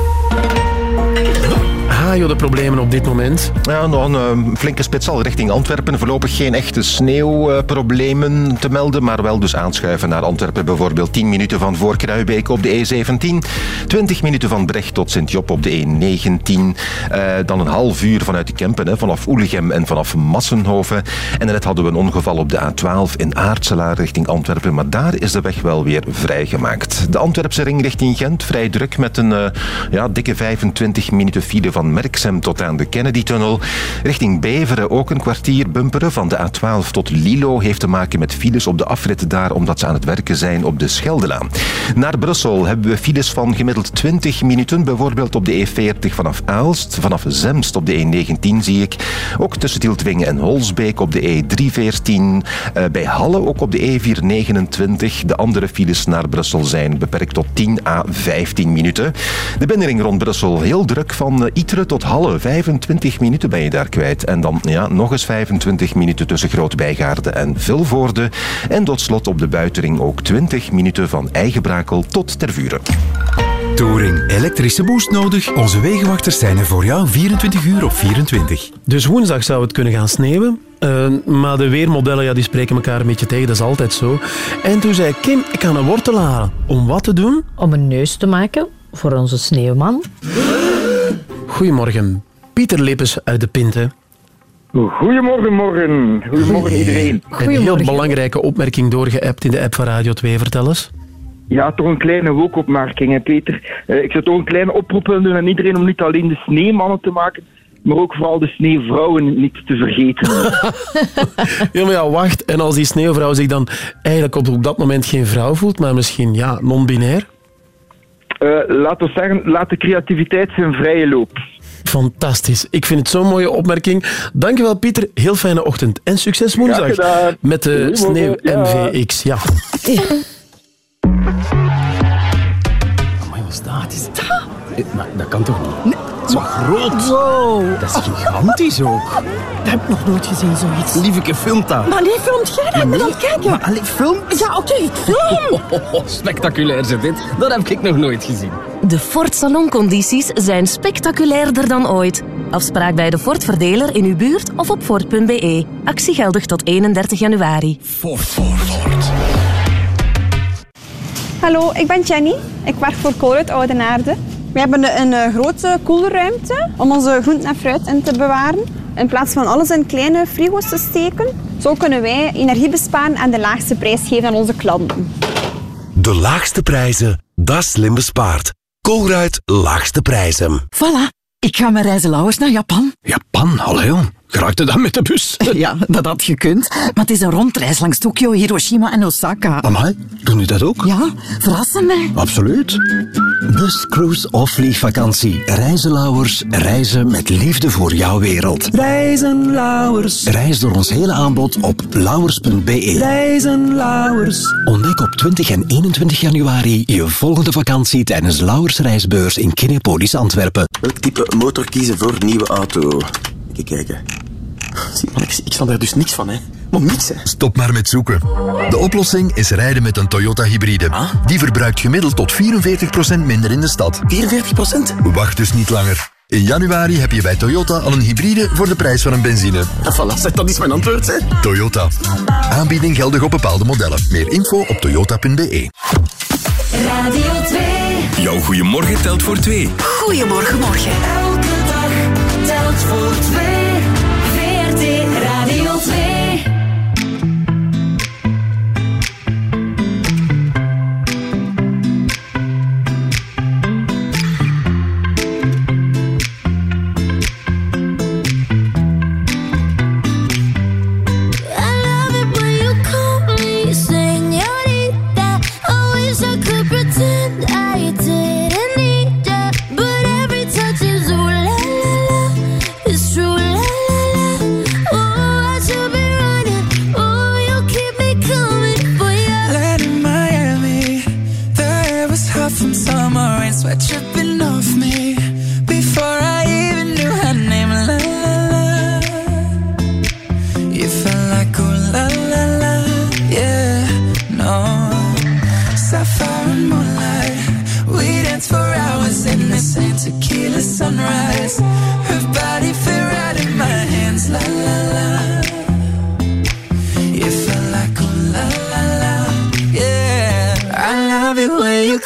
De problemen op dit moment. Ja, nog een eh, flinke spits al richting Antwerpen. Voorlopig geen echte sneeuwproblemen te melden, maar wel dus aanschuiven naar Antwerpen. Bijvoorbeeld 10 minuten van voor Kruibeek op de E17, 20 minuten van Brecht tot Sint-Job op de E19, eh, dan een half uur vanuit de Kempen, hè, vanaf Oelegem en vanaf Massenhoven. En net hadden we een ongeval op de A12 in Aartselaar richting Antwerpen, maar daar is de weg wel weer vrijgemaakt. De Antwerpse ring richting Gent, vrij druk met een eh, ja, dikke 25 minuten file van Tot aan de Kennedy-tunnel. Richting Beveren ook een kwartier bumperen. Van de A12 tot Lilo heeft te maken met files op de afrit daar, omdat ze aan het werken zijn op de Scheldelaan. Naar Brussel hebben we files van gemiddeld 20 minuten, bijvoorbeeld op de E40 vanaf Aalst. Vanaf Zemst op de E19 zie ik. Ook tussen Tieltwingen en Holsbeek op de E314. Eh, bij Halle ook op de E429. De andere files naar Brussel zijn beperkt tot 10 à 15 minuten. De binnenring rond Brussel heel druk van eh, Iteren Tot Halle, 25 minuten ben je daar kwijt. En dan ja, nog eens 25 minuten tussen Groot-Bijgaarde en Vilvoorde. En tot slot op de buitenring ook 20 minuten van Eigenbrakel tot Tervuren. Touring elektrische boost nodig? Onze wegenwachters zijn er voor jou 24 uur op 24. Dus woensdag zou het kunnen gaan sneeuwen. Eh, maar de weermodellen ja, die spreken elkaar een beetje tegen, dat is altijd zo. En toen zei Kim, ik ga een wortel halen. Om wat te doen? Om een neus te maken voor onze sneeuwman. Goedemorgen. Pieter Lippes uit de Pinte. Goedemorgen, morgen. Goedemorgen iedereen. Een heel belangrijke opmerking doorgeappt in de app van Radio 2. Vertel eens. Ja, toch een kleine wookopmerking, hè, Peter. Eh, ik zou toch een kleine oproep willen doen aan iedereen om niet alleen de sneeuwmannen te maken, maar ook vooral de sneeuwvrouwen niet te vergeten. Ja, maar ja, wacht. En als die sneeuwvrouw zich dan eigenlijk op, op dat moment geen vrouw voelt, maar misschien ja, non-binair? Eh, laten we zeggen, laat de creativiteit zijn vrije loop. Fantastisch. Ik vind het zo'n mooie opmerking. Dankjewel, Pieter. Heel fijne ochtend. En succes woensdag met de. Sneeuw Ja. MVX. Ja. Amai, wat is dat? Is dat? Maar dat kan toch niet? Zo groot. Wow. Dat is gigantisch ook. Dat heb ik nog nooit gezien, zoiets. Lieveke, filmt dat. Maar nee, filmt jij dat? Ik ben aan het kijken. Maar allee, film. Ja, oké, ik film. spectaculair zit dit. Dat heb ik nog nooit gezien. De Ford saloncondities zijn spectaculairder dan ooit. Afspraak bij de Ford verdeler in uw buurt of op Ford.be. Actie geldig tot 31 januari. Ford, Ford, Ford. Hallo, ik ben Jenny. Ik werk voor Colruyt Oudenaarde. We hebben een, eh, grote koelruimte om onze groenten en fruit in te bewaren. In plaats van alles in kleine frigo's te steken, zo kunnen wij energie besparen en de laagste prijs geven aan onze klanten. De laagste prijzen, dat is slim bespaard. Colruyt Laagste Prijzen. Voilà, ik ga met Reizenlauwers naar Japan. Japan, hallo. Geraakt er dan met de bus? Ja, dat had gekund. Maar het is een rondreis langs Tokio, Hiroshima en Osaka. Amai, doen u dat ook? Ja, verrassen mij. Absoluut. Bus, cruise of vliegvakantie. Reizenlauwers reizen met liefde voor jouw wereld. Reizenlauwers. Reis door ons hele aanbod op lauwers.be. Reizenlauwers. Ontdek op 20 en 21 januari je volgende vakantie tijdens Lauwers Reisbeurs in Kinepolis Antwerpen. Welk type motor kiezen voor nieuwe auto? Kijken. Zie, man, ik, ik snap daar dus niks van, hè. Maar niks, hè. Stop maar met zoeken. De oplossing is rijden met een Toyota hybride. Die verbruikt gemiddeld tot 44% minder in de stad. 44%? Wacht dus niet langer. In januari heb je bij Toyota al een hybride voor de prijs van een benzine. Voilà, zeg, dat is mijn antwoord, hè. Toyota. Aanbieding geldig op bepaalde modellen. Meer info op toyota.be. Radio 2. Jouw goeiemorgen telt voor twee. Goedemorgen, morgen. Telt voor twee. VRT Radio 2. Tequila sunrise. Her body fit right in my hands, la la la. You felt like ooh la la la, yeah. I love it when you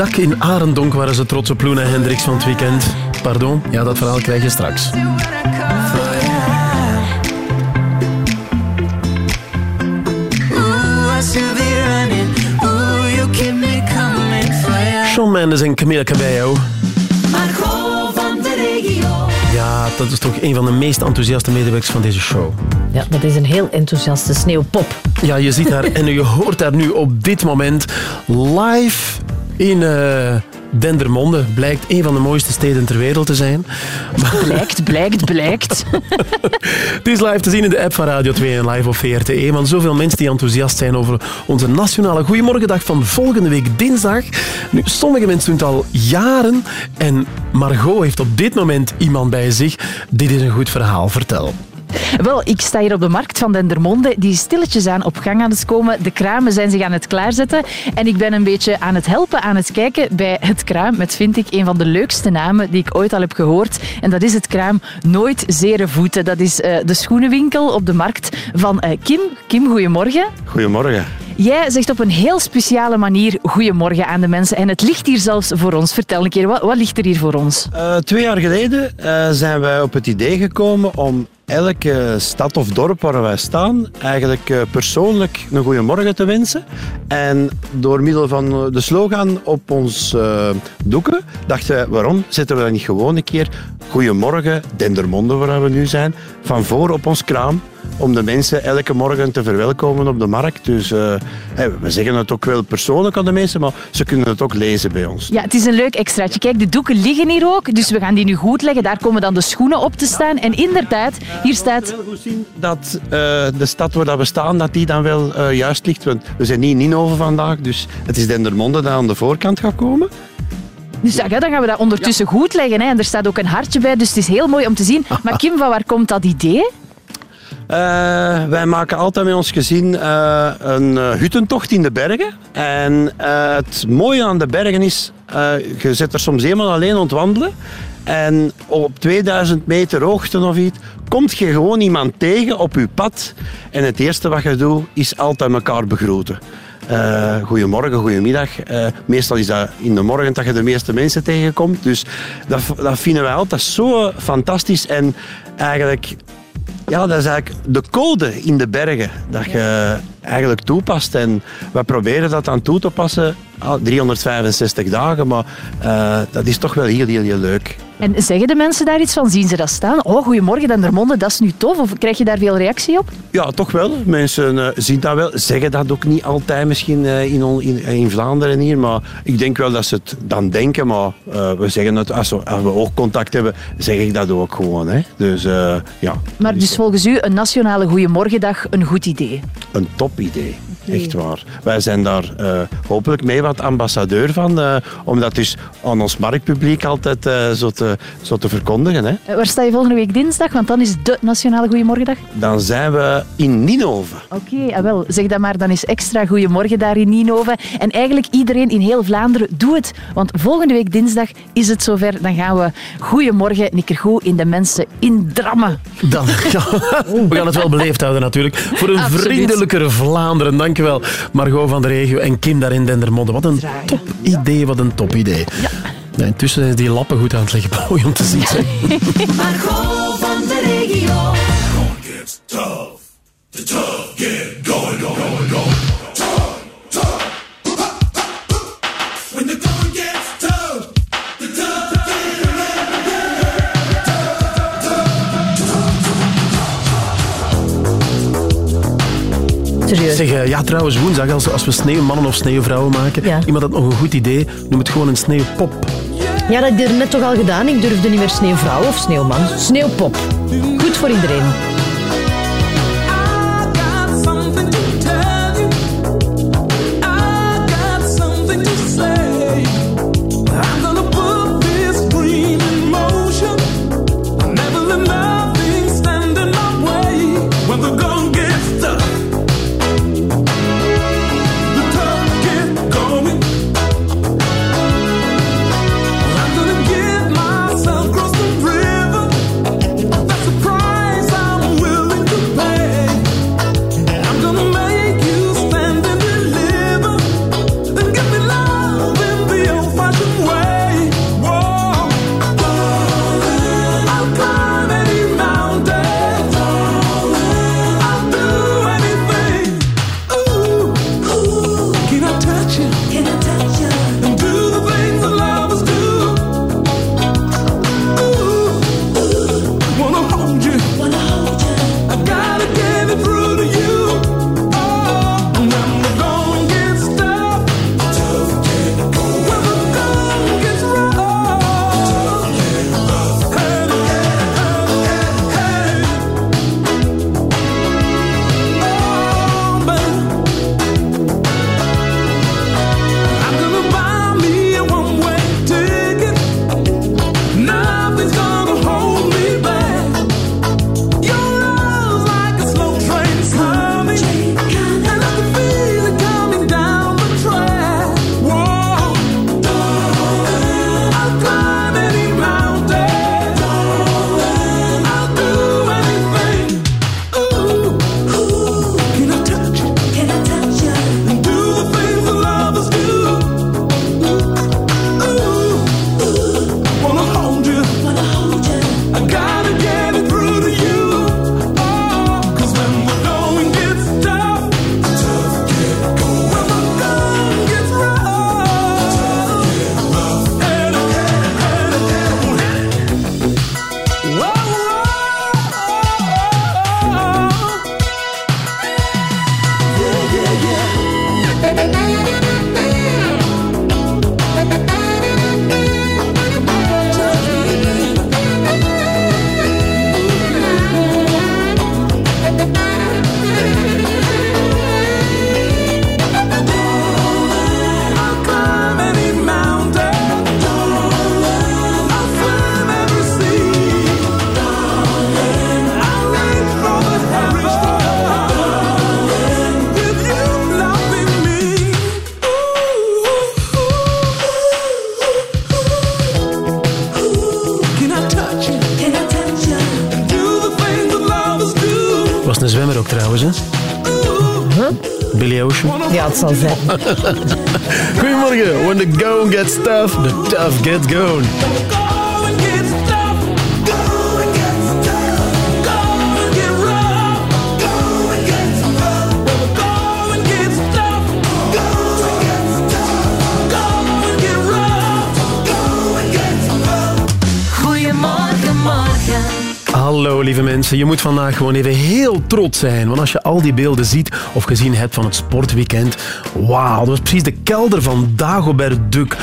dak in Arendonk waren ze trots op Luna Hendricks van het weekend. Pardon? Ja, dat verhaal krijg je straks. Shawn Mendes en Camila Cabello. Margot van de regio. Ja, dat is toch een van de meest enthousiaste medewerkers van deze show. Ja, dat is een heel enthousiaste sneeuwpop. Ja, je ziet haar en je hoort haar nu op dit moment live in eh, Dendermonde. Blijkt een van de mooiste steden ter wereld te zijn. Blijkt, blijkt, blijkt. het is live te zien in de app van Radio 2 en live op VRT1. Want zoveel mensen die enthousiast zijn over onze nationale Goedemorgendag van volgende week dinsdag. Nu, sommige mensen doen het al jaren. En Margot heeft op dit moment iemand bij zich. Dit is een goed verhaal. Vertel. Wel, ik sta hier op de markt van Dendermonde. Die is stilletjes aan op gang aan het komen. De kramen zijn zich aan het klaarzetten. En ik ben een beetje aan het helpen, aan het kijken bij het kraam. Met, vind ik, een van de leukste namen die ik ooit al heb gehoord. En dat is het kraam Nooit Zere Voeten. Dat is eh, de schoenenwinkel op de markt van eh, Kim. Kim, goedemorgen. Goedemorgen. Jij zegt op een heel speciale manier goedemorgen aan de mensen. En het ligt hier zelfs voor ons. Vertel een keer, wat, wat ligt er hier voor ons? Eh, twee jaar geleden eh, zijn wij op het idee gekomen om elke stad of dorp waar wij staan eigenlijk eh, persoonlijk een goeiemorgen te wensen. En door middel van eh, de slogan op ons eh, doeken dachten wij, waarom zetten we dat niet gewoon een keer Goedemorgen Dendermonde, waar we nu zijn, van voor op ons kraam om de mensen elke morgen te verwelkomen op de markt. Dus eh, hè, we zeggen het ook wel persoonlijk aan de mensen, maar ze kunnen het ook lezen bij ons. Ja, het is een leuk extraatje. Kijk, de doeken liggen hier ook, dus we gaan die nu goed leggen. Daar komen dan de schoenen op te staan. En inderdaad, hier staat... dat eh, de stad waar dat we staan, dat die dan wel eh, juist ligt. Want we zijn niet in Ninove vandaag, dus het is Dendermonde dat aan de voorkant gaat komen. Dus ja, dan gaan we dat ondertussen goed leggen. Hè. En er staat ook een hartje bij, dus het is heel mooi om te zien. Maar Kim, van waar komt dat idee? Eh, wij maken altijd met ons gezin eh, een eh, huttentocht in de bergen. En het mooie aan de bergen is, je zit er soms helemaal alleen aan het wandelen. En op 2000 meter hoogte of iets, komt je gewoon iemand tegen op je pad. En het eerste wat je doet, is altijd elkaar begroeten. Eh goedemorgen, goedemiddag. Meestal is dat in de morgen dat je de meeste mensen tegenkomt. Dus dat, dat vinden wij altijd zo fantastisch. En eigenlijk ja, dat is eigenlijk de code in de bergen dat je eigenlijk toepast. En we proberen dat dan toe te passen. ah, 365 dagen, maar eh, dat is toch wel heel, heel, heel leuk. En zeggen de mensen daar iets van? Zien ze dat staan? Oh, goedemorgen, Dendermonde, dat is nu tof. Of krijg je daar veel reactie op? Ja, toch wel. Mensen eh, zien dat wel. Zeggen dat ook niet altijd misschien eh, in, in, in Vlaanderen hier. Maar ik denk wel dat ze het dan denken. Maar we zeggen het, als we, als we oogcontact hebben, zeg ik dat ook gewoon. Hè. Dus ja, Maar dus volgens u een nationale Goeiemorgendag een goed idee? een pide Echt waar. Wij zijn daar eh, hopelijk mee wat ambassadeur van. eh, om dat dus aan ons marktpubliek altijd eh, zo, te, zo te verkondigen. Hè. Waar sta je volgende week dinsdag? Want dan is de nationale Goeiemorgendag. Dan zijn we in Ninove. Oké, ah, wel, zeg dat maar. Dan is extra goeiemorgen daar in Ninove. En eigenlijk iedereen in heel Vlaanderen, doe het. Want volgende week dinsdag is het zover. Dan gaan we goeiemorgen een keer goed in de mensen indrammen. Dan, ja, we gaan het wel beleefd houden natuurlijk. Voor een Absoluut. vriendelijker Vlaanderen. Dankjewel Margot van de regio en Kim daar in Dendermonde. Wat een top idee, wat een top idee. Ja. intussen zijn die lappen goed aan het leggen. Mooi om te zien. Margot van de regio. Serieus. Zeg, eh, ja, trouwens, woensdag, als, als we sneeuwmannen of sneeuwvrouwen maken, iemand had nog een goed idee, noem het gewoon een sneeuwpop. Ja, dat heb ik net toch al gedaan. Ik durfde niet meer sneeuwvrouw of sneeuwman. Sneeuwpop. Goed voor iedereen. Zwemmer ook trouwens, hè? Billy Ocean. Ja, het zal zijn. Goedemorgen. When the going gets tough, the tough gets going. Lieve mensen, je moet vandaag gewoon even heel trots zijn. Want als je al die beelden ziet of gezien hebt van het sportweekend, wauw, dat was precies de kelder van Dagobert Duck.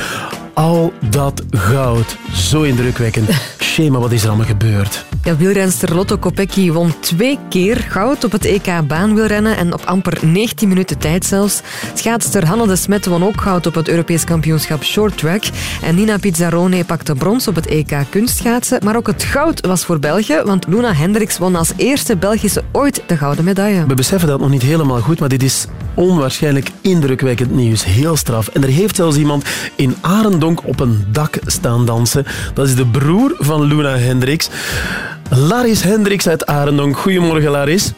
Al dat goud, zo indrukwekkend. Shema, wat is er allemaal gebeurd? Ja, wielrenster Lotto Kopecky won twee keer goud op het EK baanwielrennen en op amper 19 minuten tijd zelfs. Schaatster Hanne de Smet won ook goud op het Europees kampioenschap short track. En Nina Pizzarone pakte brons op het EK kunstschaatsen. Maar ook het goud was voor België, want Luna Hendricks won als eerste Belgische ooit de gouden medaille. We beseffen dat nog niet helemaal goed, maar dit is onwaarschijnlijk indrukwekkend nieuws. Heel straf. En er heeft zelfs iemand in Arendonk op een dak staan dansen. Dat is de broer van Luna Hendricks. Laris Hendricks uit Arendonk. Goedemorgen, Laris.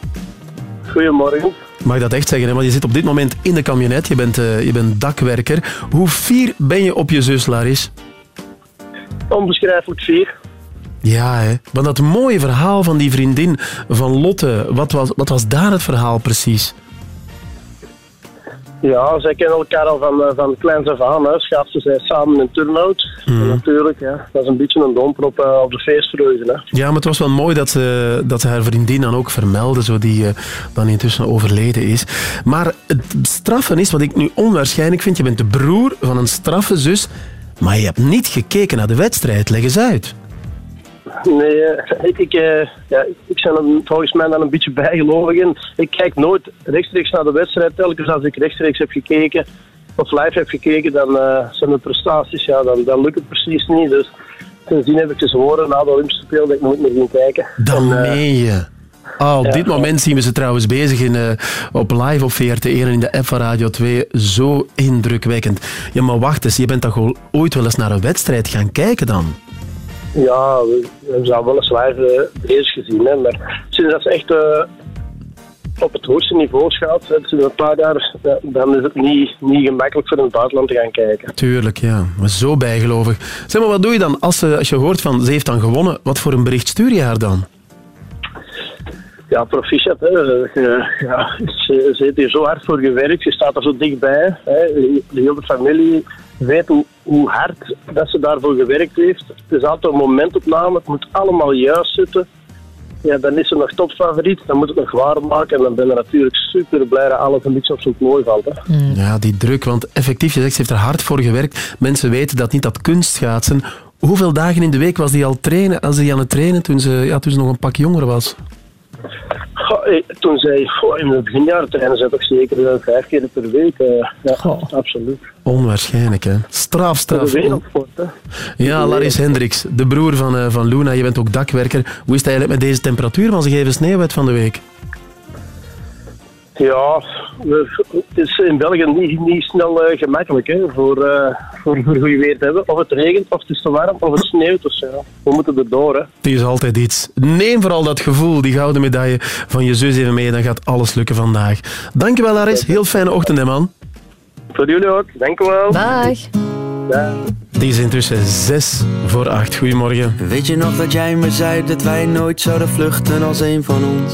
Goedemorgen. Mag ik dat echt zeggen? Hè? Want je zit op dit moment in de camionet. Je bent, eh, je bent dakwerker. Hoe fier ben je op je zus, Laris? Onbeschrijfelijk vier. Ja, hè. Want dat mooie verhaal van die vriendin van Lotte, wat was, wat was daar het verhaal precies? Ja, zij kennen elkaar al van, eh, van kleins af aan. Hè. Schaatsen zij samen in turnout. En natuurlijk, ja, dat is een beetje een domper op, eh, op de feestvreugde. Hè. Ja, maar het was wel mooi dat ze, dat ze haar vriendin dan ook vermeldde, zo die eh, dan intussen overleden is. Maar het straffen is, wat ik nu onwaarschijnlijk vind, je bent de broer van een straffe zus, maar je hebt niet gekeken naar de wedstrijd. Leg eens uit. Nee, eh, ik, ik, eh, ja, ik ben er volgens mij dan een beetje bijgelovig in. Ik kijk nooit rechtstreeks naar de wedstrijd. Telkens als ik rechtstreeks heb gekeken of live heb gekeken, dan eh, zijn de prestaties, ja, dan, dan lukt het precies niet. Dus sindsdien heb ik gezworen na de Olympische Spelen dat ik nooit meer ging kijken. Dan En, meen je. Ah, op ja. dit moment zien we ze trouwens bezig in, op live op VRT1 en in de app van Radio 2. Zo indrukwekkend. Ja, maar wacht eens, je bent toch ooit wel eens naar een wedstrijd gaan kijken dan? Ja, we we hebben ze al wel eens live eh, bezig gezien. Hè, maar sinds dat ze echt eh, op het hoogste niveau gaat, hè, sinds een paar jaar, ja, dan is het niet, niet gemakkelijk voor in het buitenland te gaan kijken. Tuurlijk, ja. Zo bijgelovig. Zeg maar, wat doe je dan als, ze, als je hoort van ze heeft dan gewonnen? Wat voor een bericht stuur je haar dan? Ja, proficiat. Hè. Eh, ja, ze, ze heeft hier zo hard voor gewerkt, ze staat er zo dichtbij. Hè. De hele familie weet hoe, hoe hard dat ze daarvoor gewerkt heeft. Het is altijd een momentopname, het moet allemaal juist zitten. Ja, dan is ze nog topfavoriet, dan moet het nog waarmaken. En dan ben je natuurlijk super blij dat alles een beetje op zijn mooi valt. Hè. Ja, die druk. Want effectief, je zegt, ze heeft er hard voor gewerkt. Mensen weten dat niet, dat kunstschaatsen. Hoeveel dagen in de week was die al trainen, als die aan het trainen toen ze, ja, toen ze nog een pak jonger was? Goh, eh, toen zij goh, in het beginjaren trainen ze toch zeker vijf keer per week. eh, ja, absoluut. Onwaarschijnlijk, hè? Straf, straf. Wereldsport, hè. Ja, Laris Hendricks, de broer van, eh, van Luna. Je bent ook dakwerker. Hoe is het eigenlijk met deze temperatuur? Want ze geven sneeuw uit van de week. Ja, het is in België niet, niet snel eh, gemakkelijk hè, voor, eh, voor, voor goed weer te hebben. Of het regent, of het is te warm, of het sneeuwt. Dus ja, we moeten erdoor. Hè. Het is altijd iets. Neem vooral dat gevoel, die gouden medaille van je zus even mee. Dan gaat alles lukken vandaag. Dankjewel, Laris. Heel fijne ochtend, hè, man. Voor jullie ook, dank u wel. Dag. Dag. Het is intussen zes voor acht. Goedemorgen. Weet je nog dat jij me zei dat wij nooit zouden vluchten als een van ons?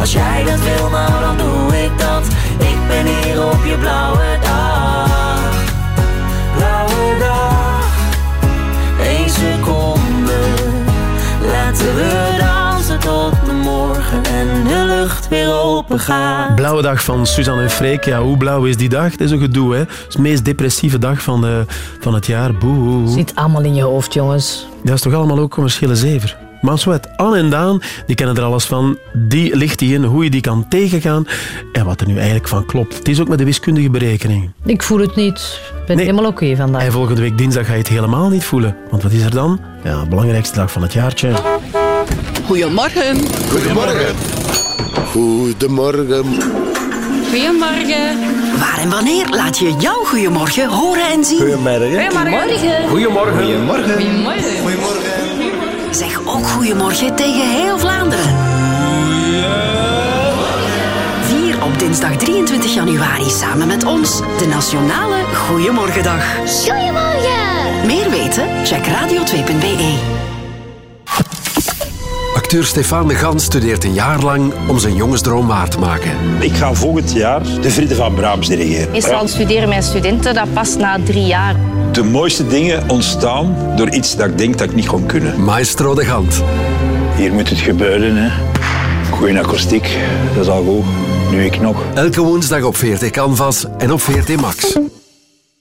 Als jij dat wil, nou dan doe ik dat. Ik ben hier op je blauwe dag. Blauwe dag, één seconde. Laten we dansen tot de morgen en de lucht weer open gaat. Blauwe dag van Suzanne en Freek. Ja, hoe blauw is die dag? Dat is een gedoe, hè. Het is de meest depressieve dag van, de, van het jaar. Boe. Zit allemaal in je hoofd, jongens. Dat is toch allemaal ook commerciële zever? Maar Sweat, Anne en Daan, die kennen er alles van. Die ligt die in, hoe je die kan tegengaan en wat er nu eigenlijk van klopt. Het is ook met de wiskundige berekening. Ik voel het niet. Ik ben helemaal oké vandaag. En volgende week dinsdag ga je het helemaal niet voelen. Want wat is er dan? Ja, de belangrijkste dag van het jaartje. Goedemorgen. Goedemorgen. Goedemorgen. Goedemorgen. Waar en wanneer laat je jouw goeiemorgen horen en zien? Goedemorgen. Goedemorgen. Goedemorgen. Goedemorgen. Zeg ook goeiemorgen tegen heel Vlaanderen. Vier op dinsdag 23 januari samen met ons de Nationale Goeiemorgendag. Goedemorgen! Meer weten? Check radio2.be. Acteur Stefan de Gans studeert een jaar lang om zijn jongensdroom waar te maken. Ik ga volgend jaar de Friede van Brahms dirigeren. Meestal studeren mijn studenten dat pas na drie jaar. De mooiste dingen ontstaan door iets dat ik denk dat ik niet kon kunnen. Maestro de Gant. Hier moet het gebeuren, hè. Goeie akoestiek, dat is al goed. Nu ik nog. Elke woensdag op 40 Canvas en op 40 Max.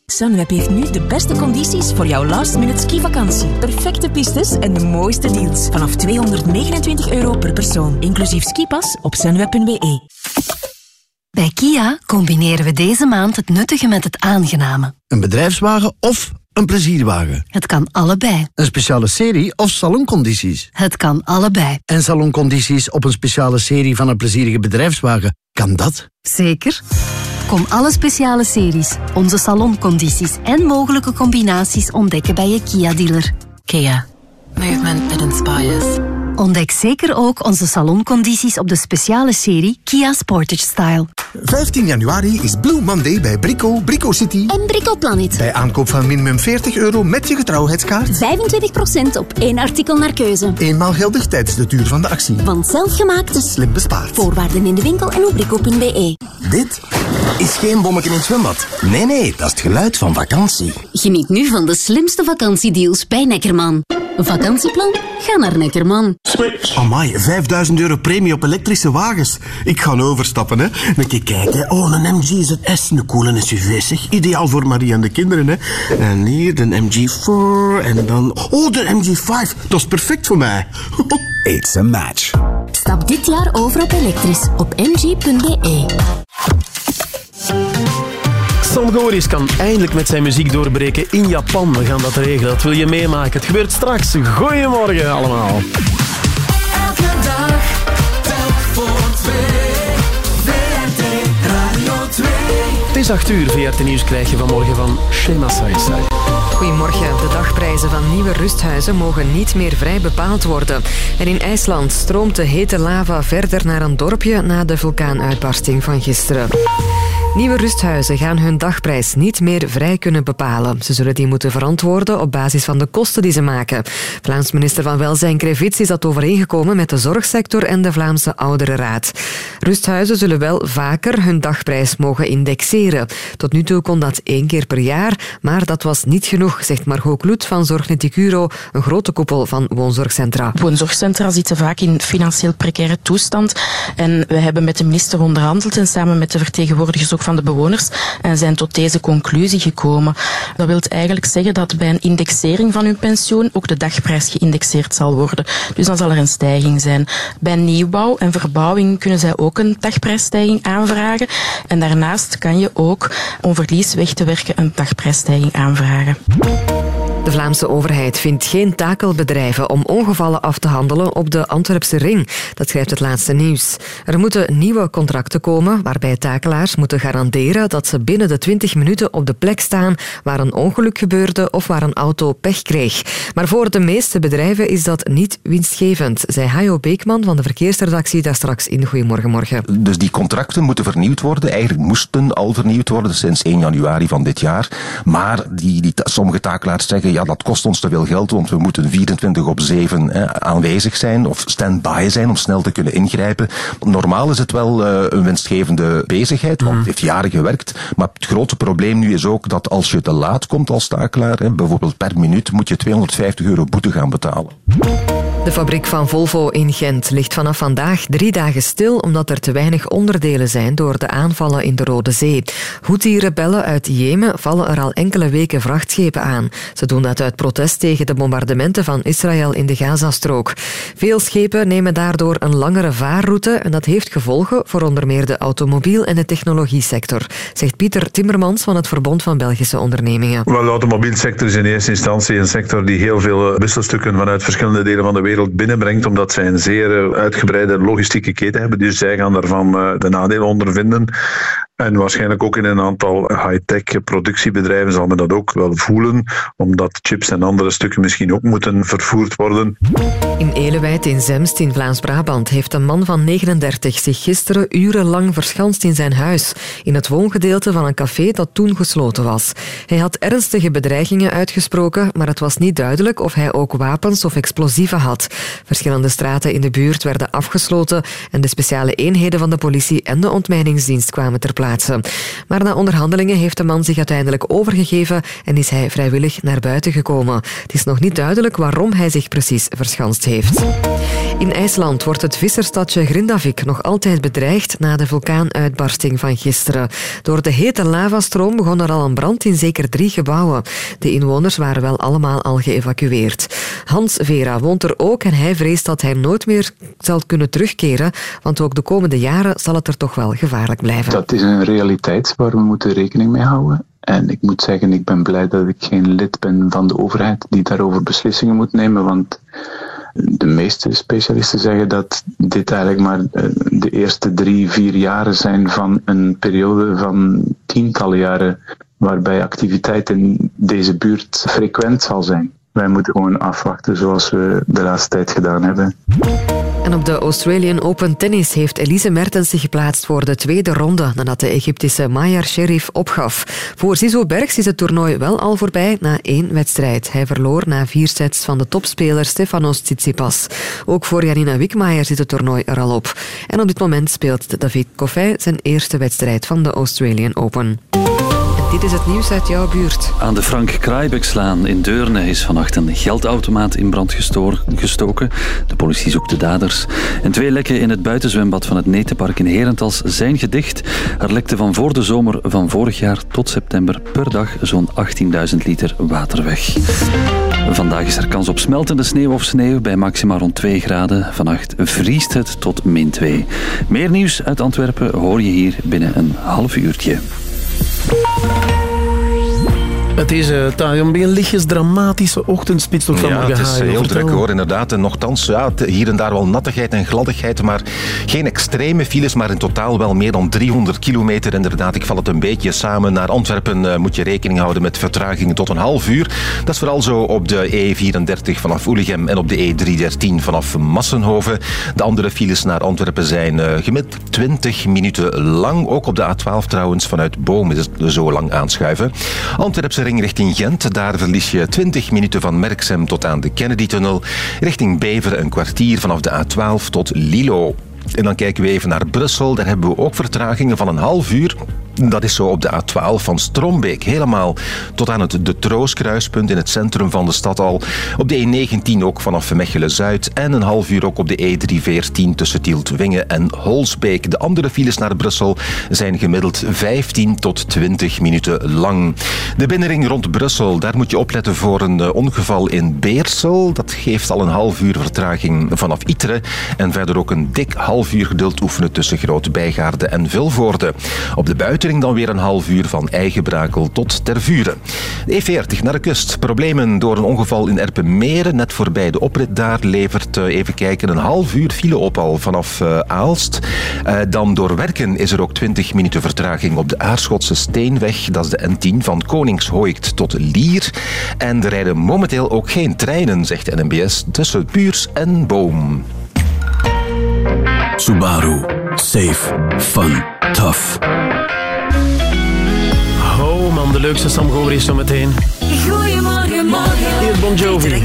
Sunweb heeft nu de beste condities voor jouw last-minute skivakantie. Perfecte pistes en de mooiste deals. Vanaf 229 euro per persoon. Inclusief skipas op sunweb.be. Bij Kia combineren we deze maand het nuttige met het aangename. Een bedrijfswagen of een plezierwagen. Het kan allebei. Een speciale serie of saloncondities. Het kan allebei. En saloncondities op een speciale serie van een plezierige bedrijfswagen. Kan dat? Zeker. Kom alle speciale series, onze saloncondities en mogelijke combinaties ontdekken bij je Kia-dealer. Kia. Movement that inspires. Ontdek zeker ook onze saloncondities op de speciale serie Kia Sportage Style. 15 januari is Blue Monday bij Brico, Brico City. En Brico Planet. Bij aankoop van minimum 40 euro met je getrouwheidskaart. 25% op één artikel naar keuze. Eenmaal geldig tijdens de duur van de actie. Want zelfgemaakt Slim bespaard. Voorwaarden in de winkel en op brico.be. Dit is geen bommetje in het zwembad. Nee, nee, dat is het geluid van vakantie. Geniet nu van de slimste vakantiedeals bij Neckerman. Een vakantieplan? Ga naar Neckerman. Amai, 5000 euro premie op elektrische wagens. Ik ga overstappen, hè. Een keer kijken. Oh, een MG ZS, een coole SUV, zeg. Ideaal voor Marie en de kinderen, hè. En hier de MG4 en dan... Oh, de MG5. Dat is perfect voor mij. It's a match. Stap dit jaar over op elektrisch op mg.be. Sam Goris kan eindelijk met zijn muziek doorbreken in Japan. We gaan dat regelen. Dat wil je meemaken. Het gebeurt straks. Goedemorgen allemaal. Het is 8 uur. VRT Nieuws krijg je van Shema Saisai. Goedemorgen. De dagprijzen van nieuwe rusthuizen mogen niet meer vrij bepaald worden. En in IJsland stroomt de hete lava verder naar een dorpje na de vulkaanuitbarsting van gisteren. Nieuwe rusthuizen gaan hun dagprijs niet meer vrij kunnen bepalen. Ze zullen die moeten verantwoorden op basis van de kosten die ze maken. Vlaams minister van Welzijn Krevits is dat overeengekomen met de zorgsector en de Vlaamse Ouderenraad. Rusthuizen zullen wel vaker hun dagprijs mogen indexeren. Tot nu toe kon dat één keer per jaar, maar dat was niet genoeg, zegt Margot Kloet van Zorgneticuro, een grote koepel van woonzorgcentra. Woonzorgcentra zitten vaak in financieel precaire toestand. En we hebben met de minister onderhandeld en samen met de vertegenwoordigers ook van de bewoners en zijn tot deze conclusie gekomen. Dat wil eigenlijk zeggen dat bij een indexering van hun pensioen ook de dagprijs geïndexeerd zal worden. Dus dan zal er een stijging zijn. Bij nieuwbouw en verbouwing kunnen zij ook een dagprijsstijging aanvragen. En daarnaast kan je ook, om verlies weg te werken, een dagprijsstijging aanvragen. De Vlaamse overheid vindt geen takelbedrijven om ongevallen af te handelen op de Antwerpse ring. Dat schrijft het laatste nieuws. Er moeten nieuwe contracten komen waarbij takelaars moeten garanderen dat ze binnen de 20 minuten op de plek staan waar een ongeluk gebeurde of waar een auto pech kreeg. Maar voor de meeste bedrijven is dat niet winstgevend, zei Hajo Beekman van de verkeersredactie daar straks in Goedemorgen Morgen. Dus die contracten moeten vernieuwd worden. Eigenlijk moesten al vernieuwd worden sinds 1 januari van dit jaar. Maar die, die, sommige takelaars zeggen, ja, dat kost ons te veel geld, want we moeten 24 op 7 hè, aanwezig zijn of stand-by zijn om snel te kunnen ingrijpen. Normaal is het wel uh, een winstgevende bezigheid, want het heeft jaren gewerkt. Maar het grote probleem nu is ook dat als je te laat komt als takelaar, hè, bijvoorbeeld per minuut, moet je 250 euro boete gaan betalen. De fabriek van Volvo in Gent ligt vanaf vandaag drie dagen stil omdat er te weinig onderdelen zijn door de aanvallen in de Rode Zee. Houthi-rebellen uit Jemen vallen er al enkele weken vrachtschepen aan. Ze doen dat uit protest tegen de bombardementen van Israël in de Gazastrook. Veel schepen nemen daardoor een langere vaarroute en dat heeft gevolgen voor onder meer de automobiel- en de technologiesector, zegt Pieter Timmermans van het Verbond van Belgische Ondernemingen. De automobielsector is in eerste instantie een sector die heel veel wisselstukken vanuit verschillende delen van de wereld binnenbrengt, omdat zij een zeer uitgebreide logistieke keten hebben. Dus zij gaan daarvan de nadelen ondervinden. En waarschijnlijk ook in een aantal high-tech productiebedrijven zal men dat ook wel voelen, omdat chips en andere stukken misschien ook moeten vervoerd worden. In Elewijd in Zemst in Vlaams-Brabant heeft een man van 39 zich gisteren urenlang verschanst in zijn huis, in het woongedeelte van een café dat toen gesloten was. Hij had ernstige bedreigingen uitgesproken, maar het was niet duidelijk of hij ook wapens of explosieven had. Verschillende straten in de buurt werden afgesloten en de speciale eenheden van de politie en de ontmijningsdienst kwamen ter plaatse. Maar na onderhandelingen heeft de man zich uiteindelijk overgegeven en is hij vrijwillig naar buiten gekomen. Het is nog niet duidelijk waarom hij zich precies verschanst heeft. In IJsland wordt het visserstadje Grindavik nog altijd bedreigd na de vulkaanuitbarsting van gisteren. Door de hete lavastroom begon er al een brand in zeker drie gebouwen. De inwoners waren wel allemaal al geëvacueerd. Hans Vera woont er ook en hij vreest dat hij nooit meer zal kunnen terugkeren, want ook de komende jaren zal het er toch wel gevaarlijk blijven. Dat is een realiteit waar we moeten rekening mee houden. En ik moet zeggen, ik ben blij dat ik geen lid ben van de overheid die daarover beslissingen moet nemen, want de meeste specialisten zeggen dat dit eigenlijk maar de eerste drie, vier jaren zijn van een periode van tientallen jaren waarbij activiteit in deze buurt frequent zal zijn. Wij moeten gewoon afwachten zoals we de laatste tijd gedaan hebben. En op de Australian Open Tennis heeft Elise Mertens zich geplaatst voor de tweede ronde nadat de Egyptische Mayar Sherif opgaf. Voor Zizou Bergs is het toernooi wel al voorbij na één wedstrijd. Hij verloor na vier sets van de topspeler Stefanos Tsitsipas. Ook voor Janina Wikmaier zit het toernooi er al op. En op dit moment speelt David Goffin zijn eerste wedstrijd van de Australian Open. Dit is het nieuws uit jouw buurt. Aan de Frank Kraaibeksslaan in Deurne is vannacht een geldautomaat in brand gestoken. De politie zoekt de daders. En twee lekken in het buitenzwembad van het Netenpark in Herentals zijn gedicht. Er lekte van voor de zomer van vorig jaar tot september per dag zo'n 18.000 liter water weg. Vandaag is er kans op smeltende sneeuw of sneeuw bij maxima rond 2 graden. Vannacht vriest het tot min 2. Meer nieuws uit Antwerpen hoor je hier binnen een half uurtje. Thank you. Het is uh, een lichtjes dramatische ochtendspits toch van Ja, het is Hajo. heel druk hoor, inderdaad. En nogthans, ja, hier en daar wel nattigheid en gladdigheid, maar geen extreme files, maar in totaal wel meer dan 300 kilometer. Inderdaad, ik val het een beetje samen. Naar Antwerpen eh, moet je rekening houden met vertragingen tot een half uur. Dat is vooral zo op de E34 vanaf Oelegem en op de E313 vanaf Massenhoven. De andere files naar Antwerpen zijn eh, gemiddeld 20 minuten lang. Ook op de A12 trouwens, vanuit Bomen is het zo lang aanschuiven. Antwerpse richting Gent, daar verlies je 20 minuten van Merksem tot aan de Kennedy-tunnel. Richting Beveren een kwartier vanaf de A12 tot Lilo. En dan kijken we even naar Brussel. Daar hebben we ook vertragingen van een half uur. Dat is zo op de A12 van Strombeek, helemaal tot aan het De Trooskruispunt in het centrum van de stad al. Op de E19 ook vanaf Mechelen-Zuid en een half uur ook op de E314 tussen Tieltwingen en Holsbeek. De andere files naar Brussel zijn gemiddeld 15 tot 20 minuten lang. De binnenring rond Brussel, daar moet je opletten voor een eh, ongeval in Beersel. Dat geeft al een half uur vertraging vanaf Iteren en verder ook een dik half uur geduld oefenen tussen Grote Bijgaarde en Vilvoorde. Op de dan weer een half uur van Eigenbrakel tot Tervuren. De E40 naar de kust. Problemen door een ongeval in Erpenmeren, net voorbij de oprit daar, levert, eh, even kijken, een half uur file op al vanaf eh, Aalst. Eh, dan door Werken is er ook 20 minuten vertraging op de Aarschotse Steenweg. Dat is de N10 van Koningshooikt tot Lier. En er rijden momenteel ook geen treinen, zegt NMBS, tussen Puurs en Boom. Subaru. Safe. Fun. Tough. De leukste Sam is zo meteen. Goedemorgen, morgen. Hier Bon Jovi.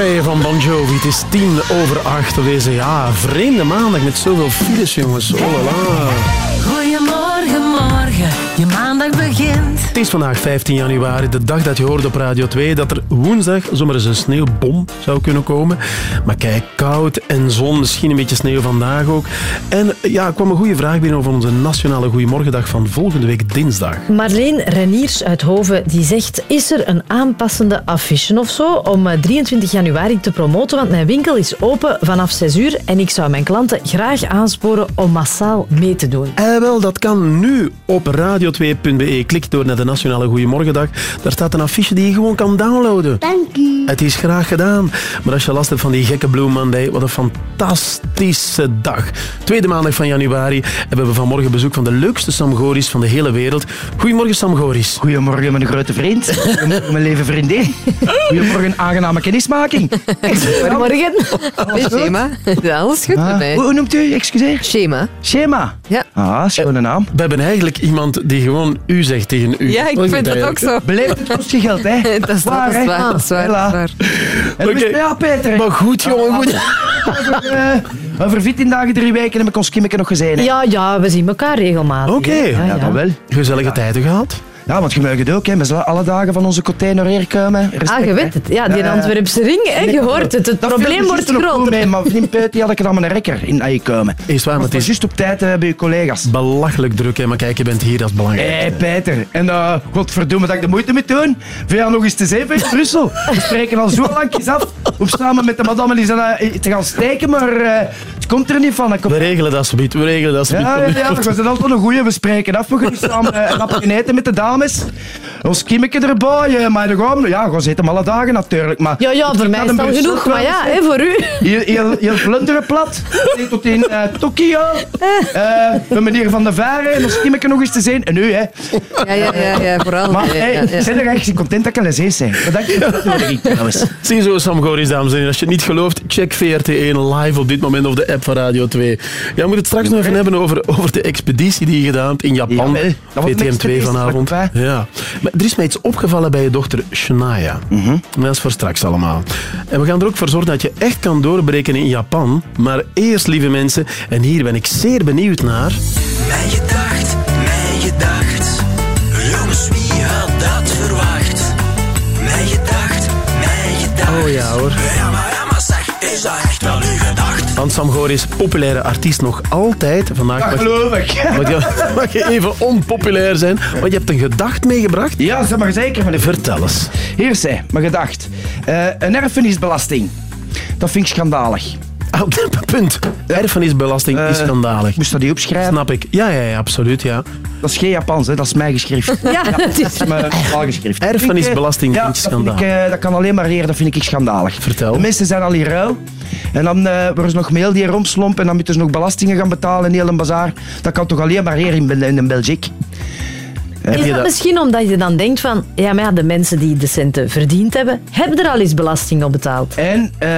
Van Bon Jovi. Het is tien over acht deze ja, vreemde maandag met zoveel files, jongens. Oh. Is vandaag 15 januari, de dag dat je hoorde op Radio 2 dat er woensdag zomaar eens een sneeuwbom zou kunnen komen. Maar kijk, koud en zon, misschien een beetje sneeuw vandaag ook. En ja, er kwam een goede vraag binnen over onze nationale Goeiemorgendag van volgende week dinsdag. Marleen Reniers uit Hoven die zegt: Is er een aanpassende affiche of zo om eh, 23 januari te promoten? Want mijn winkel is open vanaf 6 uur en ik zou mijn klanten graag aansporen om massaal mee te doen. Eh, wel, dat kan nu op radio2.be. Klik door naar de Nationale Goeiemorgendag. Daar staat een affiche die je gewoon kan downloaden. Dank u. Het is graag gedaan. Maar als je last hebt van die gekke Blue Monday, wat een fantastische dag. Tweede maandag van januari. En we hebben vanmorgen bezoek van de leukste Sam Goris van de hele wereld. Goedemorgen Sam Goris. Goedemorgen mijn grote vriend. Goedemorgen mijn lieve vriendin. Goedemorgen aangename kennismaking. Goedemorgen. Schema. Ja, alles goed Ah, bij mij. hoe, hoe noemt u, excuseer? Schema. Schema. Ja. Ah, schone naam. We hebben eigenlijk iemand die gewoon u zegt tegen u. Ja, ik vind het dat ook zo. Beleefd, het kost je geld, hè? Dat is waar, dat is waar, dat is waar, dat is waar. En hoe is het met jou, Peter? Maar goed, jongen, goed. Over, eh, over 14 dagen, drie weken heb ik ons kimmetje nog gezien. hè? Ja, ja, we zien elkaar regelmatig. Oké. hè. Ja, dat wel. Gezellige tijden gehad. Ja, want je mag het ook, hè. We zullen alle dagen van onze container hier komen. Respect, Ah, je weet het. Ja, die Eh, Antwerpse ring, hè, je hoort het. Het Dat probleem wordt groter. Mee, maar vriend Peut, die had ik dan met een rekker in aangekomen. Is waar, maar het is juist op tijd eh, bij je collega's. belachelijk druk. Hè? Maar kijk, je bent hier, dat is belangrijk. Hé, hey, Peter. En uh, godverdomme dat ik de moeite moet doen. Je nog eens te zeven in Brussel? We spreken al zo lang af om samen met de madame uh, te gaan steken, maar eh, het komt er niet van. We regelen dat zoiets. We regelen dat zoiets. ja, ja, ja, we zijn altijd een goeie. We spreken af. We gaan samen uh, een eten met de dames. Ons kimmetje erbij. eh, maar we... Ja, we zitten alle dagen natuurlijk. Maar Ja, ja, voor mij is al genoeg, maar ja, hè, voor u. Heel, heel, heel Vlaanderen plat. Tot in eh, Tokio. Eh de meneer Van der Varen. En ons kimmetje nog eens te zien. En nu, hè. Ja, ja, ja, ja vooral. Maar Ja, hey, ja, ja. ik ben er echt content dat ik al eens eens zijn. Bedankt voor de trouwens. Zie zo, Sam Goris, dames en heren. Als je het niet gelooft, check VRT1 live op dit moment op de app van Radio 2. Ja, we moeten het straks nog even hebben over, over de expeditie die je gedaan hebt in Japan. Jawel, dat was een VTM2 expeditie, vanavond. Ja. Maar er is mij iets opgevallen bij je dochter Shania. Mhm. Dat is voor straks allemaal. En we gaan er ook voor zorgen dat je echt kan doorbreken in Japan. Maar eerst, lieve mensen, en hier ben ik zeer benieuwd naar... Mijn gedacht, Sam Goris, populaire artiest nog altijd. Vandaag Dat mag- geloof ik. mag je, mag je even onpopulair zijn. Want je hebt een gedacht meegebracht. Ja, zeg maar zeker. meneer. Vertel eens. Hier zei, mijn gedacht. Eh, een erfenisbelasting. Dat vind ik schandalig. Ah, punt. Erfenisbelasting is Eh, schandalig. Moest dat die opschrijven? Snap ik. Ja, ja, ja, absoluut, ja. Dat is geen Japans, hè. dat is mijn geschrift. Ja, het is- Dat is mijn taalgeschrift. Erfenisbelasting Ja, vind je dat, ik, schandalig. eh, dat kan alleen maar hier, dat vind ik schandalig. Vertel. De mensen zijn al hier ruil. En dan eh worden ze nog mail die romslomp en dan moeten ze nog belastingen gaan betalen in heel een bazaar. Dat kan toch alleen maar hier in, in België. Is dat dat? misschien omdat je dan denkt van, ja, maar ja, de mensen die de centen verdiend hebben, hebben er al eens belasting op betaald. En eh,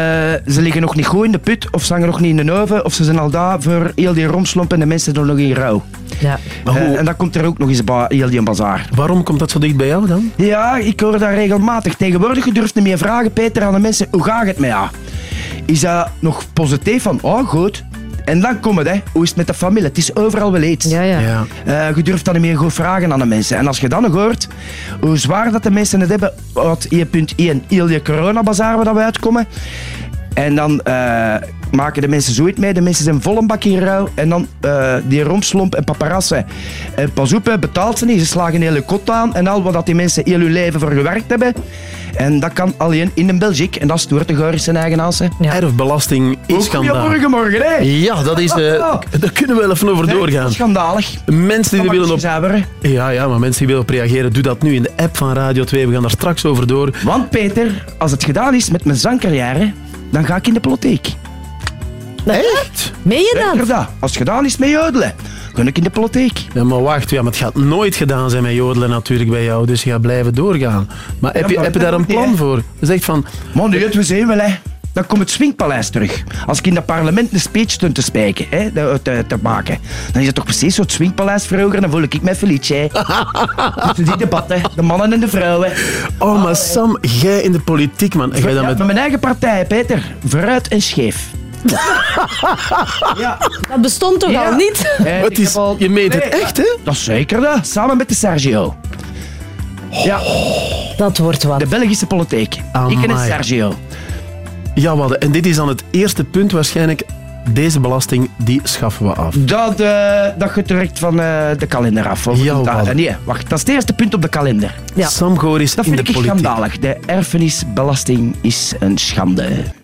ze liggen nog niet goed in de put, of ze hangen nog niet in de oven, of ze zijn al daar voor heel die romslomp en de mensen er nog in rouw. Ja. Eh, en dan komt er ook nog eens heel die bazaar. Waarom komt dat zo dicht bij jou dan? Ja, ik hoor dat regelmatig. Tegenwoordig je durft niet meer vragen, Peter, aan de mensen, hoe gaat het met jou? Is dat nog positief van, oh goed. En dan komt het, hè. hoe is het met de familie? Het is overal wel iets. Ja, ja. Ja. Eh, je durft dan niet meer goed vragen aan de mensen. En als je dan nog hoort hoe zwaar dat de mensen het hebben, uit 1.1, heel die coronabazaar waar we uitkomen. En dan eh, maken de mensen zoiets mee. De mensen zijn vol een bak in rouw. En dan eh, die romslomp en paparazzen. En pas op, betaalt ze niet. Ze slagen een hele kot aan. En al wat dat die mensen heel hun leven voor gewerkt hebben. En dat kan alleen in een België. En dat is door de Goris zijn eigen aanse. Erfbelasting is schandalig. Goedemorgen, morgen, hè? Ja, dat is... eh, daar kunnen we wel even over doorgaan. Schandalig. Mensen die er willen op... Zuiveren. Ja, ja, maar mensen die willen op reageren, doe dat nu in de app van Radio 2. We gaan daar straks over door. Want Peter, als het gedaan is met mijn zangcarrière, dan ga ik in de politiek. Echt? Meen je dat. Als het gedaan is met jodelen, ga ik in de politiek. Ja, maar wacht, ja, maar het gaat nooit gedaan zijn met jodelen natuurlijk bij jou, dus je gaat blijven doorgaan. Maar heb, je, heb je daar een plan hè. voor? Je zegt van, Maar nu, het we zien wel, hè. dan komt het Swingpaleis terug. Als ik in dat parlement een speech stond te spreken, hè, te, te, te maken, dan is het toch precies zo'n Swingpaleis vroeger. Dan voel ik met Felice. Tussen die debatten, de mannen en de vrouwen. Oh, maar Sam, jij in de politiek, man. Jij dan met... met mijn eigen partij, Peter. Vooruit en scheef. Dat bestond toch Ja. al niet? Eh, Het ik is- al- je meent het echt, hè? Dat is zeker, dat. Samen met de Sergio. Ja, Dat wordt wat. de Belgische politiek. Ik en Amai. Sergio. Ja, wat, en dit is dan het eerste punt waarschijnlijk. Deze belasting, die schaffen we af. Dat, eh dat gaat direct van eh, de kalender af. Of Ja, dat- nee, wacht. Dat is het eerste punt op de kalender. Ja. Sam Goris Dat in vind de ik politiek. schandalig. De erfenisbelasting is een schande.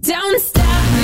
Don't stop,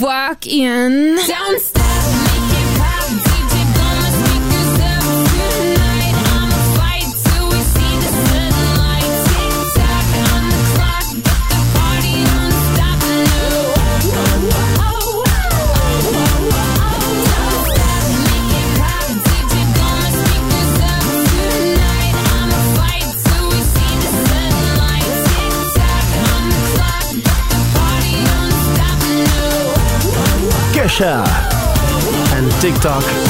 walk in. Don't TikTok.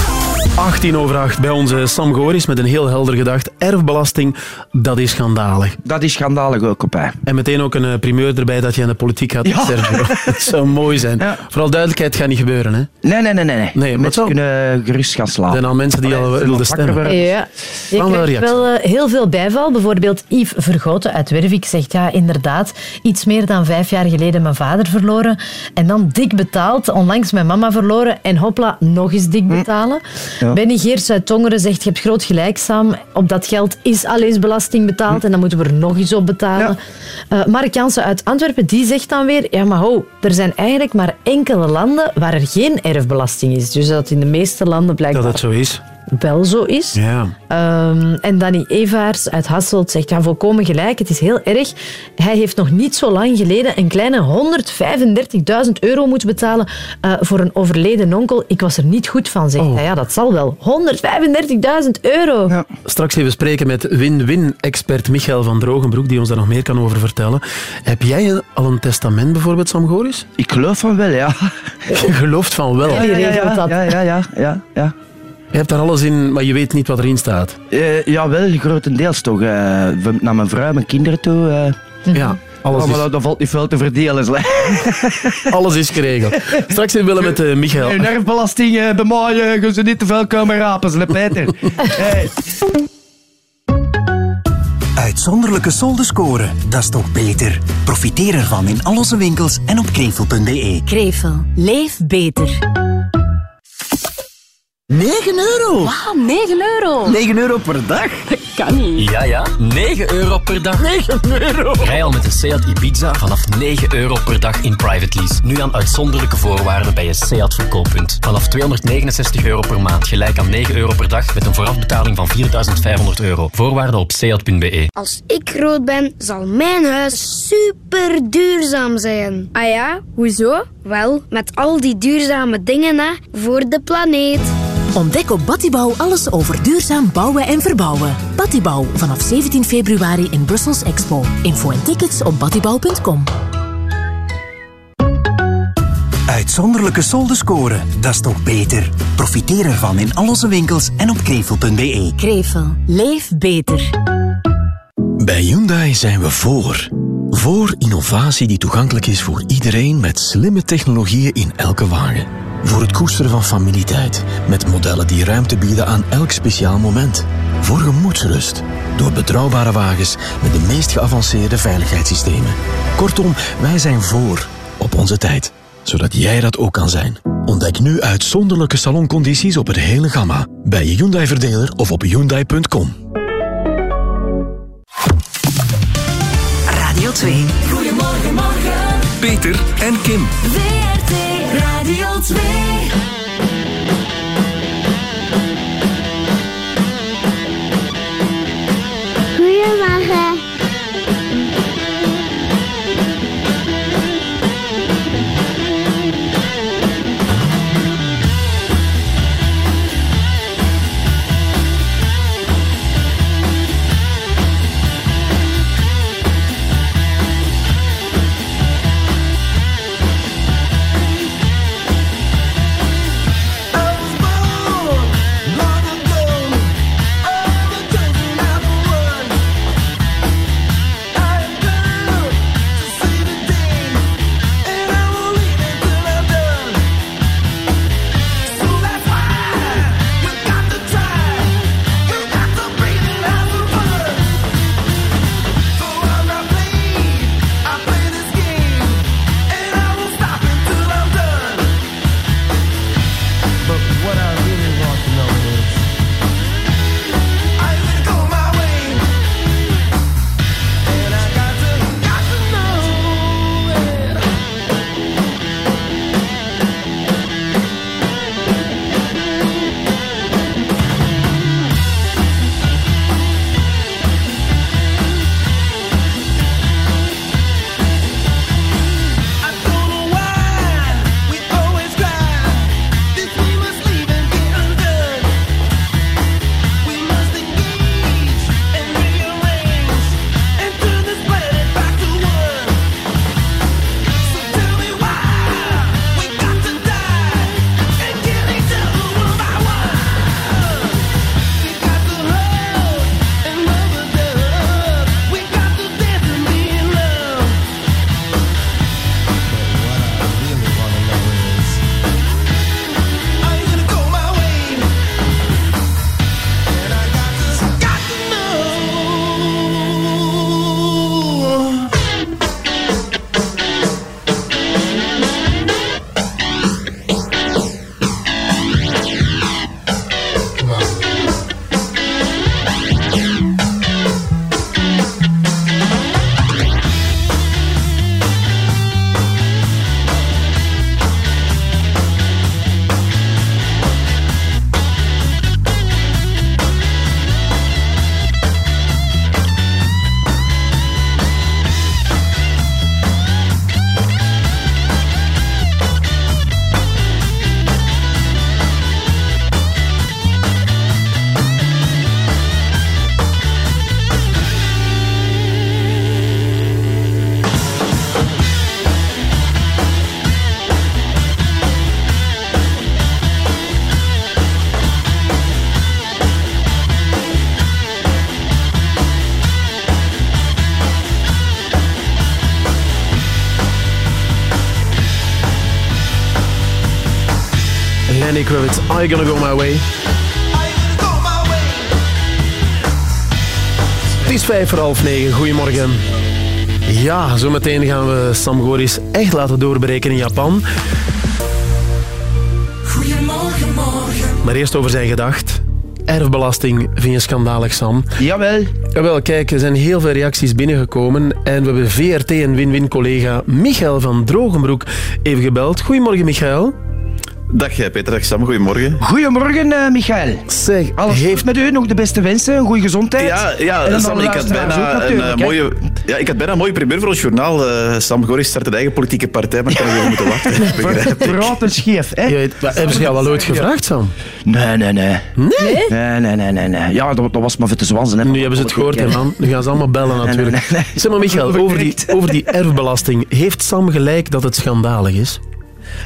18 over 8 bij onze Sam Goris met een heel helder gedacht. Erfbelasting, dat is schandalig. Dat is schandalig ook op, hè. En meteen ook een eh, primeur erbij dat je aan de politiek gaat, Ja. Sergio. Dat zou mooi zijn. Vooral duidelijkheid gaat niet gebeuren, hè? Nee, nee, nee, nee. nee. Nee, Mensen kunnen gerust gaan slapen. Er zijn al mensen die al wilden stemmen. Ja, je krijgt wel eh, heel veel bijval. Bijvoorbeeld Yves Vergoten uit Wervik zegt ja, inderdaad, iets meer dan vijf jaar geleden mijn vader verloren en dan dik betaald, onlangs mijn mama verloren en hopla, nog eens dik betalen. Ja. Benny Geers uit Tongeren zegt je hebt groot gelijk, Sam. Op dat geld is al eens belasting betaald en dan moeten we er nog eens op betalen. Eh, Mark Jansen uit Antwerpen, die zegt dan weer, ja maar ho, er zijn eigenlijk maar enkele landen waar er geen erfbelasting is. Dus dat in de meeste landen blijkbaar Dat het zo is wel zo is. Ja. Ehm, en Danny Evaars uit Hasselt zegt ja, volkomen gelijk, het is heel erg. Hij heeft nog niet zo lang geleden een kleine 135.000 euro moeten betalen eh, voor een overleden onkel. Ik was er niet goed van, zegt oh. hij. Ja, dat zal wel. 135.000 euro. Ja. Straks even spreken met win-win-expert Michael van Drogenbroek, die ons daar nog meer kan over vertellen. Heb jij al een testament bijvoorbeeld, Sam Goris? Ik geloof van wel, ja. Je gelooft van wel? Ja, ja, ja, ja. ja, ja. Je hebt daar alles in, maar je weet niet wat erin staat. Eh, ja, wel, grotendeels toch. eh, v- naar mijn vrouw, mijn kinderen toe. eh. Ja, alles Oh, maar is- dat, dat valt niet veel te verdelen. Alles is geregeld. Straks even willen met eh, Michael. Uw erfbelasting eh, bij mij, ze niet te veel komen rapen, ze, Peter. Hey. Uitzonderlijke solden scoren, dat is toch beter? Profiteer ervan in al onze winkels en op krevel.be. Krevel. Leef beter. 9 euro? Wauw, 9 euro. 9 euro per dag? Kan niet. Ja, ja. 9 euro per dag. 9 euro. Rij al met de Seat Ibiza vanaf 9 euro per dag in private lease. Nu aan uitzonderlijke voorwaarden bij je Seat verkooppunt. Vanaf 269 euro per maand. Gelijk aan 9 euro per dag met een voorafbetaling van 4500 euro. Voorwaarden op seat.be. Als ik groot ben, zal mijn huis super duurzaam zijn. Ah ja, hoezo? Wel, met al die duurzame dingen hè, voor de planeet. Ontdek op Battibouw alles over duurzaam bouwen en verbouwen. Battibouw vanaf 17 februari in Brussels Expo. Info en tickets op battibouw.com. Uitzonderlijke solden scoren, dat is toch beter? Profiteer ervan in al onze winkels en op krevel.be. Krevel. Leef beter. Bij Hyundai zijn we voor. Voor innovatie die toegankelijk is voor iedereen met slimme technologieën in elke wagen. Voor het koesteren van familietijd, met modellen die ruimte bieden aan elk speciaal moment. Voor gemoedsrust, door betrouwbare wagens met de meest geavanceerde veiligheidssystemen. Kortom, wij zijn voor, op onze tijd. Zodat jij dat ook kan zijn. Ontdek nu uitzonderlijke saloncondities op het hele gamma. Bij je Hyundai-verdeler of op hyundai.com. Radio 2. Goedemorgen, morgen. Peter en Kim. WRT Radio 2. I gonna go my way. Het is vijf voor half negen. Goedemorgen. Ja, zometeen gaan we Sam Goris echt laten doorbreken in Japan. Goedemorgen, morgen. Maar eerst over zijn gedacht. Erfbelasting vind je schandalig, Sam? Jawel. Jawel, kijk, er zijn heel veel reacties binnengekomen. En we hebben VRT en Win-Win-collega Michael van Drogenbroek even gebeld. Goedemorgen, Michael. Dag eh, Peter, dag Sam, goedemorgen. Goedemorgen, eh, Michael. Zeg, Alles goed met u? Nog de beste wensen, een goede gezondheid. Ja, ja Sam, ik had, bijna een, eh, mooie, ja, ik had bijna een mooie primeur voor ons journaal. Eh, Sam Goris start een eigen politieke partij, maar ik kan even moeten wachten. Praat en scheef, hè? Je weet, maar hebben ze jou wel ooit gevraagd, Sam? Nee, nee, nee. Nee? Nee, nee, nee, nee. nee. Ja, dat, dat was maar voor te zwanzen. Hè, Nu hebben ze het gehoord, hè, man. Nu gaan ze allemaal bellen, natuurlijk. Zeg maar, Michael, over die, over die erfbelasting. Heeft Sam gelijk dat het schandalig is?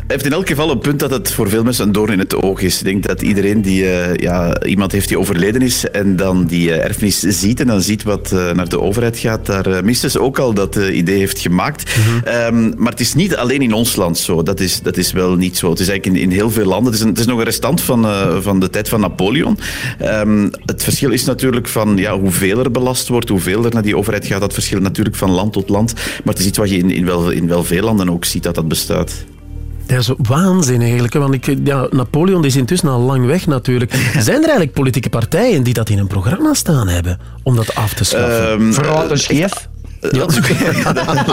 Heeft in elk geval een punt dat het voor veel mensen een doorn in het oog is. Ik denk dat iedereen die eh, ja, iemand heeft die overleden is en dan die eh, erfenis ziet en dan ziet wat eh, naar de overheid gaat, daar uh, minstens ook al dat idee heeft gemaakt. Ehm, maar het is niet alleen in ons land zo. Dat is, dat is wel niet zo. Het is eigenlijk in, in heel veel landen. Het is, een, het is nog een restant van, van de tijd van Napoleon. Ehm, het verschil is natuurlijk van ja, hoeveel er belast wordt, hoeveel er naar die overheid gaat. Dat verschilt natuurlijk van land tot land. Maar het is iets wat je in, in, wel, in wel veel landen ook ziet dat dat bestaat. Dat is waanzin eigenlijk. Want ik, ja, Napoleon is intussen al lang weg natuurlijk. Zijn er eigenlijk politieke partijen die dat in een programma staan hebben om dat af te schaffen? Ehm, Verraad en scheef.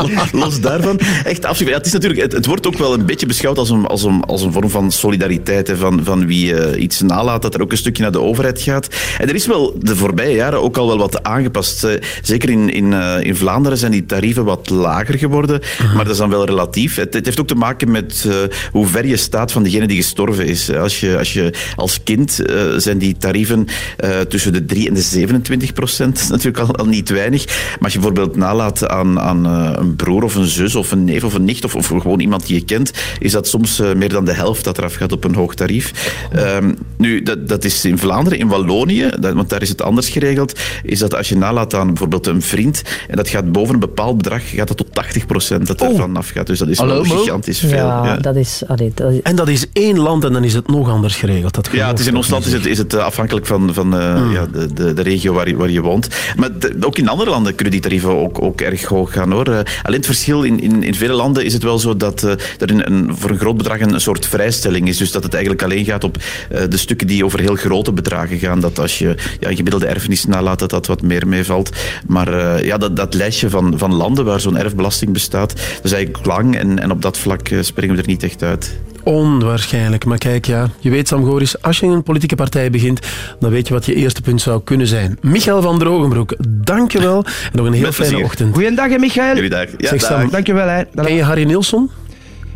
Ja. Los daarvan. Echt absoluut. Ja, het, is natuurlijk, het, het wordt ook wel een beetje beschouwd als een, als een, als een vorm van solidariteit. Hè, van, van wie eh, iets nalaat, dat er ook een stukje naar de overheid gaat. En er is wel de voorbije jaren ook al wel wat aangepast. Eh, zeker in, in, eh, in Vlaanderen zijn die tarieven wat lager geworden. Maar dat is dan wel relatief. Het, het heeft ook te maken met eh, hoe ver je staat van degene die gestorven is. Als je als, je als kind eh, zijn die tarieven eh, tussen de 3 en de 27 procent. Dat is natuurlijk al, al niet weinig. Maar als je bijvoorbeeld nalaat aan, aan eh, een broer of een zus of een neef of een nicht of, of gewoon iemand die je kent, is dat soms eh, meer dan de helft dat eraf gaat op een hoog tarief. Ehm, nu, dat, dat is in Vlaanderen, in Wallonië, dat, want daar is het anders geregeld, is dat als je nalaat aan bijvoorbeeld een vriend en dat gaat boven een bepaald bedrag, gaat dat tot 80 procent dat ervan afgaat. Dus dat is Hallo, wel Mo? gigantisch veel. Ja, ja. dat is... allee, dat is- En dat is één land en dan is het nog anders geregeld. Dat Ja, het is in ons land is het, is het eh, afhankelijk van, van eh, Hmm. ja, de, de, de regio waar je, waar je woont. Maar de- ook in andere landen kunnen die tarieven ook, ook erg hoog gaan. Hoor. Eh, alleen het verschil, in, in, in vele landen is het wel zo dat eh, er een, een, voor een groot bedrag een, een soort vrijstelling is. Dus dat het eigenlijk alleen gaat op eh, de stukken die over heel grote bedragen gaan. Dat als je ja, gemiddelde erfenis nalaat, dat dat wat meer meevalt. Maar ja, dat, dat lijstje van, van landen waar zo'n erfbelasting bestaat, dat is eigenlijk lang. En, en op dat vlak springen we er niet echt uit. Onwaarschijnlijk. Maar kijk, ja, je weet, Sam Goris, als je in een politieke partij begint, dan weet je wat je eerste punt zou kunnen zijn. Michael van Drogenbroek, dank je wel. En nog een heel Met fijne plezier. ochtend. Goeiedag, hè, Michael. Jullie dag. Ja, Zeg, dag. Sam, Dankjewel, hè. Ken je Harry Nilsson?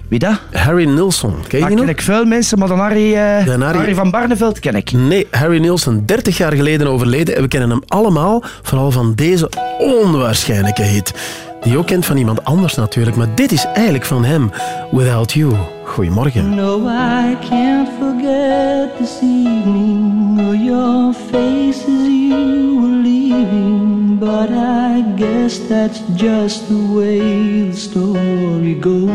Wie dat? Harry Nilsson, ken je ken ik veel mensen, maar dan Harry, eh, Dan Harry- Harry van Barneveld ken ik. Nee, Harry Nilsson, 30 jaar geleden overleden. En we kennen hem allemaal, vooral van deze onwaarschijnlijke hit. Die je ook kent van iemand anders natuurlijk, maar dit is eigenlijk van hem. Without You. Goedemorgen. No, I can't forget this evening your face as you were leaving. But I guess that's just the way the story goes.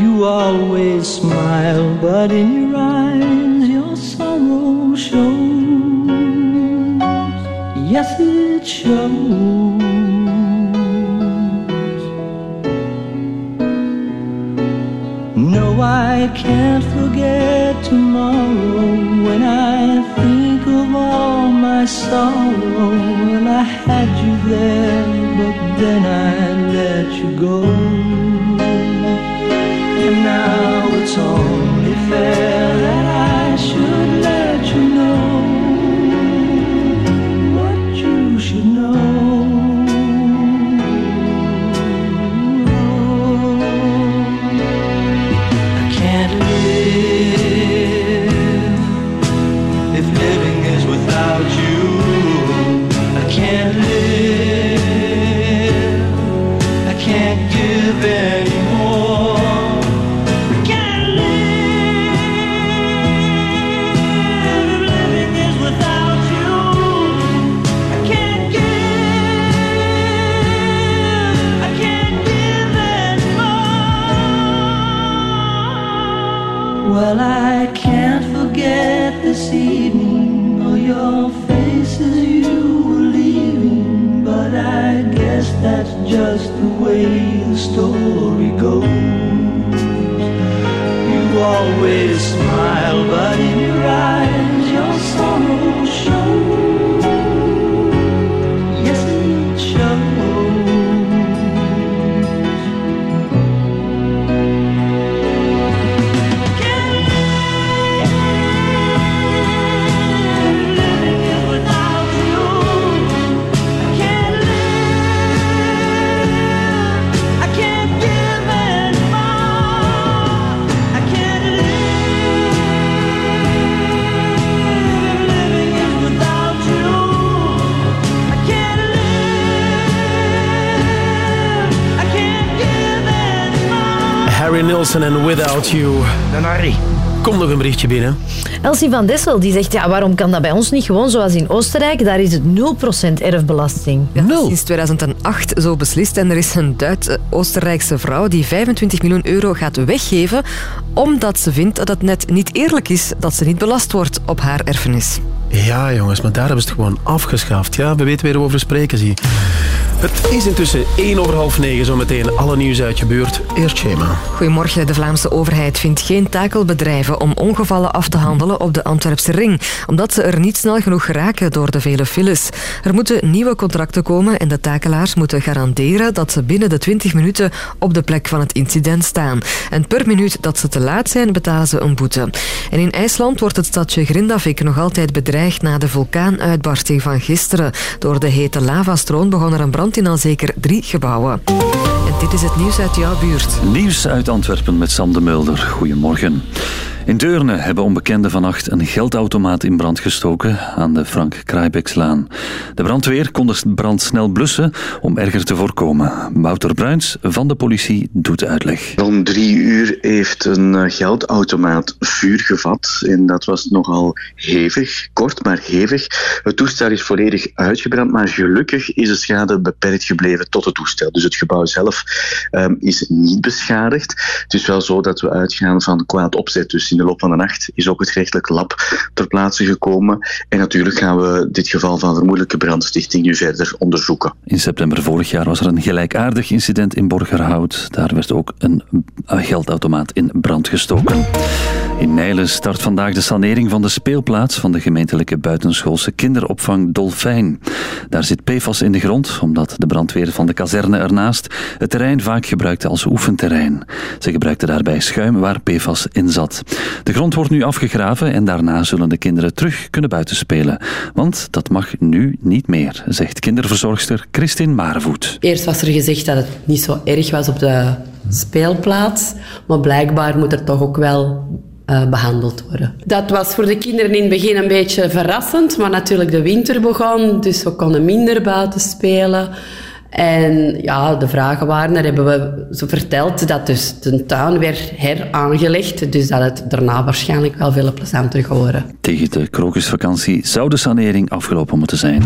You always smile, but in your eyes your sorrow shows. Yes, it shows. No, I can't forget tomorrow when I think all my sorrow. when I had you there, but then I let you go. And now it's only fair en Without You. Dan Harry. Komt nog een berichtje binnen. Elsie van Dessel die zegt, ja, waarom kan dat bij ons niet gewoon zoals in Oostenrijk? Daar is het 0% erfbelasting. Sinds 2008 zo beslist. En er is een Duits-Oostenrijkse vrouw die 25 miljoen euro gaat weggeven omdat ze vindt dat het net niet eerlijk is dat ze niet belast wordt op haar erfenis. Ja, jongens, maar daar hebben ze het gewoon afgeschaft. Ja, we weten weer we spreken, zie. Het is intussen 1 over half 9, zometeen alle nieuws uit je buurt. Eerst schema. Goedemorgen. De Vlaamse overheid vindt geen takelbedrijven om ongevallen af te handelen op de Antwerpse ring, omdat ze er niet snel genoeg geraken door de vele files. Er moeten nieuwe contracten komen en de takelaars moeten garanderen dat ze binnen de 20 minuten op de plek van het incident staan. En per minuut dat ze te laat zijn, betalen ze een boete. En in IJsland wordt het stadje Grindavik nog altijd bedreigd na de vulkaanuitbarsting van gisteren. Door de hete lavastroom begon er een brand in al zeker drie gebouwen. En dit is het nieuws uit jouw buurt. Nieuws uit Antwerpen met Sam de Mulder. Goedemorgen. In Deurne hebben onbekenden vannacht een geldautomaat in brand gestoken aan de Frank Kraaibekslaan. De brandweer kon de brand snel blussen om erger te voorkomen. Wouter Bruins van de politie doet uitleg. Om drie uur heeft een eh, geldautomaat vuur gevat. En dat was nogal hevig, kort maar hevig. Het toestel is volledig uitgebrand, maar gelukkig is de schade beperkt gebleven tot het toestel. Dus het gebouw zelf ehm, is niet beschadigd. Het is wel zo dat we uitgaan van kwaad opzet. Dus in de loop van de nacht is ook het gerechtelijk lab ter plaatse gekomen. En natuurlijk gaan we dit geval van vermoedelijke brandstichting nu verder onderzoeken. In september vorig jaar was er een gelijkaardig incident in Borgerhout. Daar werd ook een geldautomaat in brand gestoken. In Nijlen start vandaag de sanering van de speelplaats van de gemeentelijke buitenschoolse kinderopvang Dolfijn. Daar zit PFAS in de grond, omdat de brandweer van de kazerne ernaast het terrein vaak gebruikte als oefenterrein. Ze gebruikten daarbij schuim waar PFAS in zat. De grond wordt nu afgegraven en daarna zullen de kinderen terug kunnen buitenspelen. Want dat mag nu niet meer, zegt kinderverzorgster Christine Marevoet. Eerst was er gezegd dat het niet zo erg was op de speelplaats, maar blijkbaar moet er toch ook wel eh, behandeld worden. Dat was voor de kinderen in het begin een beetje verrassend, maar natuurlijk de winter begon, dus we konden minder buiten spelen. En ja, de vragen waren, daar hebben we verteld dat dus de tuin werd heraangelegd, dus dat het daarna waarschijnlijk wel veel plezanter geworden. Tegen de krokusvakantie zou de sanering afgelopen moeten zijn.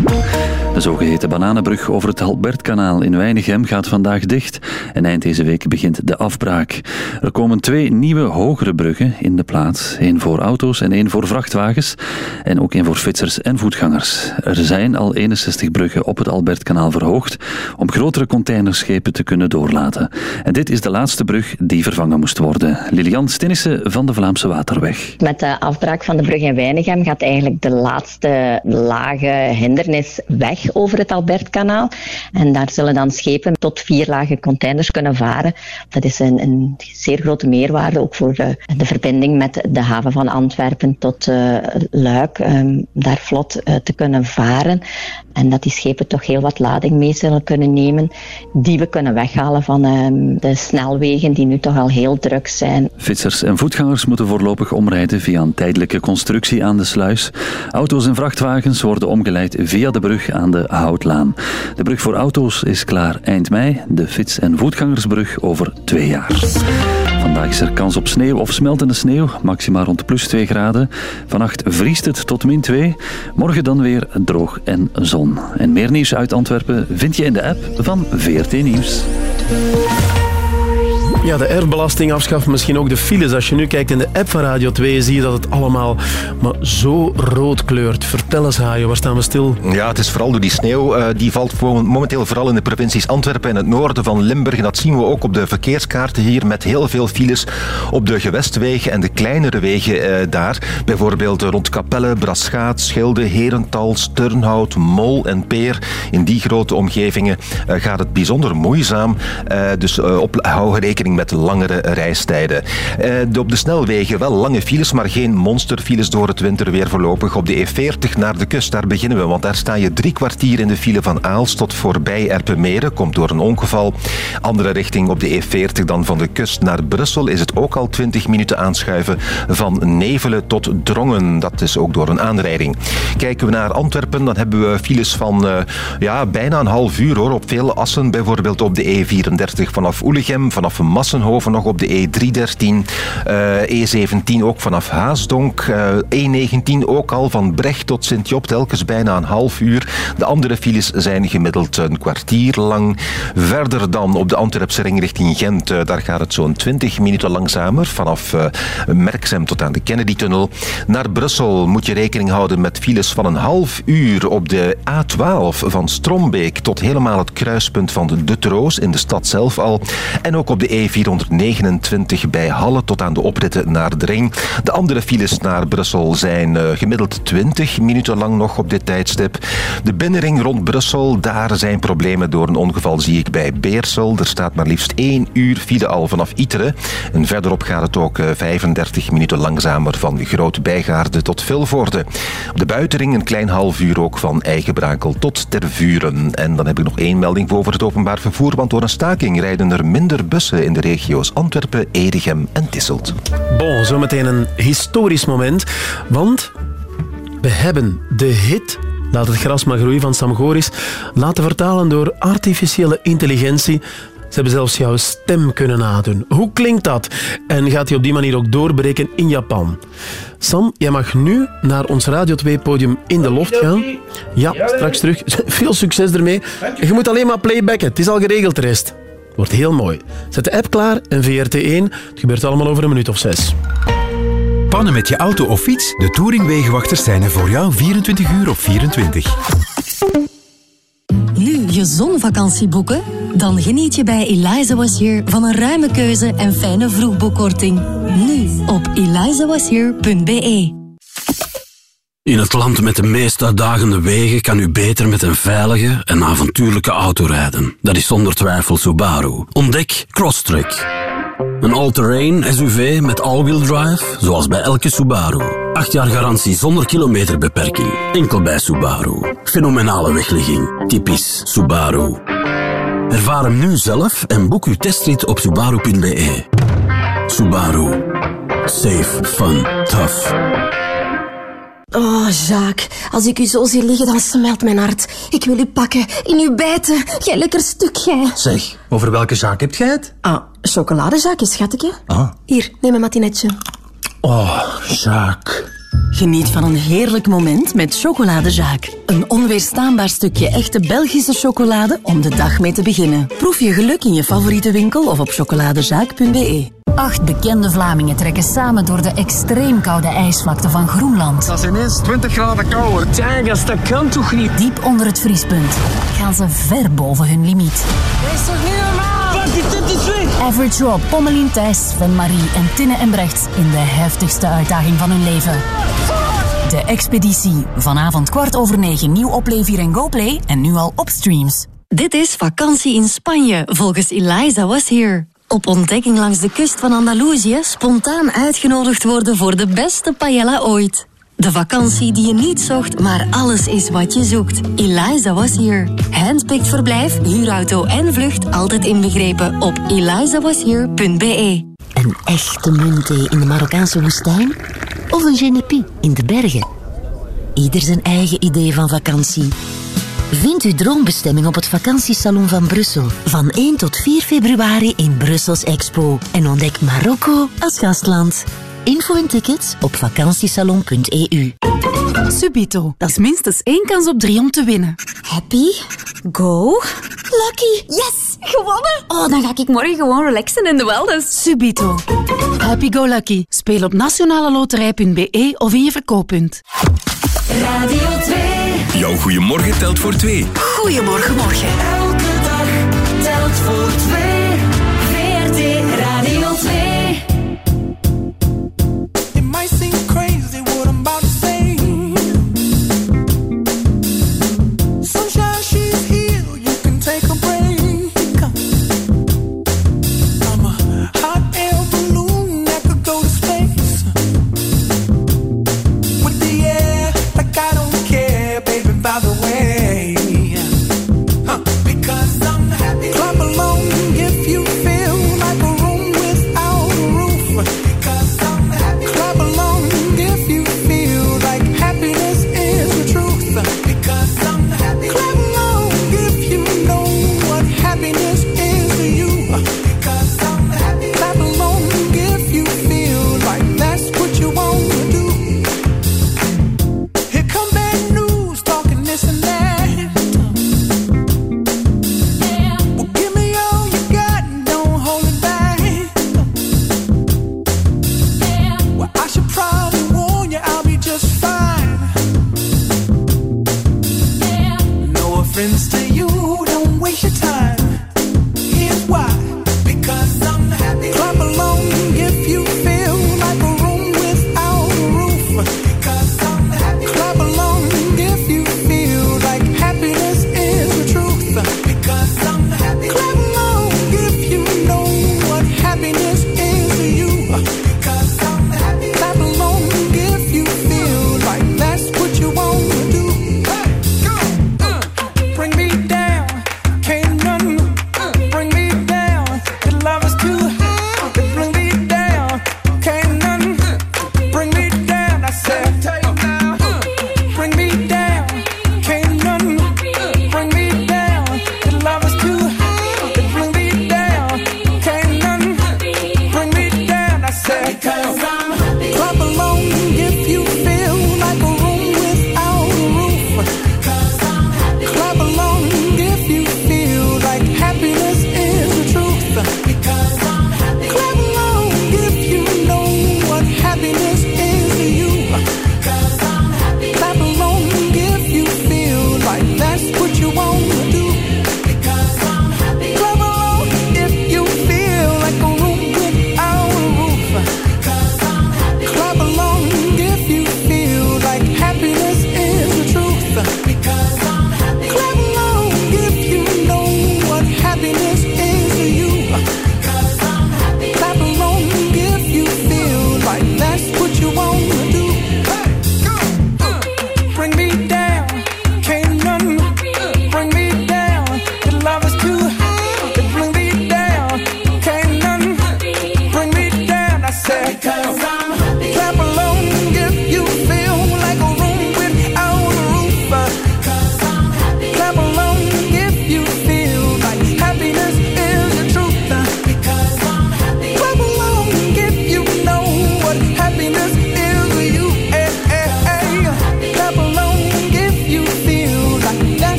De zogeheten bananenbrug over het Albertkanaal in Weinigem gaat vandaag dicht en eind deze week begint de afbraak. Er komen twee nieuwe hogere bruggen in de plaats. één voor auto's en één voor vrachtwagens en ook één voor fietsers en voetgangers. Er zijn al 61 bruggen op het Albertkanaal verhoogd om grotere containerschepen te kunnen doorlaten. En dit is de laatste brug die vervangen moest worden. Lilian Stinnissen van de Vlaamse Waterweg. Met de afbraak van de brug in Weinigem gaat eigenlijk de laatste lage hindernis weg over het Albertkanaal. En daar zullen dan schepen tot vier lage containers kunnen varen. Dat is een, een zeer grote meerwaarde, ook voor de, de verbinding met de haven van Antwerpen tot eh, Luik, um, daar vlot uh, te kunnen varen. En dat die schepen toch heel wat lading mee zullen kunnen nemen, die we kunnen weghalen van um, de snelwegen die nu toch al heel druk zijn. Fietsers en voetgangers moeten voorlopig omrijden via een tijdelijke constructie aan de sluis. Auto's en vrachtwagens worden omgeleid via de brug aan de Houtlaan. De brug voor auto's is klaar eind mei, de fiets- en voetgangersbrug over twee jaar. Vandaag is er kans op sneeuw of smeltende sneeuw, maximaal rond plus 2 graden. Vannacht vriest het tot min 2. Morgen dan weer droog en zon. En meer nieuws uit Antwerpen vind je in de app van VRT Nieuws. Ja, de erfbelasting afschaffen, misschien ook de files. Als je nu kijkt in de app van Radio 2, zie je dat het allemaal maar zo rood kleurt. Vertel eens, Hajo, waar staan we stil? Ja, het is vooral door die sneeuw. eh, die valt momenteel vooral in de provincies Antwerpen en het noorden van Limburg. En dat zien we ook op de verkeerskaarten hier met heel veel files op de gewestwegen en de kleinere wegen eh, daar. Bijvoorbeeld rond Capelle, Braschaat, Schilde, Herental, Sturnhout, Mol en Peer. In die grote omgevingen eh, gaat het bijzonder moeizaam. Dus op, hou rekening met langere reistijden. Eh, op de snelwegen wel lange files, maar geen monsterfiles door het winterweer voorlopig. Op de E40 naar de kust, daar beginnen we, want daar sta je drie kwartier in de file van Aals tot voorbij Erpenmeren. Komt door een ongeval. Andere richting op de E40 dan van de kust naar Brussel is het ook al 20 minuten aanschuiven. Van Nevelen tot Drongen, dat is ook door een aanrijding. Kijken we naar Antwerpen, dan hebben we files van eh, ja, bijna een half uur hoor. Op veel assen, bijvoorbeeld op de E34 vanaf Oelegem, vanaf Nog op de E313, eh, E17 ook vanaf Haasdonk, eh, E19 ook al van Brecht tot Sint-Job, telkens bijna een half uur. De andere files zijn gemiddeld een kwartier lang. Verder dan op de Antwerpse ring richting Gent, eh, daar gaat het zo'n 20 minuten langzamer, vanaf Merksem tot aan de Kennedy-tunnel. Naar Brussel moet je rekening houden met files van een half uur op de A12 van Strombeek tot helemaal het kruispunt van de Dutroos in de stad zelf al. En ook op de E429 bij Halle tot aan de opritten naar de ring. De andere files naar Brussel zijn eh, gemiddeld 20 minuten lang nog op dit tijdstip. De binnenring rond Brussel, daar zijn problemen door een ongeval zie ik bij Beersel. Er staat maar liefst 1 uur file al vanaf Iteren. En verderop gaat het ook eh, 35 minuten langzamer van Groot Bijgaarde tot Vilvoorde. Op de buitenring een klein half uur ook van Eigenbrakel tot Tervuren. En dan heb ik nog één melding voor het openbaar vervoer, want door een staking rijden er minder bussen in de regio's Antwerpen, Edegem en Tisselt. Bon, zometeen een historisch moment, want we hebben de hit Laat het gras maar groeien van Sam Goris laten vertalen door artificiële intelligentie. Ze hebben zelfs jouw stem kunnen nadoen. Hoe klinkt dat? En gaat hij op die manier ook doorbreken in Japan? Sam, jij mag nu naar ons Radio 2-podium in de loft gaan. Ja, straks terug. Veel succes ermee. Je moet alleen maar playbacken. Het is al geregeld, de rest. Wordt heel mooi. Zet de app klaar en VRT1. Het gebeurt allemaal over een minuut of zes. Pannen met je auto of fiets? De Touringwegenwachters zijn er voor jou 24 uur op 24. Nu je zonvakantie boeken? Dan geniet je bij Eliza Was Here van een ruime keuze en fijne vroegboekkorting. Nu op elizawashere.be. In het land met de meest uitdagende wegen kan u beter met een veilige en avontuurlijke auto rijden. Dat is zonder twijfel Subaru. Ontdek Crosstrek. Een all-terrain SUV met all-wheel drive, zoals bij elke Subaru. 8 jaar garantie zonder kilometerbeperking. Enkel bij Subaru. Fenomenale wegligging. Typisch Subaru. Ervaar hem nu zelf en boek uw testrit op subaru.be. Subaru. Safe, fun, tough. Oh, Jacques, als ik u zo zie liggen, dan smelt mijn hart. Ik wil u pakken, in uw bijten. Jij lekker stuk, jij. Zeg, over welke zaak heb jij het? Ah, chocoladezaakje, schatje. Ah. Hier, neem een matinetje. Oh, Jacques. Geniet van een heerlijk moment met Chocoladezaak. Een onweerstaanbaar stukje echte Belgische chocolade om de dag mee te beginnen. Proef je geluk in je favoriete winkel of op chocoladezaak.be. Acht bekende Vlamingen trekken samen door de extreem koude ijsvlakte van Groenland. Dat is ineens 20 graden kouder. Tjangers, dat kan toch niet? Diep onder het vriespunt gaan ze ver boven hun limiet. Dat is toch niet normaal? Average Rob, Pommelien Thijs, Sven Marie en Tinne en Brecht in de heftigste uitdaging van hun leven. De Expeditie. Vanavond kwart over negen nieuw op Play 4 en GoPlay en nu al op streams. Dit is vakantie in Spanje, volgens Eliza Was Here. Op ontdekking langs de kust van Andalusië spontaan uitgenodigd worden voor de beste paella ooit. De vakantie die je niet zocht, maar alles is wat je zoekt. Eliza Was Here. Handpicked verblijf, huurauto en vlucht altijd inbegrepen op elizawashere.be. Een echte muntthee in de Marokkaanse woestijn? Of een genepi in de bergen? Ieder zijn eigen idee van vakantie. Vind uw droombestemming op het vakantiesalon van Brussel. Van 1 tot 4 februari in Brussels Expo. En ontdek Marokko als gastland. Info en tickets op vakantiesalon.eu. Subito, dat is minstens één kans op drie om te winnen. Happy, go, lucky, yes, gewonnen. Oh, dan ga ik morgen gewoon relaxen in de wellness. Subito. Happy go lucky. Speel op nationaleloterij.be of in je verkooppunt. Radio 2 Jouw goeiemorgen telt voor twee. Goeiemorgen, morgen. Elke dag telt voor twee.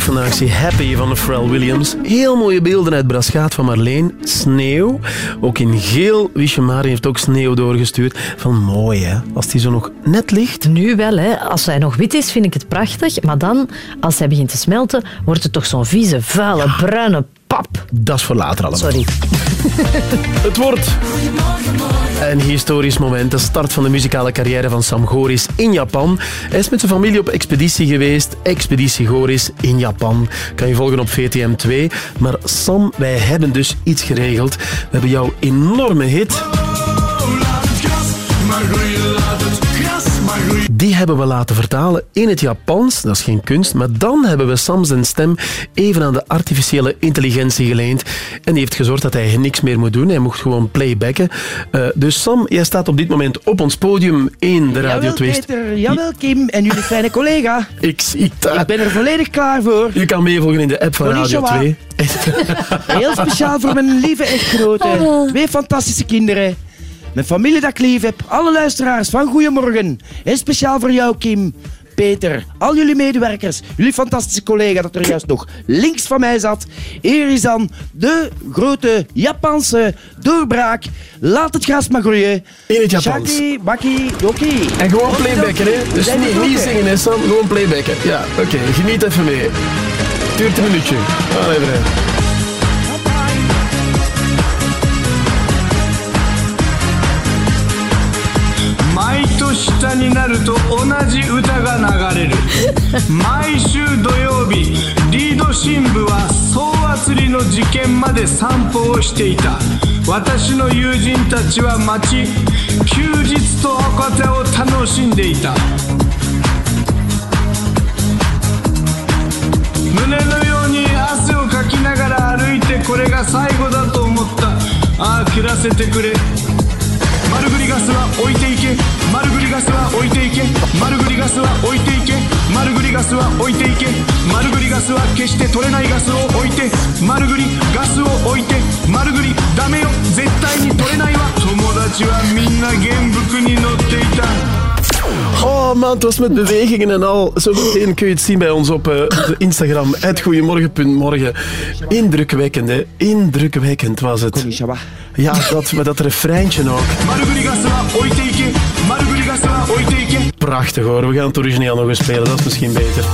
de vandaag Happy van de Pharrell Williams. Heel mooie beelden uit Braschaat van Marleen. Sneeuw. Ook in geel. Wiesje Marie heeft ook sneeuw doorgestuurd. Van mooi, hè? Als die zo nog net ligt. Nu wel, hè. Als hij nog wit is, vind ik het prachtig. Maar dan, als hij begint te smelten, wordt het toch zo'n vieze, vuile, bruine pap. Dat is voor later allemaal. Sorry. het wordt... Een historisch moment, de start van de muzikale carrière van Sam Goris in Japan. Hij is met zijn familie op expeditie geweest, Expeditie Goris in Japan. Kan je volgen op VTM 2. Maar Sam, wij hebben dus iets geregeld. We hebben jouw enorme hit. Die hebben we laten vertalen in het Japans. Dat is geen kunst. Maar dan hebben we Sam zijn stem even aan de artificiële intelligentie geleend. En die heeft gezorgd dat hij niks meer moet doen. Hij mocht gewoon playbacken. Eh, dus Sam, jij staat op dit moment op ons podium in de Radio Jawel 2. Peter, jawel Kim en jullie fijne collega. Ik zie dat. Ik ben er volledig klaar voor. Je kan meevolgen in de app van Radio Konnichiwa. 2. Heel speciaal voor mijn lieve echtgenote. Twee fantastische kinderen. Mijn familie dat ik lief heb. Alle luisteraars van Goedemorgen. En speciaal voor jou, Kim. Peter, al jullie medewerkers, jullie fantastische collega dat er juist nog links van mij zat. Hier is dan de grote Japanse doorbraak. Laat het gras maar groeien. In het Japans. Shaki, baki, doki. En gewoon playbacken, hè? Dus niet, niet zingen, hè, Sam? Gewoon playbacken. Ja, oké. Geniet even mee. Duurt een minuutje. Allee, 下になると同じ歌が流れる。毎週土曜日リード新聞は総圧りの事件まで散歩をしていた。私の友人たちは街休日と博多を楽しんでいた。胸のように汗をかきながら歩いてこれが最後だと思った。ああ暮らせてくれ丸グリガスは置いていけ丸グリガスは置いていけ丸グリガスは置いていけ丸グリガスは置いていけ丸グリガスは決して取れないガスを置いて丸グリガスを置いて丸グリダメよ絶対に取れないわ友達はみんな原服に乗っていた Oh man, het was met bewegingen en al. Zo meteen kun je het zien bij ons op eh, de Instagram. Het Goedemorgen.morgen. Indrukwekkend, hè? Indrukwekkend was het. Ja, dat, met dat refreintje ook. Prachtig hoor, we gaan het origineel nog eens spelen, dat is misschien beter.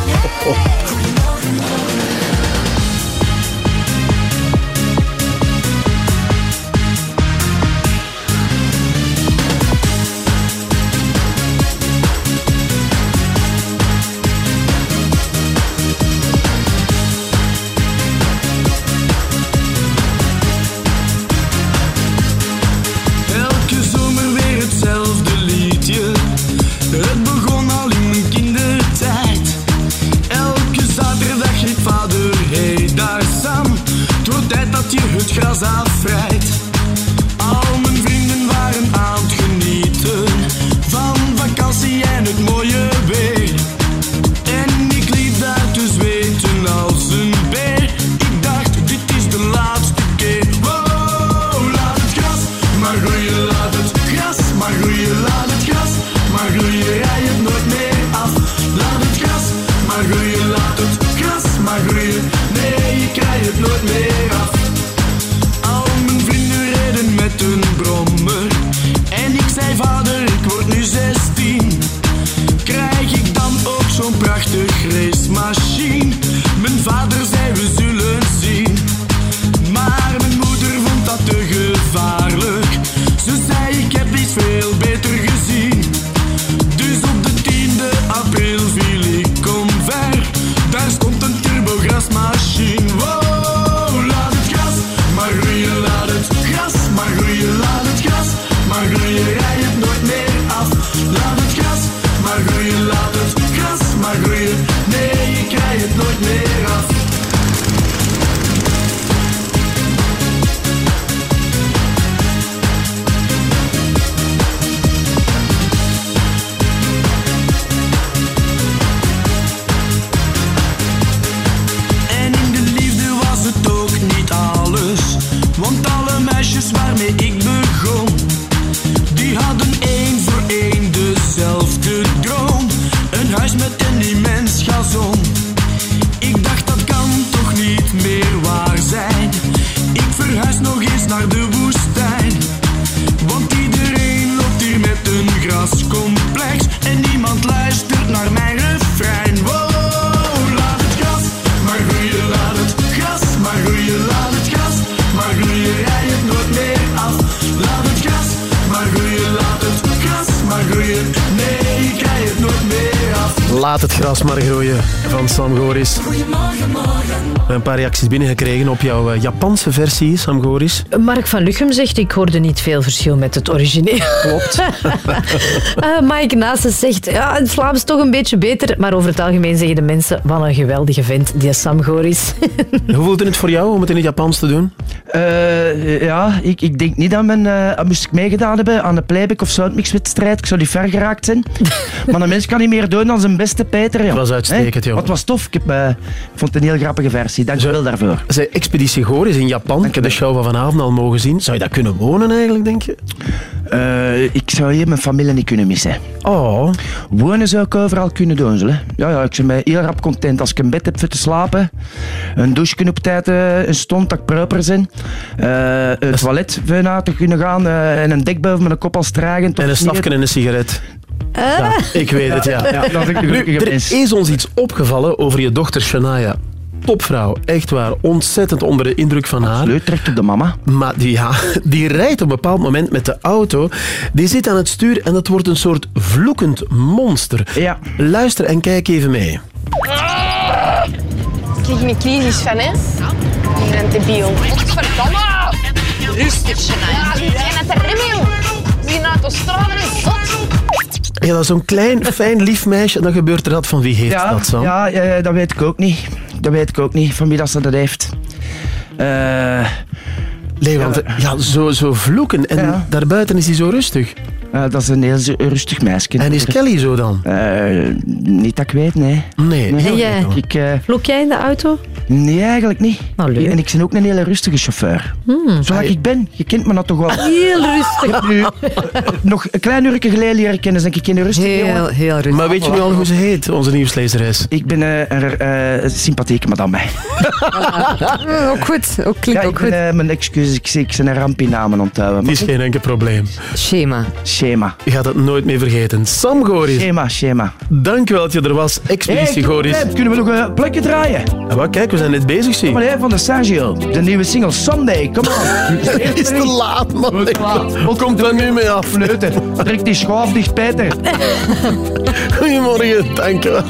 Reacties binnengekregen op jouw eh, Japanse versie, Sam Goris. Mark van Luchem zegt, ik hoorde niet veel verschil met het origineel. Klopt. Eh, Mike Naast zegt, ja, het Vlaams toch een beetje beter, maar over het algemeen zeggen de mensen, wat een geweldige vent, die Sam Goris. Hoe voelde het voor jou om het in het Japans te doen? Eh, ja, ik, ik denk niet dat men, eh, moest ik meegedaan hebben aan de playback of soundmixwedstrijd, ik zou die ver geraakt zijn. Maar een mens kan niet meer doen dan zijn beste Peter. Het was uitstekend, joh. Het was tof. Ik, heb, eh, ik vond het een heel grappige versie. Dank je wel daarvoor. Zij Expeditie Goris in Japan. Ik heb de show van vanavond al mogen zien. Zou je dat kunnen wonen eigenlijk, denk je? Eh, ik zou hier mijn familie niet kunnen missen. Oh. Wonen zou ik overal kunnen doen. Hè. Ja, ja, ik ben mij heel rap content als ik een bed heb voor te slapen. Een douche op tijd, een stond dat ik proper ben. Eh, het toilet voor te kunnen gaan. en een dek boven mijn kop als tragend. En een stafje en een sigaret. Ja, ik weet het, ja. Ja, dat ik de Nu, er is ons iets opgevallen over je dochter Shania. Topvrouw, echt waar. Ontzettend onder de indruk van haar. Leuk, trekt op de mama. Maar die, ja, die rijdt op een bepaald moment met de auto. Die zit aan het stuur en dat wordt een soort vloekend monster. Ja. Luister en kijk even mee. Ik krijg een crisis van, hè? Ik ben debiel. Godverdomme! Rustig, Shania. Zijn het de remmen, joh? We zien uit de straat en is zot. Ja, dat is zo'n klein, fijn, lief meisje. En dan gebeurt er dat van wie heeft Ja, dat, Sam? ja eh, dat weet ik ook niet. Dat weet ik ook niet, van wie dat ze dat heeft. Eh Nee, want ja, zo, zo vloeken. En Ja. daarbuiten is hij zo rustig. Eh, dat is een heel rustig meisje. En is Kelly zo dan? Eh, niet dat ik weet, nee. Nee. En jij? Ik, Vloek jij in de auto? nee, eigenlijk niet. Nou, leuk. En ik ben ook een hele rustige chauffeur. Hmm. Zoals ik ben. Je kent me dat toch wel. Heel rustig. Nu, nog een klein uurtje geleden leren kennen, denk ik in de rustige Heel, heel rustig. Maar weet je nu al hoe ze heet, onze nieuwslezeres? Ik ben eh, een sympathieke madame. Ook goed. Ook klinkt Ja, ook goed. ben, eh, mijn excuses, ik, zie- ik ben een ramp in namen onthouden. Het is geen enkel probleem. Schema. Schema. Je gaat het nooit meer vergeten. Sam Goris, Schema, schema. dankjewel dat je er was. Expeditie Hey, Goris. Fred, kunnen we nog een plekje draaien? En wat, kijk, we zijn net bezig, zie. Kom maar, van de Sergio. De nieuwe single Sunday. Kom on. Het is te laat, man. Te laat. Wat komt er nu mee af? Fleuten. Trek die schaaf dicht, Peter. Goedemorgen, dankjewel.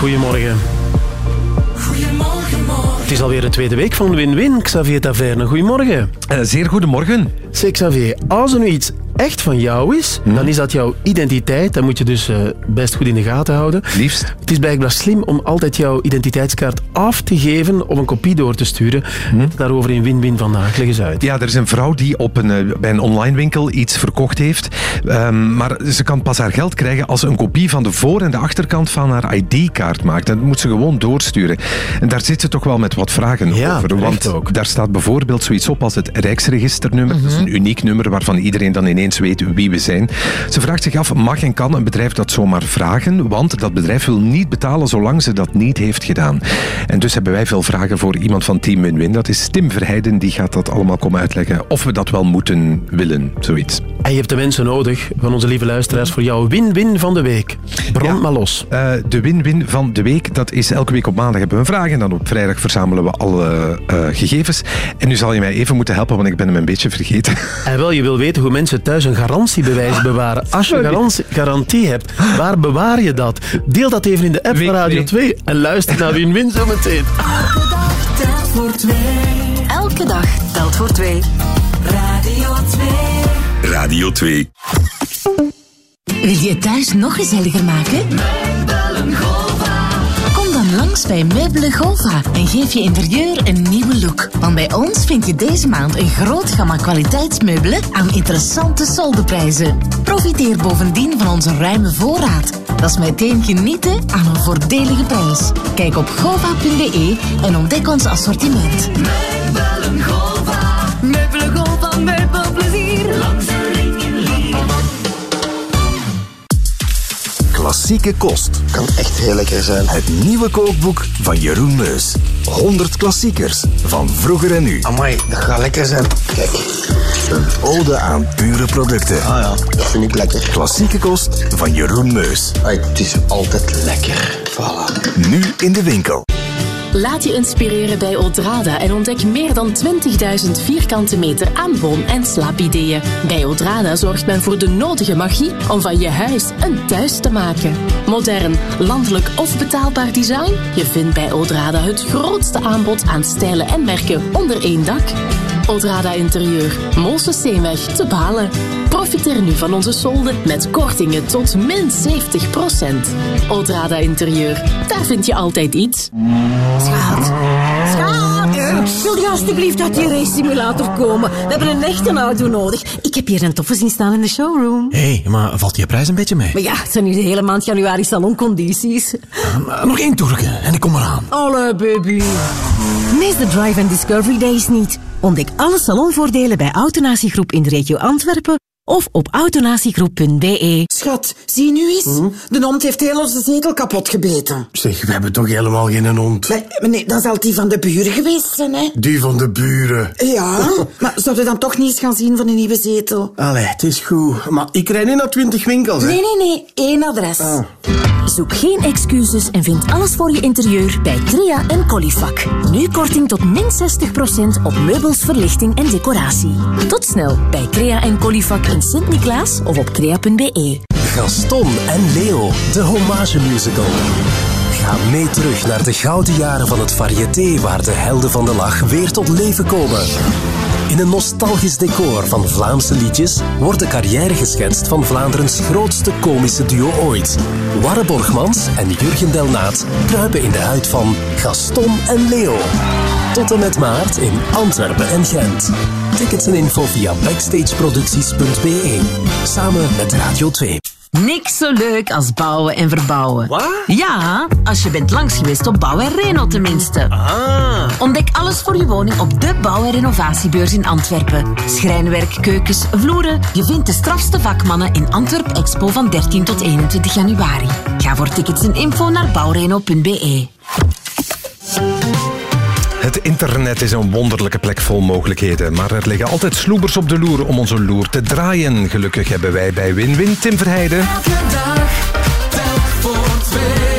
Goedemorgen. Goedemorgen, morgen. Het is alweer de tweede week van Win-Win, Xavier Taverne. Goedemorgen. zeer goedemorgen. Zeg Xavier, als er nu iets echt van jou is, dan is dat jouw identiteit. Dat moet je dus eh, best goed in de gaten houden. Liefst. Het is blijkbaar slim om altijd jouw identiteitskaart af te geven of een kopie door te sturen. Daarover in Win-Win vandaag. Leg eens uit. Ja, er is een vrouw die op een, eh, bij een online winkel iets verkocht heeft. Ehm, maar ze kan pas haar geld krijgen als ze een kopie van de voor- en de achterkant van haar ID-kaart maakt. En dat moet ze gewoon doorsturen. En daar zit ze toch wel met wat vragen over. Want daar staat bijvoorbeeld zoiets op als het Rijksregisternummer. Dat is een uniek nummer waarvan iedereen dan weet wie we zijn. Ze vraagt zich af, mag en kan een bedrijf dat zomaar vragen? Want dat bedrijf wil niet betalen zolang ze dat niet heeft gedaan. En dus hebben wij veel vragen voor iemand van Team Win-Win. Dat is Tim Verheijden, die gaat dat allemaal komen uitleggen. Of we dat wel moeten willen, zoiets. En je hebt de mensen nodig van onze lieve luisteraars voor jouw win-win van de week. Brand maar los. Eh, de win-win van de week, dat is elke week op maandag hebben we een vraag en dan op vrijdag verzamelen we alle eh, gegevens. En nu zal je mij even moeten helpen, want ik ben hem een beetje vergeten. En wel, je wil weten hoe mensen thuis een garantiebewijs bewaren. Als je garantie, garantie hebt, waar bewaar je dat? Deel dat even in de app van Radio 2 en luister naar Win-Win zometeen. Telt voor twee. Elke dag telt voor twee. Radio 2. Radio 2. Wil je thuis nog gezelliger maken? Gova. Kom dan langs bij Meubelen Golva en geef je interieur een nieuwe look. Want bij ons vind je deze maand een groot gamma kwaliteitsmeubelen aan interessante soldeprijzen. Profiteer bovendien van onze ruime voorraad. Dat is meteen genieten aan een voordelige prijs. Kijk op gova.be en ontdek ons assortiment. Meubelen Gova. Klassieke kost. Kan echt heel lekker zijn. Het nieuwe kookboek van Jeroen Meus. 100 klassiekers van vroeger en nu. Amai, dat gaat lekker zijn. Kijk. Een ode aan pure producten. Ah ja, dat vind ik lekker. Klassieke kost van Jeroen Meus. het is altijd lekker. Voilà. Nu in de winkel. Laat je inspireren bij Odrada en ontdek meer dan 20.000 vierkante meter aan woon- en slaapideeën. Bij Odrada zorgt men voor de nodige magie om van je huis een thuis te maken. Modern, landelijk of betaalbaar design? Je vindt bij Odrada het grootste aanbod aan stijlen en merken onder één dak. Odrada Interieur, Molse Steenweg te Balen. Profiteer nu van onze solden met kortingen tot min 70%. Odrada Interieur, daar vind je altijd iets. Schat. Wil je alstublieft uit die race simulator komen? We hebben een echte auto nodig. Ik heb hier een toffe zien staan in de showroom. Hé, hey, maar valt die prijs een beetje mee? Maar ja, het zijn nu de hele maand januari saloncondities. Uh, nog één toerke en ik kom eraan. Alle baby. Mis de Drive and Discovery Days niet. Ontdek alle salonvoordelen bij Autonatiegroep in de regio Antwerpen of op autonatiegroep.be. Schat, zie nu eens. De hond heeft heel onze zetel kapot gebeten. Zeg, we hebben toch helemaal geen hond? Nee, nee, dat zal die van de buren geweest zijn, hè? Die van de buren. Ja, maar zou je dan toch niet eens gaan zien van een nieuwe zetel? Allee, het is goed. Maar ik rijd niet naar twintig winkels, hè? Nee, nee, nee. één adres. Zoek geen excuses en vind alles voor je interieur bij Crea en Colifac. Nu korting tot min 60% op meubels, verlichting en decoratie. Tot snel bij Crea en Colifac in Sint-Niklaas of op crea.be. Gaston en Leo, de hommage musical. Ga mee terug naar de gouden jaren van het variété waar de helden van de lach weer tot leven komen. In een nostalgisch decor van Vlaamse liedjes wordt de carrière geschetst van Vlaanderens grootste komische duo ooit. Warre Borgmans en Jurgen Delnaat kruipen in de huid van Gaston en Leo. Tot en met maart in Antwerpen en Gent. Tickets en info via backstageproducties.be. Samen met Radio 2. Niks zo leuk als bouwen en verbouwen. Wat? Ja, als je bent langs geweest op Bouw en Reno tenminste. Ah. Ontdek alles voor je woning op de Bouw- en Renovatiebeurs in Antwerpen. Schrijnwerk, keukens, vloeren. Je vindt de strafste vakmannen in Antwerp Expo van 13 tot 21 januari. Ga voor tickets en info naar bouwreno.be. Het internet is een wonderlijke plek vol mogelijkheden, maar er liggen altijd sloebers op de loer om onze loer te draaien. Gelukkig hebben wij bij Win-Win Tim Verheijden. Elke dag voor twee.